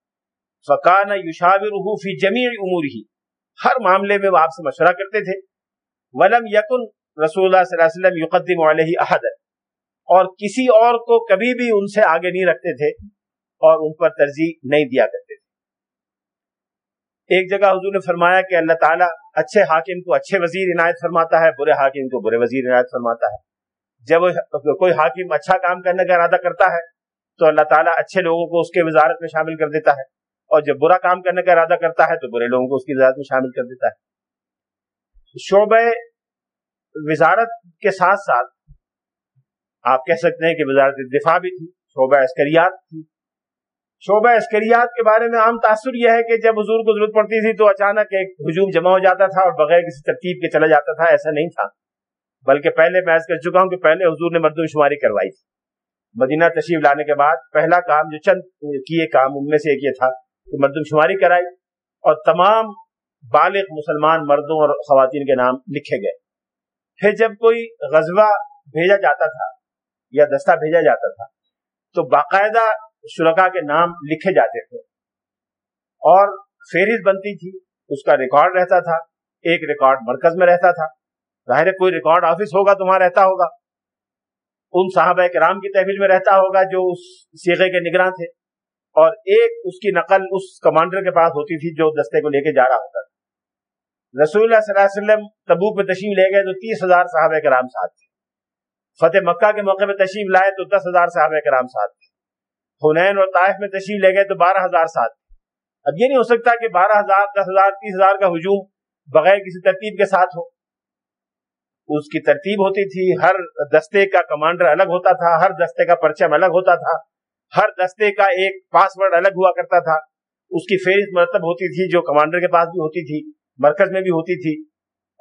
فقان یوشاور فی جمی امور ہی ہر معاملے میں وہ آپ سے مشورہ کرتے تھے۔ ولم یکن رسول اللہ صلی اللہ علیہ وسلم یقدم علیہ احد اور کسی اور کو کبھی بھی ان سے آگے نہیں رکھتے تھے اور ان پر ترجیح نہیں دیا کرتے تھے۔ ایک جگہ حضور نے فرمایا کہ اللہ تعالیٰ اچھے حاکم کو اچھے وزیر عنایت فرماتا ہے، برے حاکم کو برے وزیر عنایت فرماتا ہے۔ جب کوئی حاکم اچھا کام کرنے کا ارادہ کرتا ہے، تو اللہ تعالیٰ اچھے لوگوں کو اس کے وزارت میں شامل کر دیتا ہے۔ اور جب برا کام کرنے کا ارادہ کرتا ہے، تو برے لوگوں کو اس کی وزارت میں شامل کر دیتا ہے۔ شعبہ وزارت کے ساتھ ساتھ آپ کہہ سکتے ہیں کہ وزارت دفاع بھی تھی، شعبہ عسکریات تھی۔ شعبہ عسکریات کے بارے میں عام تاثر یہ ہے کہ جب حضور کو ضرورت پڑتی تھی تو اچانک ایک ہجوم جمع ہو جاتا تھا اور بغیر کسی ترتیب کے چلا جاتا تھا، ایسا نہیں تھا۔ بلکہ پہلے میں کر چکا ہوں کہ پہلے حضور نے مردم شماری کروائی تھی۔ مدینہ تشریف لانے کے بعد پہلا کام جو چند کیے کام، ان میں سے ایک یہ تھا کہ مردم شماری کرائی اور تمام بالغ مسلمان مردوں اور خواتین کے نام لکھے گئے۔ پھر جب کوئی غزوہ بھیجا جاتا تھا یا دستہ بھیجا جاتا تھا، تو باقاعدہ شرکا کے نام لکھے جاتے تھے۔ اور فہرست بنتی تھی، اس کا ریکارڈ رہتا تھا، ایک ریکارڈ مرکز میں رہتا تھا۔ ظاہر کوئی ریکارڈ آفس ہوگا تو وہاں رہتا ہوگا۔ ان صحابہ کرام کی تحویل میں رہتا ہوگا جو اس سیغے کے نگراں تھے۔ اور ایک اس کی نقل اس کمانڈر کے پاس ہوتی تھی جو دستے کو لے کے جا رہا ہوتا تھا۔ رسول اللہ صلی اللہ علیہ وسلم تبوک میں تشریف لے گئے تو تیس ہزار صحابہ کرام ساتھ تھے۔ فتح مکہ کے موقع میں تشریف لائے تو دس ہزار صحابہ کرام ساتھ تھے۔ حنین اور طائف میں تشریف لے گئے تو بارہ ہزار ساتھ اب یہ نہیں ہو سکتا کہ بارہ ہزار، دس ہزار، تیس ہزار کا ہجوم بغیر کسی ترتیب کے ساتھ ہو۔ اس کی ترتیب ہوتی تھی، ہر دستے کا کمانڈر الگ ہوتا تھا، ہر دستے کا پرچم الگ ہوتا تھا، ہر دستے کا ایک پاس ورڈ الگ ہوا کرتا تھا۔ اس کی فہرست مرتب ہوتی تھی، جو کمانڈر کے پاس بھی ہوتی تھی، مرکز میں بھی ہوتی تھی،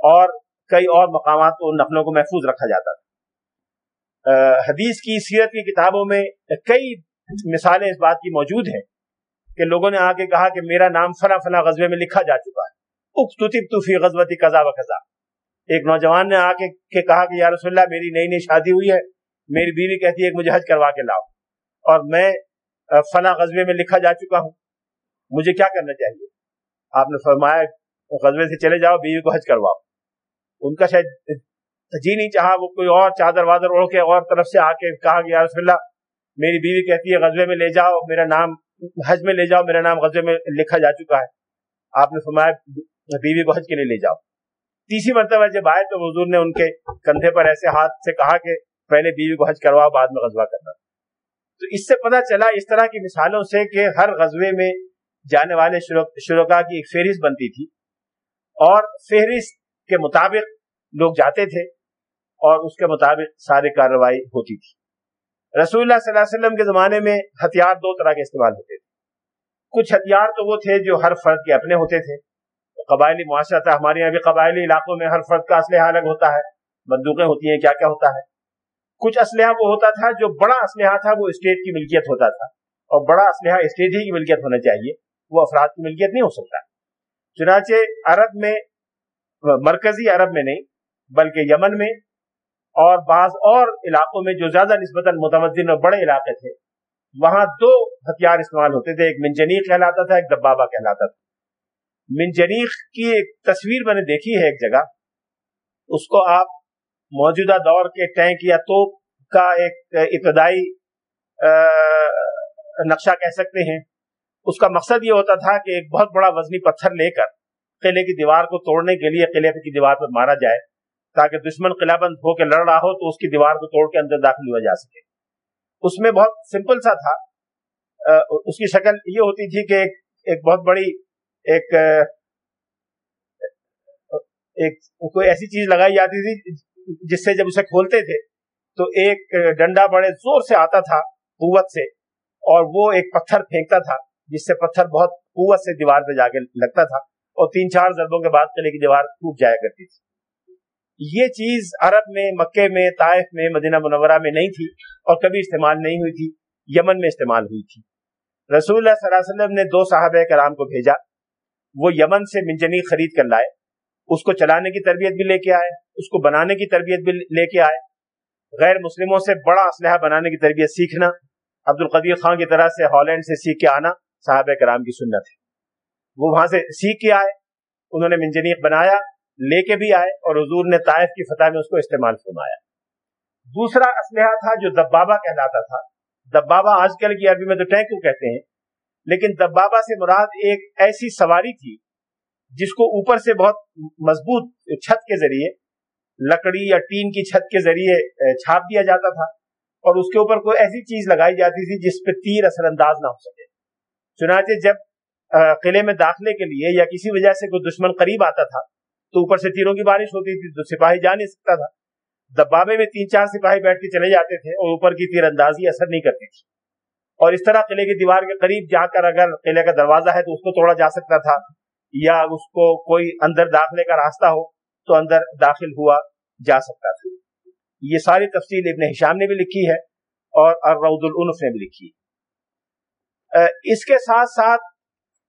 اور کئی اور مقامات کو نقلوں کو محفوظ رکھا جاتا تھا۔ حدیث کی، سیرت کی کتابوں میں کئی مثالیں اس بات کی موجود ہیں کہ لوگوں نے آ کے کہا کہ میرا نام فلاں فلاں غزبے میں لکھا جا چکا ہے۔ فی غزبتی قزا و قزا ایک نوجوان نے آ کے کہا کہ یا رسول اللہ، میری نئی نئی شادی ہوئی ہے، میری بیوی کہتی ہے کہ مجھے حج کروا کے لاؤ۔ اور میں فلاں غزبے میں لکھا جا چکا ہوں۔ مجھے کیا کرنا چاہیے؟ آپ نے فرمایا غزبے سے چلے جاؤ، بیوی کو حج کرواؤ۔ ان کا شاید جی نہیں چاہا، وہ کوئی اور چادر وادر اوڑھ کے اور طرف سے آ کے کہا کہ رسول اللہ میری بیوی کہتی ہے غزبے میں لے جاؤ، میرا نام، حج میں لے جاؤ، میرا نام غزبے میں لکھا جا چکا ہے. آپ نے فرمایا، بیوی کو حج کے لیے لے جاؤ. تیسری مرتبہ جب آئے تو حضور نے ان کے کندھے پر ایسے ہاتھ سے کہا کہ پہلے بیوی کو حج کرواؤ، بعد میں غزبہ کرنا۔ تو اس سے پتہ چلا اس طرح کی مثالوں سے کہ ہر غزوے میں جانے والے شرکا کی ایک فہرست بنتی تھی اور فہرست کے مطابق لوگ جاتے تھے اور اس کے مطابق ساری کارروائی ہوتی تھی۔ رسول اللہ صلی اللہ علیہ وسلم کے زمانے میں ہتھیار دو طرح کے استعمال ہوتے تھے۔ کچھ ہتھیار تو وہ تھے جو ہر فرد کے اپنے ہوتے تھے۔ قبائلی معاشرہ تھا، ہمارے یہاں بھی قبائلی علاقوں میں ہر فرد کا اسلحہ الگ ہوتا ہے۔ بندوقیں ہوتی ہیں، کیا کیا ہوتا ہے۔ کچھ اسلحہ وہ ہوتا تھا جو بڑا اسلحہ تھا، وہ اسٹیٹ کی ملکیت ہوتا تھا۔ اور بڑا اسلحہ اسٹیٹ ہی کی ملکیت ہونا چاہیے۔ وہ افراد کی ملکیت نہیں ہو سکتا۔ چنانچہ عرب میں، مرکزی عرب میں نہیں، بلکہ یمن میں اور بعض اور علاقوں میں جو زیادہ نسبتاً متمدن اور بڑے علاقے تھے، وہاں دو ہتھیار استعمال ہوتے تھے، ایک منجنیق کہلاتا تھا، ایک دبابا کہلاتا تھا۔ منجنیق کی ایک تصویر میں نے دیکھی ہے ایک جگہ، اس کو آپ موجودہ دور کے ٹینک یا توپ کا ایک ابتدائی نقشہ کہہ سکتے ہیں۔ اس کا مقصد یہ ہوتا تھا کہ ایک بہت بڑا وزنی پتھر لے کر قلعے کی دیوار کو توڑنے کے لیے قلعے کی دیوار پر مارا جائے۔ تاکہ دشمن قلعہ بند ہو کے لڑ رہا ہو تو اس کی دیوار کو توڑ کے اندر داخل ہوا جا سکے۔ اس میں بہت سمپل سا تھا۔ اس کی شکل یہ ہوتی تھی کہ ایک ایک بہت بڑی، ایک ایک، کوئی ایسی چیز لگائی جاتی تھی جس سے جب اسے کھولتے تھے تو ایک ڈنڈا بڑے زور سے آتا تھا قوت سے اور وہ ایک پتھر پھینکتا تھا جس سے پتھر بہت قوت سے دیوار پہ جا کے لگتا تھا اور تین چار ضربوں کے بعد قلعے کی دیوار ٹوٹ جایا کرتی تھی۔ یہ چیز عرب میں مکے میں، طائف میں، مدینہ منورہ میں نہیں تھی اور کبھی استعمال نہیں ہوئی تھی، یمن میں استعمال ہوئی تھی۔ رسول اللہ صلی اللہ علیہ وسلم نے دو صحابہ کرام کو بھیجا۔ وہ یمن سے منجنی خرید کر لائے۔ اس کو چلانے کی تربیت بھی لے کے آئے، اس کو بنانے کی تربیت بھی لے کے آئے۔ غیر مسلموں سے بڑا اسلحہ بنانے کی تربیت سیکھنا عبد القدیر خان کی طرح سے ہالینڈ سے سیکھ کے آنا صحابہ کرام کی سنت ہے۔ وہ وہاں سے سیکھ کے آئے، انہوں نے منجنیق بنایا۔ لے کے بھی آئے اور حضور نے طائف کی فتح میں اس کو استعمال فرمایا۔ دوسرا اسلحہ تھا جو دبابا کہلاتا تھا۔ دبابا آج کل کی عربی میں تو ٹینکو کہتے ہیں، لیکن دبابا سے مراد ایک ایسی سواری تھی جس کو اوپر سے بہت مضبوط چھت کے ذریعے، لکڑی یا ٹین کی چھت کے ذریعے چھاپ دیا جاتا تھا اور اس کے اوپر کوئی ایسی چیز لگائی جاتی تھی جس پہ تیر اثر انداز نہ ہو سکے۔ چنانچہ جب قلعے میں داخلے کے لیے یا کسی وجہ سے کوئی دشمن قریب آتا تھا تو اوپر سے تیروں کی بارش ہوتی تھی تو سپاہی جا نہیں سکتا تھا۔ دبابے میں تین چار سپاہی بیٹھ کے چلے جاتے تھے اور اوپر کی تیر اندازی اثر نہیں کرتی تھی۔ اور اس طرح قلعے کی دیوار کے قریب جا کر اگر قلعے کا دروازہ ہے تو اس کو توڑا جا سکتا تھا یا اس کو کوئی اندر داخلے کا راستہ ہو تو اندر داخل ہوا جا سکتا تھا۔ یہ ساری تفصیل ابن ہشام نے بھی لکھی ہے اور الروض العنف نے بھی لکھی اس کے ساتھ ساتھ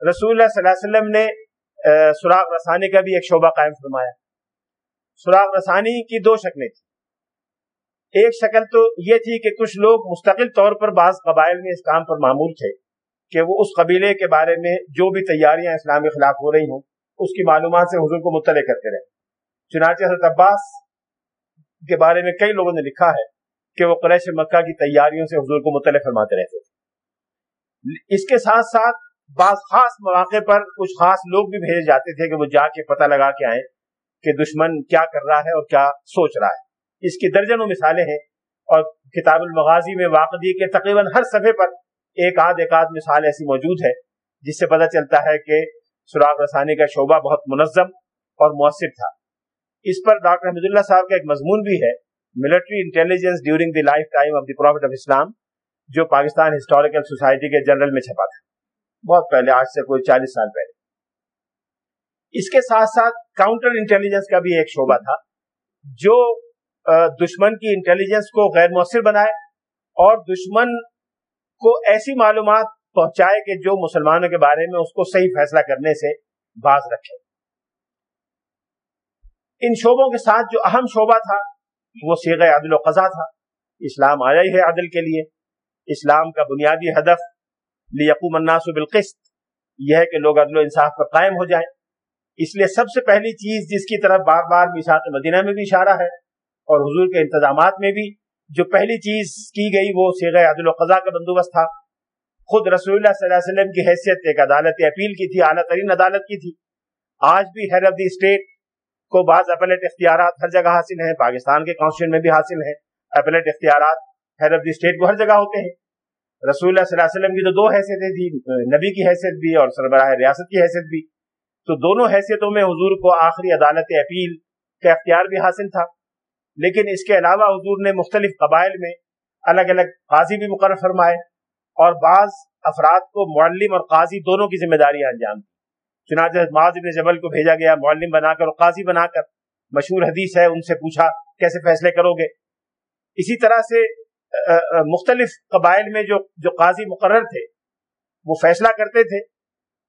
رسول اللہ صلی اللہ علیہ وسلم نے سراغ رسانی کا بھی ایک شعبہ قائم فرمایا۔ سراغ رسانی کی دو شکلیں تھیں۔ ایک شکل تو یہ تھی کہ کچھ لوگ مستقل طور پر بعض قبائل میں اس کام پر معمول تھے کہ وہ اس قبیلے کے بارے میں جو بھی تیاریاں اسلام کے خلاف ہو رہی ہوں، اس کی معلومات سے حضور کو مطلع کرتے رہے۔ چنانچہ حضرت عباس کے بارے میں کئی لوگوں نے لکھا ہے کہ وہ قریش مکہ کی تیاریوں سے حضور کو مطلع فرماتے رہتے تھے۔ اس کے ساتھ ساتھ بعض خاص مواقع پر کچھ خاص لوگ بھی بھیجے جاتے تھے کہ وہ جا کے پتہ لگا کے آئیں کہ دشمن کیا کر رہا ہے اور کیا سوچ رہا ہے۔ اس کی درجنوں مثالیں ہیں اور کتاب المغازی میں واقعی کے تقریباً ہر صفحے پر ایک آدھ ایک آدھ مثال ایسی موجود ہے، جس سے پتہ چلتا ہے کہ سراغ رسانی کا شعبہ بہت منظم اور مؤثر تھا۔ اس پر ڈاکٹر حمد اللہ صاحب کا ایک مضمون بھی ہے، military intelligence during the lifetime of the prophet of Islam, جو پاکستان ہسٹوریکل سوسائٹی کے جنرل میں چھپا تھا۔ بہت پہلے، آج سے کوئی چالیس سال پہلے۔ اس کے ساتھ ساتھ کاؤنٹر انٹیلیجنس کا بھی ایک شعبہ تھا، جو دشمن کی انٹیلیجنس کو غیر مؤثر بنائے اور دشمن کو ایسی معلومات پہنچائے کہ جو مسلمانوں کے بارے میں اس کو صحیح فیصلہ کرنے سے باز رکھے۔ ان شعبوں کے ساتھ جو اہم شعبہ تھا، وہ سیغ عدل و قضا تھا۔ اسلام آیا ہی ہے عدل کے لیے۔ اسلام کا بنیادی ہدف لیقوم الناس بالقسط۔ یہ ہے کہ لوگ عدل و انصاف پر قائم ہو جائیں۔ اس لیے سب سے پہلی چیز جس کی طرف بار بار میساق مدینہ میں بھی اشارہ ہے اور حضور کے انتظامات میں بھی، جو پہلی چیز کی گئی وہ سیغ عدل و قضا کا بندوبست تھا۔ خود رسول اللہ صلی اللہ علیہ وسلم کی حیثیت ایک عدالت اپیل کی تھی، اعلیٰ ترین عدالت کی تھی۔ آج بھی ہیڈ آف دی اسٹیٹ کو بعض اپلیٹ اختیارات ہر جگہ حاصل ہیں۔ پاکستان کے کانسٹیٹیوشن میں بھی حاصل ہیں۔ اپلیٹ اختیارات ہیڈ آف دی اسٹیٹ کو ہر جگہ ہوتے ہیں۔ رسول اللہ صلی اللہ علیہ وسلم کی تو دو حیثیتیں تھیں، نبی کی حیثیت بھی اور سربراہ ریاست کی حیثیت بھی۔ تو دونوں حیثیتوں میں حضور کو آخری عدالت اپیل کا اختیار بھی حاصل تھا۔ لیکن اس کے علاوہ حضور نے مختلف قبائل میں الگ الگ قاضی بھی مقرر فرمائے اور بعض افراد کو معلم اور قاضی دونوں کی ذمہ داریاں انجام دی۔ چنانچہ معاذ ابن جبل کو بھیجا گیا، معلم بنا کر اور قاضی بنا کر۔ مشہور حدیث ہے، ان سے پوچھا کیسے فیصلے کرو گے؟ اسی طرح سے مختلف قبائل میں جو جو قاضی مقرر تھے، وہ فیصلہ کرتے تھے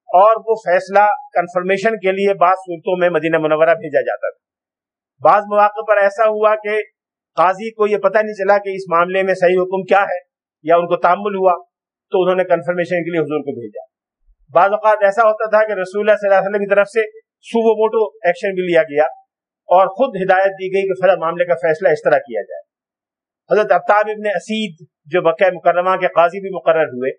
اور وہ فیصلہ کنفرمیشن کے لیے بعض صورتوں میں مدینہ منورہ بھیجا جاتا تھا۔ بعض مواقع پر ایسا ہوا کہ قاضی کو یہ پتہ نہیں چلا کہ اس معاملے میں صحیح حکم کیا ہے یا ان کو تعمل ہوا، تو انہوں نے کنفرمیشن کے لیے حضور کو بھیجا۔ بعض اوقات ایسا ہوتا تھا کہ رسول اللہ صلی اللہ علیہ وسلم کی طرف سے سو موٹو ایکشن بھی لیا گیا اور خود ہدایت دی گئی کہ فلاں معاملے کا فیصلہ اس طرح کیا جائے۔ حضرت ابتاب ابن اسید جو مکہ مکرمہ کے قاضی بھی مقرر ہوئے،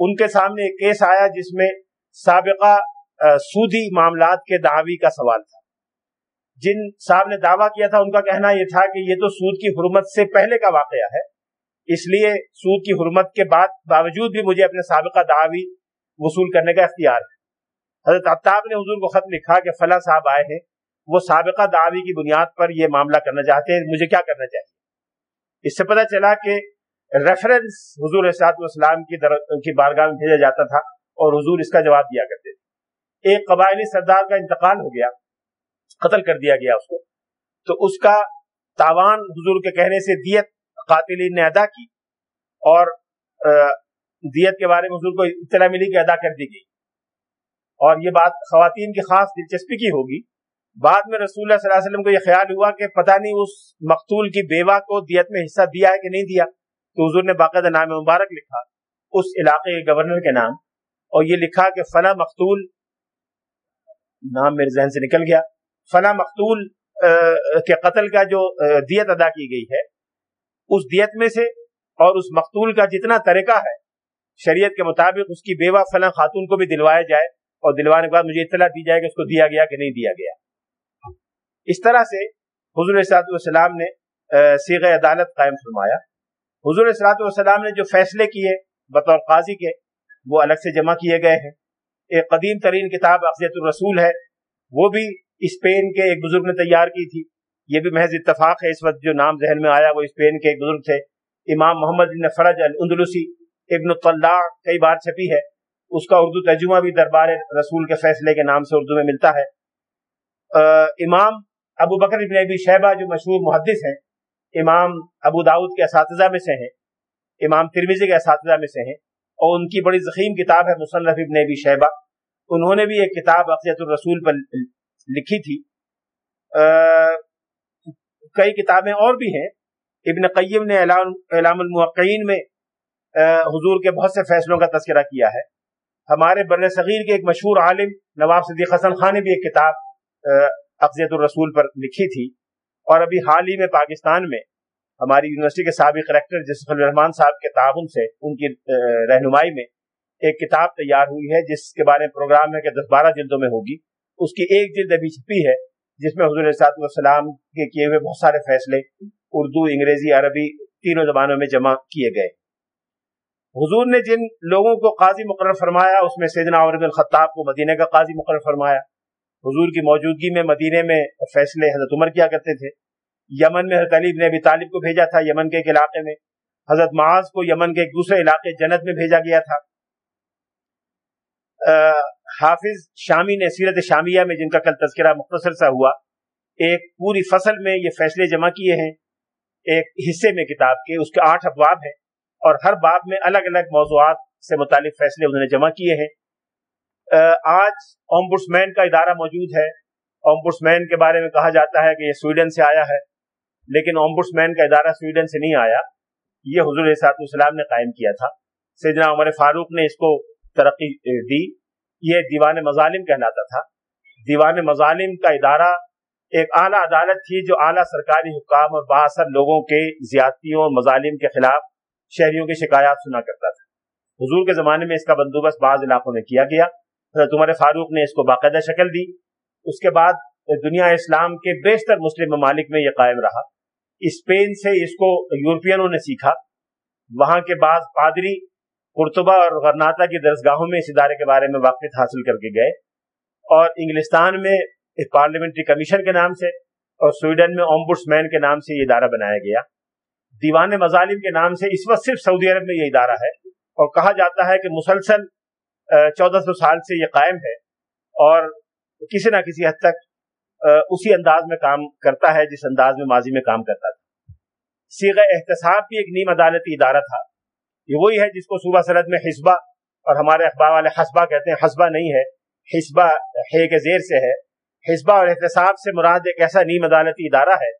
ان کے سامنے ایک کیس آیا جس میں سابقہ سودی معاملات کے دعوی کا سوال تھا۔ جن صاحب نے دعویٰ کیا تھا، ان کا کہنا یہ تھا کہ یہ تو سود کی حرمت سے پہلے کا واقعہ ہے، اس لیے سود کی حرمت کے بعد باوجود بھی مجھے اپنے سابقہ دعوی وصول کرنے کا اختیار ہے۔ حضرت افتاب نے حضور کو خط لکھا کہ فلاں صاحب آئے ہیں، وہ سابقہ دعوی کی بنیاد پر یہ معاملہ کرنا چاہتے ہیں، مجھے کیا کرنا چاہیے؟ اس سے پتہ چلا کہ ریفرنس حضور احساط والسلام کی در... کی بارگاہ میں بھیجا جاتا تھا اور حضور اس کا جواب دیا کرتے تھے۔ ایک قبائلی سردار کا انتقال ہو گیا، قتل کر دیا گیا اس کو۔ تو اس کا تاوان حضور کے کہنے سے دیت قاتلین نے ادا کی اور دیت کے بارے میں حضور کو اطلاع ملی کہ ادا کر دی گئی۔ اور یہ بات خواتین کی خاص دلچسپی کی ہوگی بعد میں رسول اللہ صلی اللہ علیہ وسلم کو یہ خیال ہوا کہ پتہ نہیں اس مقتول کی بیوہ کو دیت میں حصہ دیا ہے کہ نہیں دیا، تو حضور نے باقاعدہ نام مبارک لکھا اس علاقے کے گورنر کے نام اور یہ لکھا کہ فلاں مقتول، نام میرے ذہن سے نکل گیا، فلاں مقتول کے قتل کا جو دیت ادا کی گئی ہے، اس دیت میں سے اور اس مقتول کا جتنا طریقہ ہے شریعت کے مطابق، اس کی بیوہ فلاں خاتون کو بھی دلوایا جائے اور دلوانے کے بعد مجھے اطلاع دی جائے کہ اس کو دیا گیا کہ نہیں دیا گیا۔ اس طرح سے حضور صلاحت والسلام نے سیغ عدالت قائم فرمایا۔ حضور صلاحت والسلام نے جو فیصلے کیے بطور قاضی کے، وہ الگ سے جمع کیے گئے ہیں۔ ایک قدیم ترین کتاب اقضیت الرسول ہے، وہ بھی اسپین کے ایک بزرگ نے تیار کی تھی۔ یہ بھی محض اتفاق ہے، اس وقت جو نام ذہن میں آیا وہ اسپین کے ایک بزرگ تھے۔ امام محمد بن فرج الاندلسی ابن الطلاع، کئی بار چھپی ہے۔ اس کا اردو ترجمہ بھی دربار رسول کے فیصلے کے نام سے اردو میں ملتا ہے۔ امام ابو بکر ابن ابی شہبہ جو مشہور محدث ہیں، امام ابو داود کے اساتذہ میں سے ہیں، امام ترمیزی کے اساتذہ میں سے ہیں، اور ان کی بڑی ضخیم کتاب ہے مصنف ابن ابی شہبہ انہوں نے بھی ایک کتاب عقیت الرسول پر لکھی تھی۔ کئی کتابیں اور بھی ہیں۔ ابن قیم نے اعلام المحقین میں حضور کے بہت سے فیصلوں کا تذکرہ کیا ہے۔ ہمارے بر صغیر کے ایک مشہور عالم نواب صدیق حسن خان نے بھی ایک کتاب افضیت الرسول پر لکھی تھی۔ اور ابھی حال ہی میں پاکستان میں ہماری یونیورسٹی کے سابق کریکٹر جسف الرحمان صاحب کے تعاون سے ان کی رہنمائی میں ایک کتاب تیار ہوئی ہے، جس کے بارے میں پروگرام ہے کہ دس بارہ جلدوں میں ہوگی۔ اس کی ایک جلد ابھی چھپی ہے، جس میں حضور صاحب والسلام کے کیے ہوئے بہت سارے فیصلے اردو، انگریزی، عربی تینوں زبانوں میں جمع کیے گئے۔ حضور نے جن لوگوں کو قاضی مقرر فرمایا، اس میں سیدنا عمر بن خطاب کو مدینہ کا قاضی مقرر فرمایا حضور کی موجودگی میں مدینہ میں فیصلے حضرت عمر کیا کرتے تھے؟ یمن میں حضرت علی نے ابی طالب کو بھیجا تھا، یمن کے ایک علاقے میں۔ حضرت معاذ کو یمن کے ایک دوسرے علاقے جنت میں بھیجا گیا تھا۔ حافظ شامی نے سیرت شامیہ میں، جن کا کل تذکرہ مختصر سا ہوا، ایک پوری فصل میں یہ فیصلے جمع کیے ہیں۔ ایک حصے میں کتاب کے، اس کے آٹھ ابواب ہیں۔ اور ہر باب میں الگ الگ موضوعات سے متعلق فیصلے انہوں نے جمع کیے ہیں۔ آج اومبس مین کا ادارہ موجود ہے۔ اومبس مین کے بارے میں کہا جاتا ہے کہ یہ سویڈن سے آیا ہے، لیکن اومبس مین کا ادارہ سویڈن سے نہیں آیا۔ یہ حضور صاحب السلام نے قائم کیا تھا۔ سیدنا عمر فاروق نے اس کو ترقی دی۔ یہ دیوان مظالم کہلاتا تھا۔ دیوان مظالم کا ادارہ ایک اعلیٰ عدالت تھی جو اعلیٰ سرکاری حکام اور باثر لوگوں کے زیادتیوں اور مظالم کے خلاف شہریوں کی شکایات سنا کرتا تھا۔ حضور کے زمانے میں اس کا بندوبست بعض علاقوں میں کیا گیا۔ تمہارے فاروق نے اس کو باقاعدہ شکل دی۔ اس کے بعد دنیا اسلام کے بیشتر مسلم ممالک میں یہ قائم رہا۔ اسپین سے اس کو یورپینوں نے سیکھا۔ وہاں کے بعض پادری قرطبہ اور غرناتا کی درسگاہوں میں اس ادارے کے بارے میں واقف حاصل کر کے گئے۔ اور انگلستان میں ایک پارلیمنٹری کمیشن کے نام سے اور سویڈن میں اومبس مین کے نام سے یہ ادارہ بنایا گیا۔ دیوان مظالم کے نام سے اس وقت صرف سعودی عرب میں یہ ادارہ ہے۔ اور کہا جاتا ہے کہ مسلسل چودہ سو سال سے یہ قائم ہے اور کسی نہ کسی حد تک اسی انداز میں کام کرتا ہے جس انداز میں ماضی میں کام کرتا تھا۔ سیغ احتساب بھی ایک نیم عدالتی ادارہ تھا۔ یہ وہی ہے جس کو صوبہ سرحد میں حسبہ اور ہمارے اخبار والے حسبہ کہتے ہیں۔ حسبہ نہیں ہے، حسبہ ہے کے زیر سے ہے۔ حسبہ اور احتساب سے مراد ایک ایسا نیم عدالتی ادارہ ہے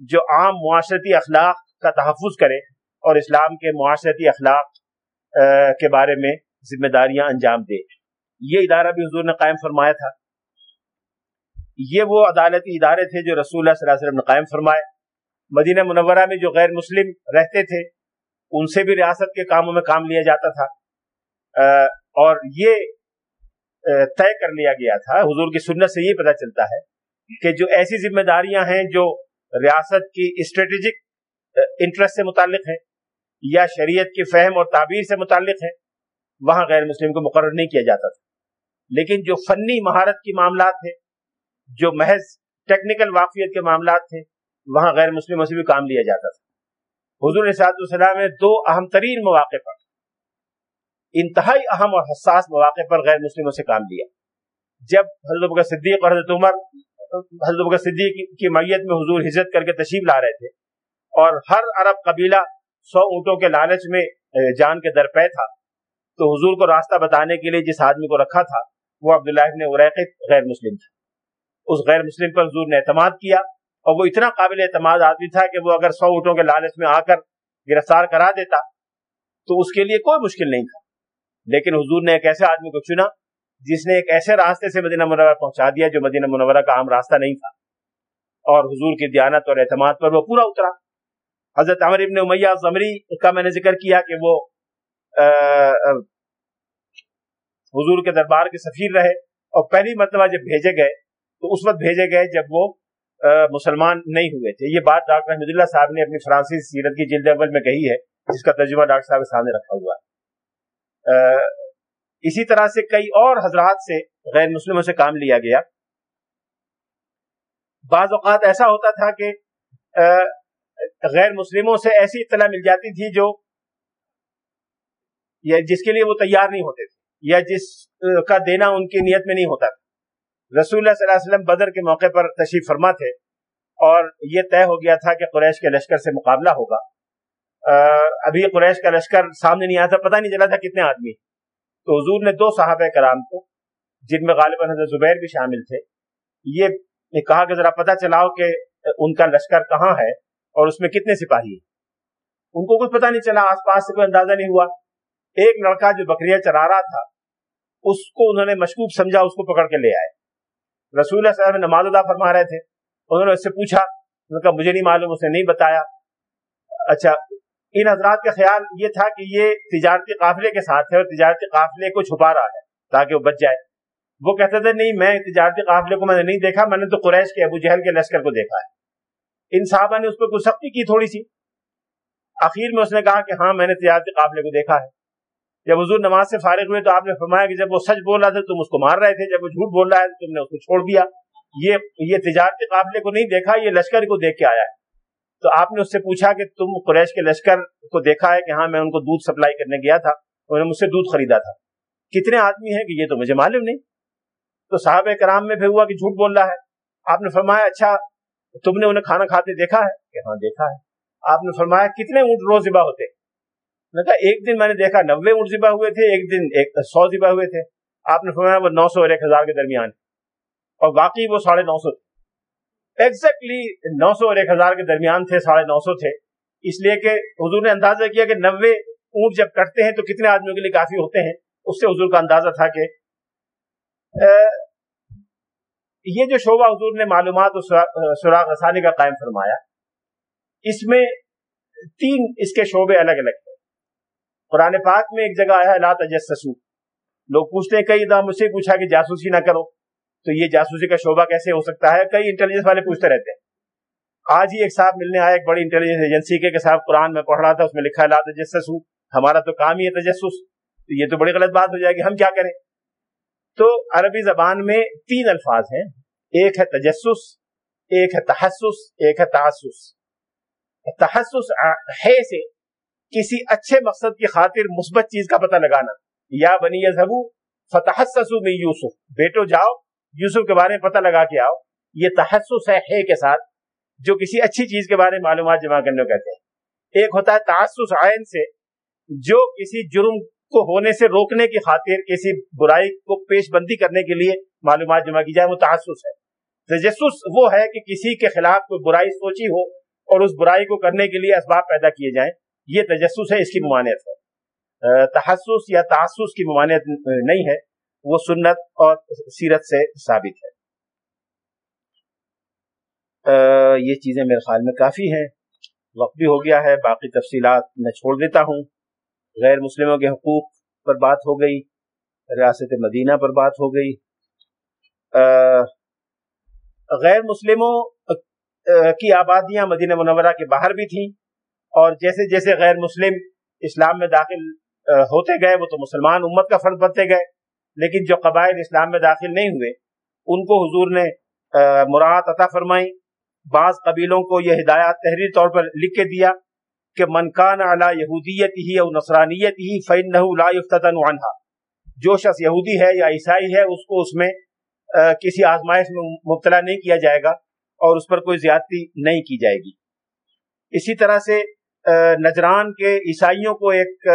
جو عام معاشرتی اخلاق کا تحفظ کرے اور اسلام کے معاشرتی اخلاق کے بارے میں ذمہ داریاں انجام دے۔ یہ ادارہ بھی حضور نے قائم فرمایا تھا۔ یہ وہ عدالتی ادارے تھے جو رسول اللہ صلی اللہ علیہ وسلم نے قائم فرمائے۔ مدینہ منورہ میں جو غیر مسلم رہتے تھے، ان سے بھی ریاست کے کاموں میں کام لیا جاتا تھا۔ اور یہ طے کر لیا گیا تھا۔ حضور کی سنت سے یہ پتہ چلتا ہے کہ جو ایسی ذمہ داریاں ہیں جو ریاست کی اسٹریٹجک انٹرسٹ سے متعلق ہیں یا شریعت کی فہم اور تعبیر سے متعلق ہے وہاں غیر مسلم کو مقرر نہیں کیا جاتا تھا۔ لیکن جو فنی مہارت کی معاملات تھے جو محض ٹیکنیکل واقفیت کے معاملات تھے وہاں غیر مسلموں سے بھی کام لیا جاتا تھا۔ حضور صاحب السلام نے دو اہم ترین مواقع پر، انتہائی اہم اور حساس مواقع پر غیر مسلموں سے کام لیا۔ جب حضرت بکر صدیق اور حضرت عمر، حضرت بکر صدیق کی میت میں حضور ہجرت کر کے تشریف لا رہے تھے اور ہر عرب قبیلہ سو اونٹوں کے لالچ میں جان کے درپے تھا۔ تو حضور کو راستہ بتانے کے لیے جس آدمی کو رکھا تھا، وہ عبداللہ ابن عریقت غیر مسلم تھا۔ اس غیر مسلم پر حضور نے اعتماد کیا اور وہ اتنا قابل اعتماد آدمی تھا کہ وہ اگر سو اونٹوں کے لالچ میں آ کر گرفتار کرا دیتا تو اس کے لیے کوئی مشکل نہیں تھا۔ لیکن حضور نے ایک ایسے آدمی کو چنا جس نے ایک ایسے راستے سے مدینہ منورہ پہنچا دیا جو مدینہ منورہ کا عام راستہ نہیں تھا۔ اور حضور کی دیانت اور اعتماد پر وہ پورا اترا۔ حضرت عمر ابن امیہ زمری کا میں نے ذکر کیا کہ وہ حضور کے دربار کے سفیر رہے اور پہلی مرتبہ جب بھیجے گئے، تو اس وقت بھیجے گئے جب وہ مسلمان نہیں ہوئے تھے۔ یہ بات ڈاکٹر احمد اللہ صاحب نے اپنی فرانسیسی سیرت کی جلد اول میں کہی ہے، جس کا ترجمہ ڈاکٹر صاحب کے سامنے رکھا ہوا ہے۔ اسی طرح سے کئی اور حضرات سے غیر مسلموں سے کام لیا گیا۔ بعض اوقات ایسا ہوتا تھا کہ غیر مسلموں سے ایسی اطلاع مل جاتی تھی جو یا جس کے لیے وہ تیار نہیں ہوتے تھے، یا جس کا دینا ان کی نیت میں نہیں ہوتا تھا۔ رسول اللہ صلی اللہ علیہ وسلم بدر کے موقع پر تشریف فرما تھے اور یہ طے ہو گیا تھا کہ قریش کے لشکر سے مقابلہ ہوگا۔ ابھی قریش کا لشکر سامنے نہیں آیا تھا، پتہ نہیں چلا تھا کتنے آدمی۔ تو حضور نے دو صحابہ کرام کو، جن میں غالباً حضرت زبیر بھی شامل تھے، یہ کہا کہ ذرا پتہ چلاؤ کہ ان کا لشکر کہاں ہے اور اس میں کتنے سپاہی ہیں۔ ان کو کچھ پتہ نہیں چلا، آس پاس سے کوئی اندازہ نہیں ہوا۔ ایک لڑکا جو بکریاں چرا رہا تھا، اس کو انہوں نے مشکوک سمجھا، اس کو پکڑ کے لے آئے۔ رسول اللہ صلی اللہ علیہ وسلم نماز ادا فرما رہے تھے۔ انہوں نے اس سے پوچھا، انہوں نے کہا، مجھے نہیں معلوم اس نے نہیں بتایا۔ اچھا ان حضرات کا خیال یہ تھا کہ یہ تجارتی قافلے کے ساتھ ہے اور تجارتی قافلے کو چھپا رہا ہے تاکہ وہ بچ جائے۔ وہ کہتے تھے، نہیں، میں تجارتی قافلے کو میں نے نہیں دیکھا، میں نے تو قریش کے ابو جہل کے لشکر کو دیکھا ہے۔ ان صحابہ نے اس پہ کچھ سختی کی تھوڑی سی۔ آخر میں اس نے کہا کہ ہاں میں نے تجارتی قافلے کو دیکھا ہے۔ جب حضور نماز سے فارغ ہوئے تو آپ نے فرمایا کہ جب وہ سچ بول رہا تھا تم اس کو مار رہے تھے، جب وہ جھوٹ بول رہا ہے تم نے اس کو چھوڑ دیا۔ یہ یہ تجارتی قافلے کو نہیں دیکھا، یہ لشکر کو دیکھ کے آیا ہے۔ تو آپ نے اس سے پوچھا کہ تم قریش کے لشکر کو دیکھا ہے کہ ہاں میں ان کو دودھ سپلائی کرنے گیا تھا انہوں نے مجھ سے دودھ خریدا تھا۔ کتنے آدمی ہیں کہ یہ تو مجھے معلوم نہیں۔ تو صاحب کرام میں پھر ہوا کہ جھوٹ بول رہا ہے۔ آپ نے فرمایا اچھا تم نے انہیں کھانا کھاتے دیکھا ہے؟ کہ ہاں دیکھا ہے۔ آپ نے فرمایا، کتنے اونٹ روز ذبح ہوتے؟ میں کہا ایک دن میں نے دیکھا نوے اونٹ ذبح ہوئے تھے، ایک دن ایک سو ذبح ہوئے تھے۔ آپ نے فرمایا وہ نو سو اور ایک ہزار کے درمیان۔ اور باقی وہ ساڑھے نو سو۔ تھے ایگزیکٹلی نو سو اور ایک ہزار کے درمیان تھے، ساڑھے نو سو تھے۔ اس لیے کہ حضور نے اندازہ کیا کہ نوے اونٹ جب کٹتے ہیں تو کتنے آدمیوں کے لیے کافی ہوتے ہیں۔ اس سے حضور کا اندازہ تھا کہ یہ جو شعبہ حضور نے معلومات اور سراغ رسانی کا قائم فرمایا، اس میں تین اس کے شعبے الگ الگ ہیں۔ قرآن پاک میں ایک جگہ آیا لا تجسسو۔ لوگ پوچھتے ہیں، کئی دفعہ مجھ سے پوچھا کہ جاسوسی نہ کرو۔ تو یہ جاسوسی کا شعبہ کیسے ہو سکتا ہے؟ کئی انٹیلیجنس والے پوچھتے رہتے ہیں۔ آج ہی ایک صاحب ملنے آیا ایک بڑی انٹیلیجنس ایجنسی کے صاحب قرآن میں پڑھ رہا تھا، اس میں لکھا لا تجسس ہمارا تو کام ہی ہے تجسس۔ تو یہ تو بڑی غلط بات ہو جائے گی، ہم کیا کریں؟ تو عربی زبان میں تین الفاظ ہیں۔ ایک ہے تجسس، ایک ہے تحسس، ایک ہے تحسس۔ تحسس ہے سے کسی اچھے مقصد کی خاطر مثبت چیز کا پتہ لگانا۔ یا بنی یزبو فتحسسو میں یوسف۔ بیٹو جاؤ، یوسف کے بارے میں پتہ لگا کے آؤ۔ یہ تحسس ہے ہے کے ساتھ، جو کسی اچھی چیز کے بارے میں معلومات جمع کرنے کو کہتے ہیں۔ ایک ہوتا ہے تحسس عین سے، جو کسی جرم کو ہونے سے روکنے کی خاطر کسی برائی کو پیش بندی کرنے کے لیے معلومات جمع کی جائے، وہ تحسس ہے۔ تجسس وہ ہے کہ کسی کے خلاف کوئی برائی سوچی ہو اور اس برائی کو کرنے کے لیے اسباب پیدا کیے جائیں۔ یہ تجسس ہے، اس کی ممانعت ہے۔ تحسس یا تحسس کی ممانعت نہیں ہے، وہ سنت اور سیرت سے ثابت ہے۔ یہ چیزیں میرے خیال میں کافی ہیں۔ وقت بھی ہو گیا ہے، باقی تفصیلات میں چھوڑ دیتا ہوں۔ غیر مسلموں کے حقوق پر بات ہو گئی، ریاست مدینہ پر بات ہو گئی۔ غیر مسلموں کی آبادیاں مدینہ منورہ کے باہر بھی تھیں۔ اور جیسے جیسے غیر مسلم اسلام میں داخل ہوتے گئے، وہ تو مسلمان امت کا فرد بنتے گئے، لیکن جو قبائل اسلام میں داخل نہیں ہوئے، ان کو حضور نے مراعات عطا فرمائی، بعض قبیلوں کو یہ ہدایات تحریر طور پر لکھ کے دیا کہ منکان اعلیٰ یہودیت ہی اور نصرانیت ہی فن عنہا۔ جو شخص یہودی ہے یا عیسائی ہے، اس کو اس میں کسی آزمائش میں مبتلا نہیں کیا جائے گا اور اس پر کوئی زیادتی نہیں کی جائے گی۔ اسی طرح سے نجران کے عیسائیوں کو ایک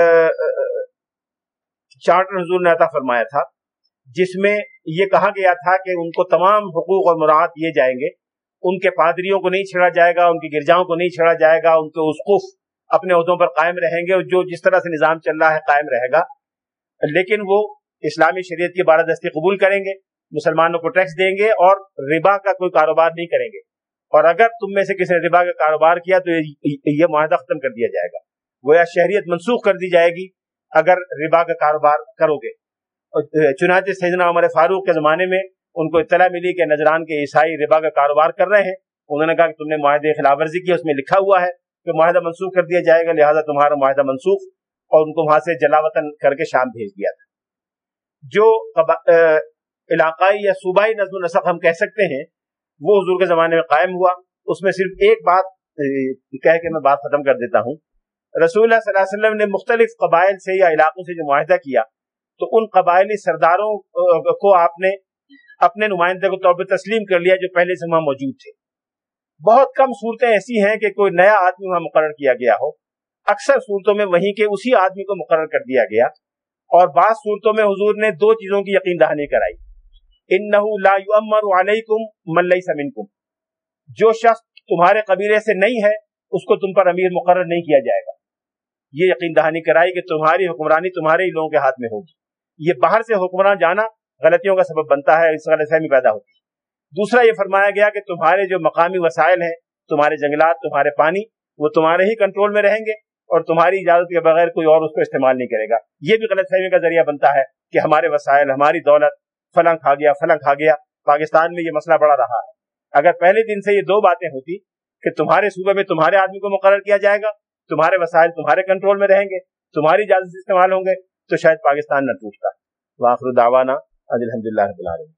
چارٹر حضور نے عطا فرمایا تھا، جس میں یہ کہا گیا تھا کہ ان کو تمام حقوق اور مراعات دیے جائیں گے، ان کے پادریوں کو نہیں چھڑا جائے گا، ان کی گرجاؤں کو نہیں چھڑا جائے گا، ان کے اسقف اپنے عہدوں پر قائم رہیں گے جو جس طرح سے نظام چل رہا ہے قائم رہے گا۔ لیکن وہ اسلامی شریعت کی بالادستی قبول کریں گے، مسلمانوں کو ٹیکس دیں گے اور ربا کا کوئی کاروبار نہیں کریں گے۔ اور اگر تم میں سے کسی نے ربا کا کاروبار کیا تو یہ معاہدہ ختم کر دیا جائے گا۔ گویا شہریت منسوخ کر دی جائے گی اگر ربا کا کاروبار کرو گے۔ چنانچہ سیدنا عمر فاروق کے زمانے میں ان کو اطلاع ملی کہ نجران کے عیسائی ربا کا کاروبار کر رہے ہیں۔ انہوں نے کہا کہ تم نے معاہدے خلاف ورزی کی، اس میں لکھا ہوا ہے کہ معاہدہ منسوخ کر دیا جائے گا، لہٰذا تمہارا معاہدہ منسوخ اور ان کو وہاں سے جلا وطن کر کے شام بھیج دیا تھا۔ جو علاقائی یا صوبائی نظم و نسق ہم کہہ سکتے ہیں وہ حضور کے زمانے میں قائم ہوا۔ اس میں صرف ایک بات کہہ کے میں بات ختم کر دیتا ہوں۔ رسول اللہ صلی اللہ علیہ وسلم نے مختلف قبائل سے یا علاقوں سے جو معاہدہ کیا، تو ان قبائلی سرداروں کو آپ نے اپنے نمائندے کو طور پر تسلیم کر لیا جو پہلے سے وہاں موجود تھے۔ بہت کم صورتیں ایسی ہیں کہ کوئی نیا آدمی وہاں مقرر کیا گیا ہو۔ اکثر صورتوں میں وہیں کے اسی آدمی کو مقرر کر دیا گیا۔ اور بعض صورتوں میں حضور نے دو چیزوں کی یقین دہانی کرائی۔ ان ملئی سمن کم جو شخص تمہارے قبیلے سے نہیں ہے، اس کو تم پر امیر مقرر نہیں کیا جائے گا۔ یہ یقین دہانی کرائی کہ تمہاری حکمرانی تمہارے ہی لوگوں کے ہاتھ میں ہوگی۔ یہ باہر سے حکمران جانا غلطیوں کا سبب بنتا ہے، اس غلط فہمی پیدا ہوتی ہے۔ دوسرا، یہ فرمایا گیا کہ تمہارے جو مقامی وسائل ہیں، تمہارے جنگلات، تمہارے پانی، وہ تمہارے ہی کنٹرول میں رہیں گے اور تمہاری اجازت کے بغیر کوئی اور اس کو استعمال نہیں کرے گا۔ یہ بھی غلط فہمی کا ذریعہ بنتا ہے کہ ہمارے وسائل، ہماری دولت فلاں کھا گیا فلاں کھا گیا، پاکستان میں یہ مسئلہ بڑا رہا ہے۔ اگر پہلے دن سے یہ دو باتیں ہوتی کہ تمہارے صوبے میں تمہارے آدمی کو مقرر کیا جائے گا، تمہارے وسائل تمہارے کنٹرول میں رہیں گے، تمہاری اجازت سے استعمال ہوں گے، تو شاید پاکستان نہ ٹوٹتا۔ واخر دعوانا الحمد للہ رب العالمین۔